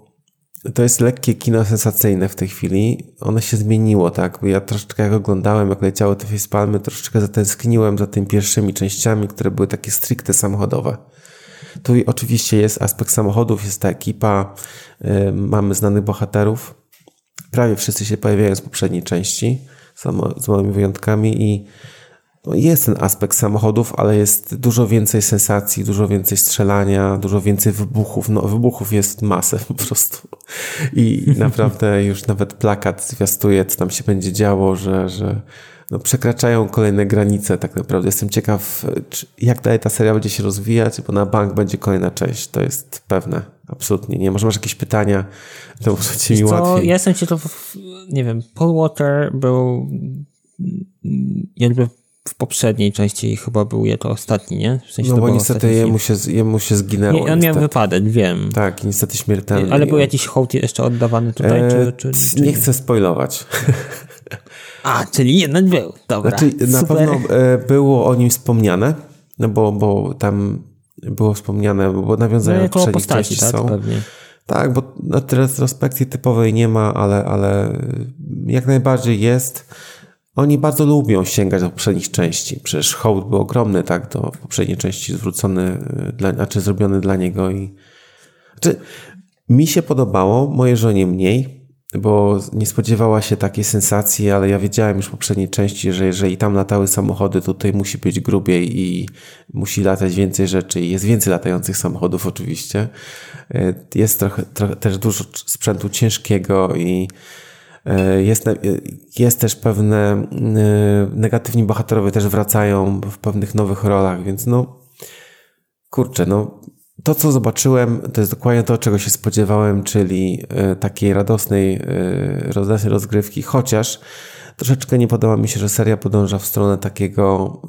to jest lekkie kino sensacyjne w tej chwili. Ono się zmieniło, tak? Bo ja troszeczkę jak oglądałem, jak leciały te facepalmy, troszeczkę zatęskniłem za tymi pierwszymi częściami, które były takie stricte samochodowe. Tu oczywiście jest aspekt samochodów, jest ta ekipa, y, mamy znanych bohaterów. Prawie wszyscy się pojawiają z poprzedniej części, z małymi wyjątkami i no jest ten aspekt samochodów, ale jest dużo więcej sensacji, dużo więcej strzelania, dużo więcej wybuchów. No, wybuchów jest masę po prostu. I naprawdę już nawet plakat zwiastuje, co tam się będzie działo, że, że no, przekraczają kolejne granice. Tak naprawdę jestem ciekaw, jak dalej ta seria będzie się rozwijać, bo na bank będzie kolejna część. To jest pewne. Absolutnie nie. Może masz jakieś pytania, to może ci mi łatwiej. Ja jestem ciekaw, nie wiem, Paul Walker był jakby w poprzedniej części chyba był je to ostatni, nie? W sensie no bo niestety jemu się, jemu się zginęło. Nie, on miał wypadek, wiem. Tak, niestety śmiertelny. Ale był jakiś hołd jeszcze oddawany tutaj, e, czy, czy, czy, Nie chcę spoilować. A, czyli jednak był, dobra. Znaczy, na pewno e, było o nim wspomniane, no bo, bo tam było wspomniane, bo nawiązania no, do części tak, są. Pewnie. Tak, bo na retrospekcji typowej nie ma, ale, ale jak najbardziej jest. Oni bardzo lubią sięgać do poprzednich części. Przecież hołd był ogromny, tak, do poprzedniej części zwrócony, y, dla, znaczy zrobiony dla niego i... Znaczy, mi się podobało, moje żonie mniej, bo nie spodziewała się takiej sensacji, ale ja wiedziałem już w poprzedniej części, że jeżeli tam latały samochody, tutaj musi być grubiej i musi latać więcej rzeczy i jest więcej latających samochodów oczywiście. Y, jest trochę, trochę też dużo sprzętu ciężkiego i E, jest, e, jest też pewne e, negatywni bohaterowie też wracają w pewnych nowych rolach, więc no kurczę, no to co zobaczyłem to jest dokładnie to, czego się spodziewałem, czyli takiej radosnej, radosnej rozgrywki, chociaż troszeczkę nie podoba mi się, że seria podąża w stronę takiego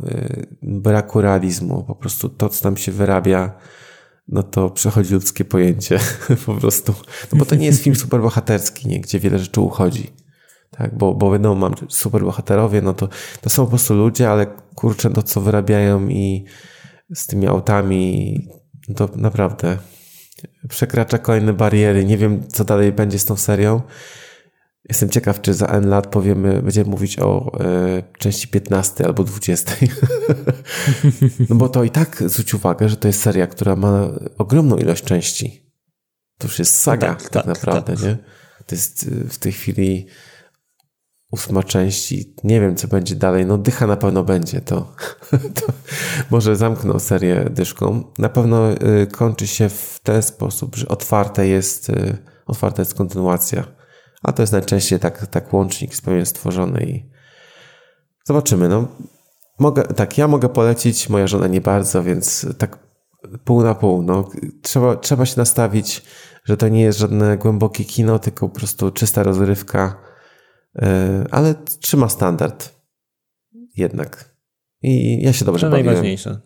braku realizmu. Po prostu to, co tam się wyrabia, no to przechodzi ludzkie pojęcie po prostu. No bo to nie jest film superbohaterski, nie? gdzie wiele rzeczy uchodzi. Tak, bo, bo wiadomo, mam superbohaterowie, no to, to są po prostu ludzie, ale kurczę, to co wyrabiają i z tymi autami, to naprawdę przekracza kolejne bariery. Nie wiem, co dalej będzie z tą serią. Jestem ciekaw, czy za N lat powiemy, będziemy mówić o e, części 15 albo 20. no bo to i tak zwróć uwagę, że to jest seria, która ma ogromną ilość części. To już jest saga tak, tak, tak naprawdę, tak. nie? To jest e, w tej chwili ósma część i nie wiem, co będzie dalej. No dycha na pewno będzie, to, to może zamknął serię dyszką. Na pewno y, kończy się w ten sposób, że otwarte jest, y, otwarta jest kontynuacja a to jest najczęściej tak, tak łącznik z pewien stworzony i zobaczymy. No, mogę, tak, ja mogę polecić, moja żona nie bardzo, więc tak pół na pół. No, trzeba, trzeba się nastawić, że to nie jest żadne głębokie kino, tylko po prostu czysta rozrywka, ale trzyma standard jednak. I ja się dobrze to bawiłem. najważniejsze.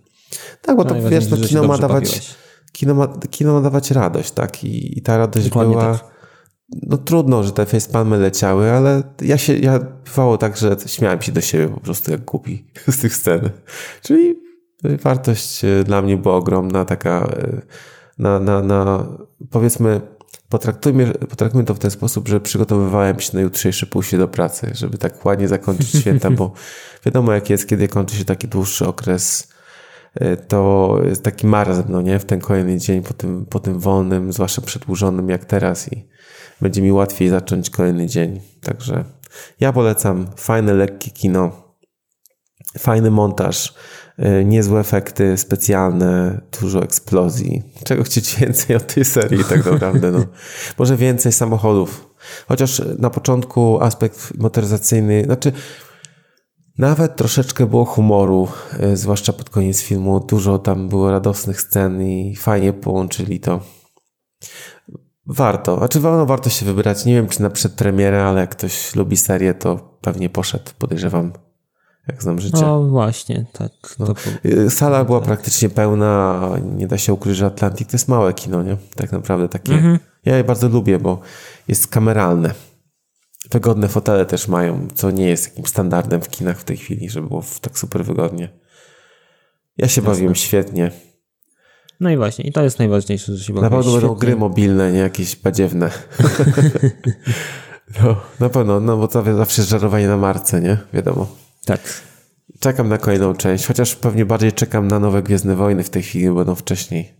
Tak, bo to, to wiesz, no, kino ma dawać kino ma, kino ma dawać radość, tak? I, i ta radość Dokładnie była tak no trudno, że te facepalmy leciały, ale ja się, ja bywało tak, że śmiałem się do siebie po prostu jak głupi z tych scen. Czyli wartość e, dla mnie była ogromna, taka e, na, na, na powiedzmy, potraktujmy, potraktujmy to w ten sposób, że przygotowywałem się na jutrzejsze pójście do pracy, żeby tak ładnie zakończyć święta, bo wiadomo jak jest, kiedy kończy się taki dłuższy okres, e, to jest taki marazm, no nie, w ten kolejny dzień po tym, po tym wolnym, zwłaszcza przedłużonym jak teraz i będzie mi łatwiej zacząć kolejny dzień. Także ja polecam fajne, lekkie kino, fajny montaż, y, niezłe efekty specjalne, dużo eksplozji. Czego chcieć więcej od tej serii tak naprawdę? No. Może więcej samochodów. Chociaż na początku aspekt motoryzacyjny, znaczy nawet troszeczkę było humoru, y, zwłaszcza pod koniec filmu. Dużo tam było radosnych scen i fajnie połączyli to. Warto. Znaczy, no, warto się wybrać. Nie wiem, czy na przedpremierę, ale jak ktoś lubi serię, to pewnie poszedł, podejrzewam, jak znam życie. No właśnie, tak. No. Y, sala była tak. praktycznie pełna, nie da się ukryć, że Atlantik to jest małe kino, nie? Tak naprawdę takie. Mhm. Ja je bardzo lubię, bo jest kameralne. Wygodne fotele też mają, co nie jest jakimś standardem w kinach w tej chwili, żeby było tak super wygodnie. Ja się Jasne. bawiłem świetnie. No i właśnie, i to jest najważniejsze, że się Na pewno będą gry mobilne, nie jakieś badziewne. no, na pewno, no bo to zawsze żarowanie na marce, nie? Wiadomo. Tak. Czekam na kolejną część, chociaż pewnie bardziej czekam na nowe Gwiezdne Wojny w tej chwili, bo będą wcześniej.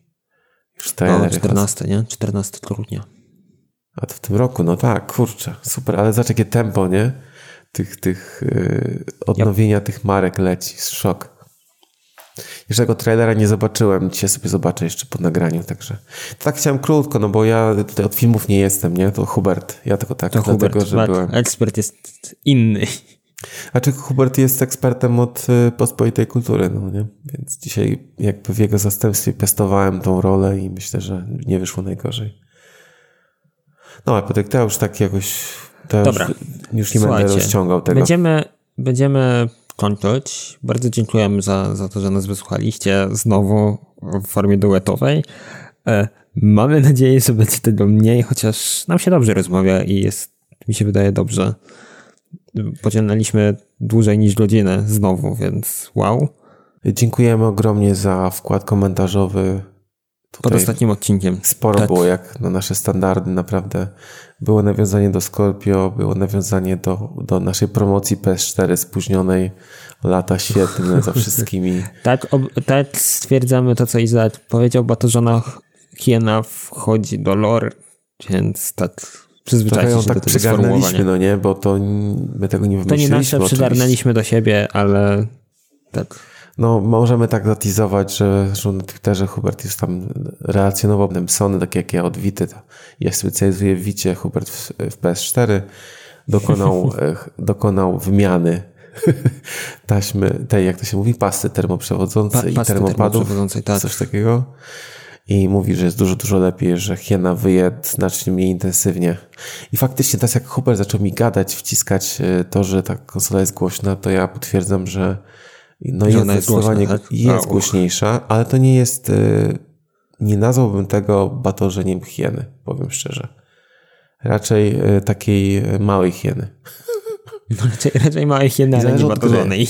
Już no, 14, nie? 14 grudnia. A to w tym roku, no tak, kurczę, super, ale zobacz jakie tempo, nie? tych, tych yy, odnowienia yep. tych marek leci. Szok. Jeszcze tego trailera nie zobaczyłem, dzisiaj sobie zobaczę jeszcze po nagraniu, także to tak chciałem krótko, no bo ja tutaj od filmów nie jestem, nie? To Hubert, ja tylko tak, to dlatego, Hubert, że tak, byłem... ekspert jest inny. A czy Hubert jest ekspertem od y, pospolitej kultury, no nie? Więc dzisiaj jakby w jego zastępstwie piastowałem tą rolę i myślę, że nie wyszło najgorzej. No, a Piotrek, to ja już tak jakoś... To Dobra. Już, już nie Słuchajcie, będę rozciągał tego. Będziemy, będziemy kończyć. Bardzo dziękujemy za, za to, że nas wysłuchaliście znowu w formie duetowej. E, mamy nadzieję, że będzie tego mniej, chociaż nam się dobrze rozmawia i jest, mi się wydaje, dobrze. Pociągnęliśmy dłużej niż godzinę znowu, więc wow. Dziękujemy ogromnie za wkład komentarzowy. Tutaj Pod ostatnim odcinkiem. Sporo tak. było jak na nasze standardy, naprawdę. Było nawiązanie do Scorpio, było nawiązanie do, do naszej promocji PS4 spóźnionej. Lata świetne za wszystkimi. tak, ob, tak stwierdzamy to, co Izak powiedział, bo to żona Hiena wchodzi do lore, więc tak przyzwyczaić się tak do tego sformułowania. no nie, bo to my tego nie wymyśliliśmy. To nie nasze, przygarnęliśmy do siebie, ale tak. No, możemy tak zatizować, że, że na Twitterze Hubert już tam relacjonował Sony, tak jak ja od Wity. Ja specjalizuję w Wicie, Hubert w, w PS4 dokonał, dokonał wymiany taśmy, tej, jak to się mówi, pasy termoprzewodzącej pa, i termopadów, tak. coś takiego i mówi, że jest dużo, dużo lepiej, że hiena wyje znacznie mniej intensywnie. I faktycznie teraz jak Hubert zaczął mi gadać, wciskać e, to, że ta konsola jest głośna, to ja potwierdzam, że no jest zdecydowanie jest, tak? jest głośniejsza, ale to nie jest, e, nie nazwałbym tego batorzeniem hieny, powiem szczerze. Raczej e, takiej małej hieny. No, raczej, raczej małej hieny, ale nie batorzonej.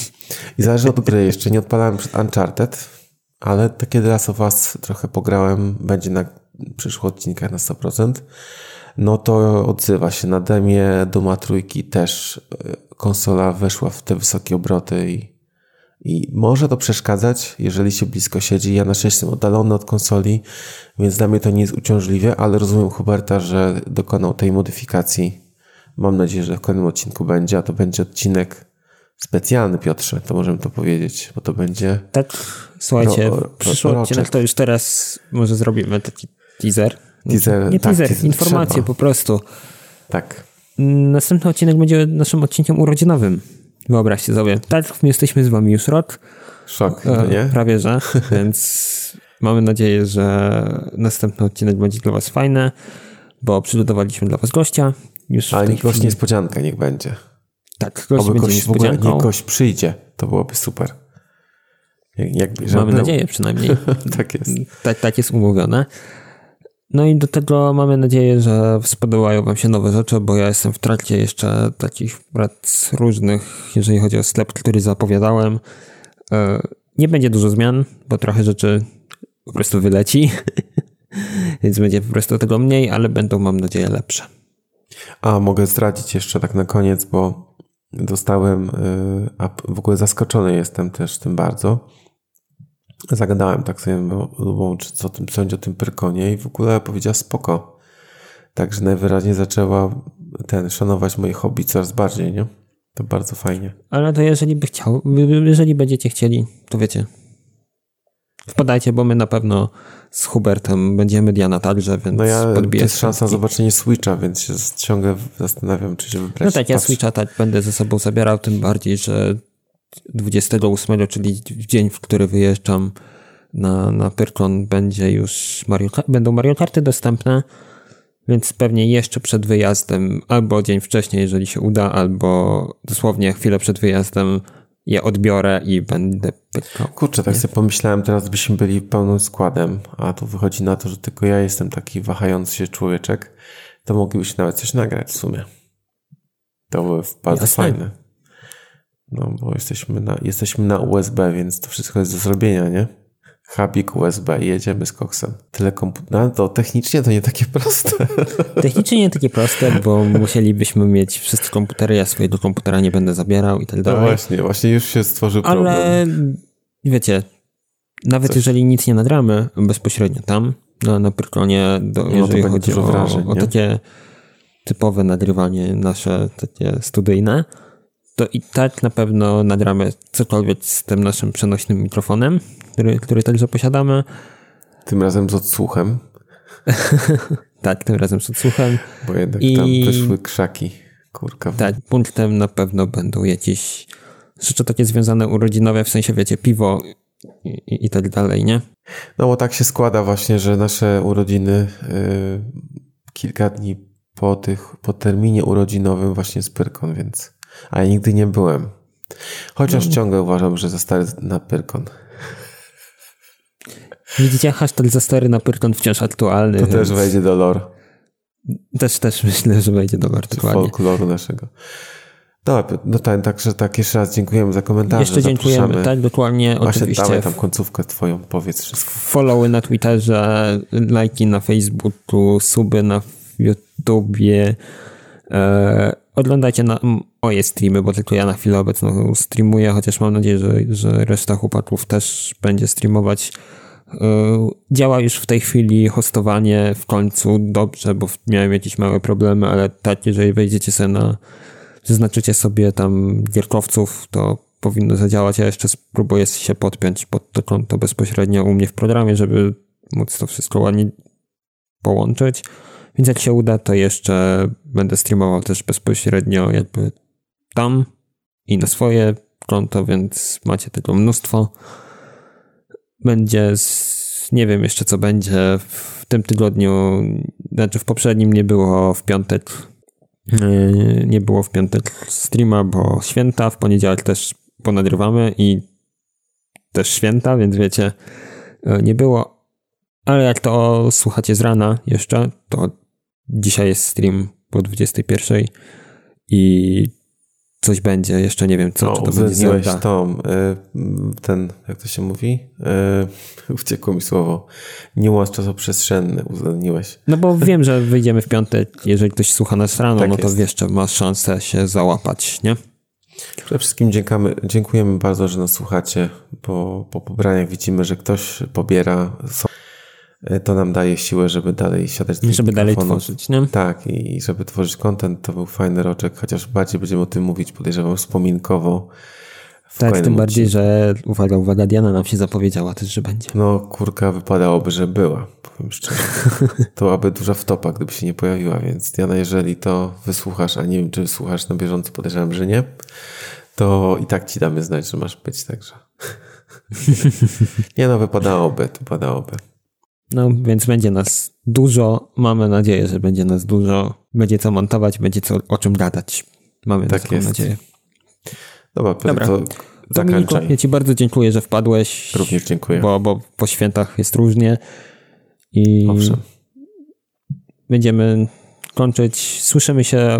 I zależy od gry. Jeszcze nie odpalałem przed Uncharted, ale takie The of Us trochę pograłem, będzie na przyszłych odcinkach na 100%, no to odzywa się. Na demie Duma Trójki też e, konsola weszła w te wysokie obroty i, i może to przeszkadzać, jeżeli się blisko siedzi. Ja na szczęście jestem oddalony od konsoli, więc dla mnie to nie jest uciążliwe, ale rozumiem Huberta, że dokonał tej modyfikacji. Mam nadzieję, że w kolejnym odcinku będzie, a to będzie odcinek specjalny, Piotrze, to możemy to powiedzieć, bo to będzie... Tak, słuchajcie, ro, ro, przyszły odcinek to już teraz może zrobimy taki teaser. Teaser, Nie tak, teaser, teaser informacje trzeba. po prostu. Tak. Następny odcinek będzie naszym odcinkiem urodzinowym. Wyobraźcie sobie. Tak, my jesteśmy z wami już rok. Szok, no nie? Prawie, że. Więc mamy nadzieję, że następny odcinek będzie dla was fajny, bo przygotowaliśmy dla was gościa. Już Ale niech gość niespodzianka niech będzie. Tak, gość Oby będzie w ogóle niech gość przyjdzie. To byłoby super. Jakby, Mamy nadzieję przynajmniej. tak jest. Tak, tak jest umówione. No i do tego mamy nadzieję, że spodobają Wam się nowe rzeczy, bo ja jestem w trakcie jeszcze takich prac różnych, jeżeli chodzi o sklep, który zapowiadałem. E, nie będzie dużo zmian, bo trochę rzeczy po prostu wyleci, więc będzie po prostu tego mniej, ale będą, mam nadzieję, lepsze. A mogę zdradzić jeszcze tak na koniec, bo dostałem, y, a w ogóle zaskoczony jestem też tym bardzo. Zagadałem tak sobie lubą, czy co tym sądzi o tym Pyrkonie i w ogóle powiedziała spoko. Także najwyraźniej zaczęła ten szanować moje hobby coraz bardziej, nie? To bardzo fajnie. Ale to jeżeli by chciał, jeżeli będziecie chcieli, to wiecie. Wpadajcie, bo my na pewno z Hubertem będziemy Diana także, więc No ja, to jest szansa na zobaczenie Switcha, więc się ciągle zastanawiam, czy się wybrać. No tak, ja Switcha tak będę ze sobą zabierał, tym bardziej, że 28, czyli w dzień, w który wyjeżdżam na, na Pyrkon, będzie już Mario, będą Mario Karty dostępne, więc pewnie jeszcze przed wyjazdem, albo dzień wcześniej, jeżeli się uda, albo dosłownie chwilę przed wyjazdem je odbiorę i będę pykał. Kurczę, tak nie? sobie pomyślałem, teraz byśmy byli pełnym składem, a tu wychodzi na to, że tylko ja jestem taki wahający się człowieczek, to moglibyśmy nawet coś nagrać w sumie. To byłoby bardzo Jasne. fajne. No, bo jesteśmy na, jesteśmy na USB, więc to wszystko jest do zrobienia, nie? Hubik USB i jedziemy z koksem. Tyle komputer. No to technicznie to nie takie proste. Technicznie nie takie proste, bo musielibyśmy mieć wszystkie komputery, ja swojego komputera nie będę zabierał i tak no dalej. No właśnie, właśnie już się stworzył problem. Ale wiecie, nawet Coś. jeżeli nic nie nagramy bezpośrednio tam, na, na Pyrkonie, do, no, jeżeli chodzi o, wrażeń, o takie typowe nagrywanie nasze, takie studyjne, to i tak na pewno nagramy cokolwiek z tym naszym przenośnym mikrofonem, który, który także posiadamy. Tym razem z odsłuchem. tak, tym razem z odsłuchem. Bo jednak I... tam wyszły krzaki. Kurka. Tak, punktem na pewno będą jakieś rzeczy takie związane urodzinowe, w sensie wiecie, piwo i, i tak dalej, nie? No bo tak się składa właśnie, że nasze urodziny yy, kilka dni po tych, po terminie urodzinowym właśnie z Pyrkon, więc a ja nigdy nie byłem. Chociaż no. ciągle uważam, że za stary na Pyrkon. Widzicie, hashtag za stary na Pyrkon wciąż aktualny. To więc... też wejdzie do lore. Też, też myślę, że wejdzie do lore. Folkloru naszego. Dobra, no tak, także tak jeszcze raz dziękujemy za komentarze. Jeszcze dziękujemy, Zapraszamy. tak, dokładnie. Właśnie oczywiście. dawaj tam końcówkę twoją, powiedz wszystko. Followy na Twitterze, lajki na Facebooku, suby na YouTubie. E, oglądajcie na moje streamy, bo tylko ja na chwilę obecną streamuję, chociaż mam nadzieję, że, że reszta chłopaków też będzie streamować. E, działa już w tej chwili hostowanie w końcu dobrze, bo miałem jakieś małe problemy, ale tak, jeżeli wejdziecie sobie na zaznaczycie sobie tam gierkowców, to powinno zadziałać. Ja jeszcze spróbuję się podpiąć pod to konto bezpośrednio u mnie w programie, żeby móc to wszystko ładnie połączyć. Więc jak się uda, to jeszcze będę streamował też bezpośrednio jakby tam i na swoje konto, więc macie tego mnóstwo. Będzie, z, nie wiem jeszcze co będzie w tym tygodniu, znaczy w poprzednim nie było w piątek, yy, nie było w piątek streama, bo święta, w poniedziałek też ponagrywamy i też święta, więc wiecie, yy, nie było. Ale jak to słuchacie z rana jeszcze, to Dzisiaj jest stream po 21 i coś będzie, jeszcze nie wiem co, no, czy to będzie Zelda. tą, y, ten, jak to się mówi? Y, uciekło mi słowo. Niuans czasoprzestrzenny uwzględniłeś. No bo wiem, że wyjdziemy w piątek, jeżeli ktoś słucha nas rano, tak no to wiesz, że masz szansę się załapać, nie? Przede wszystkim dziękamy, dziękujemy bardzo, że nas słuchacie. Po, po pobraniach widzimy, że ktoś pobiera to nam daje siłę, żeby dalej siadać I żeby dalej tworzyć, nie? Tak, i żeby tworzyć content, to był fajny roczek, chociaż bardziej będziemy o tym mówić, podejrzewam, wspominkowo. Tak, tym bardziej, że uwaga, uwaga, Diana nam się zapowiedziała też, że będzie. No, kurka, wypadałoby, że była, powiem szczerze. to byłaby duża wtopa, gdyby się nie pojawiła, więc Diana, jeżeli to wysłuchasz, a nie wiem, czy słuchasz na bieżąco, podejrzewam, że nie, to i tak ci damy znać, że masz być, także... nie no, wypadałoby, wypadałoby. No, więc będzie nas dużo. Mamy nadzieję, że będzie nas dużo. Będzie co montować, będzie co, o czym gadać. Mamy tak taką jest. nadzieję. Dobra, Dobra. to Dominiku, ja Ci bardzo dziękuję, że wpadłeś. Również dziękuję. Bo, bo po świętach jest różnie. I Owszem. będziemy kończyć. Słyszymy się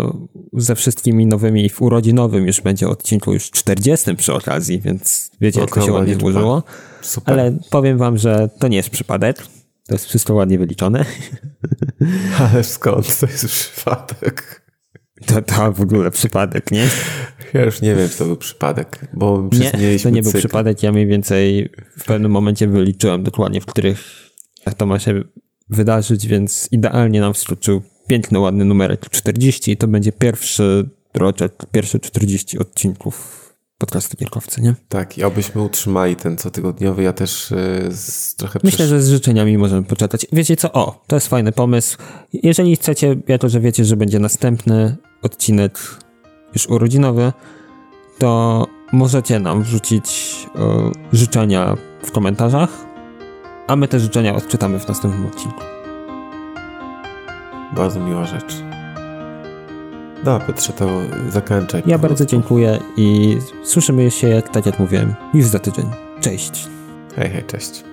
ze wszystkimi nowymi w urodzinowym. Już będzie odcinku już 40 przy okazji, więc wiecie, jak to się ładnie złożyło. Ale powiem wam, że to nie jest przypadek. To jest wszystko ładnie wyliczone. Ale skąd to jest przypadek? To, to w ogóle przypadek, nie? Ja już nie wiem, czy to był przypadek, bo nie, to nie był przypadek. Ja mniej więcej w pewnym momencie wyliczyłem dokładnie, w których to ma się wydarzyć, więc idealnie nam wskoczył piękny, ładny numerek 40 i to będzie pierwszy roczek, pierwsze 40 odcinków podcastu Kierkowcy, nie? Tak, i obyśmy utrzymali ten cotygodniowy, ja też yy, z, trochę... Myślę, że z życzeniami możemy poczekać. Wiecie co? O, to jest fajny pomysł. Jeżeli chcecie, jako że wiecie, że będzie następny odcinek już urodzinowy, to możecie nam wrzucić yy, życzenia w komentarzach, a my te życzenia odczytamy w następnym odcinku. Bardzo miła rzecz. Dobra, Piotrze, to zakończaj. Ja bardzo dziękuję i słyszymy się, tak jak mówiłem, już za tydzień. Cześć. Hej, hej, cześć.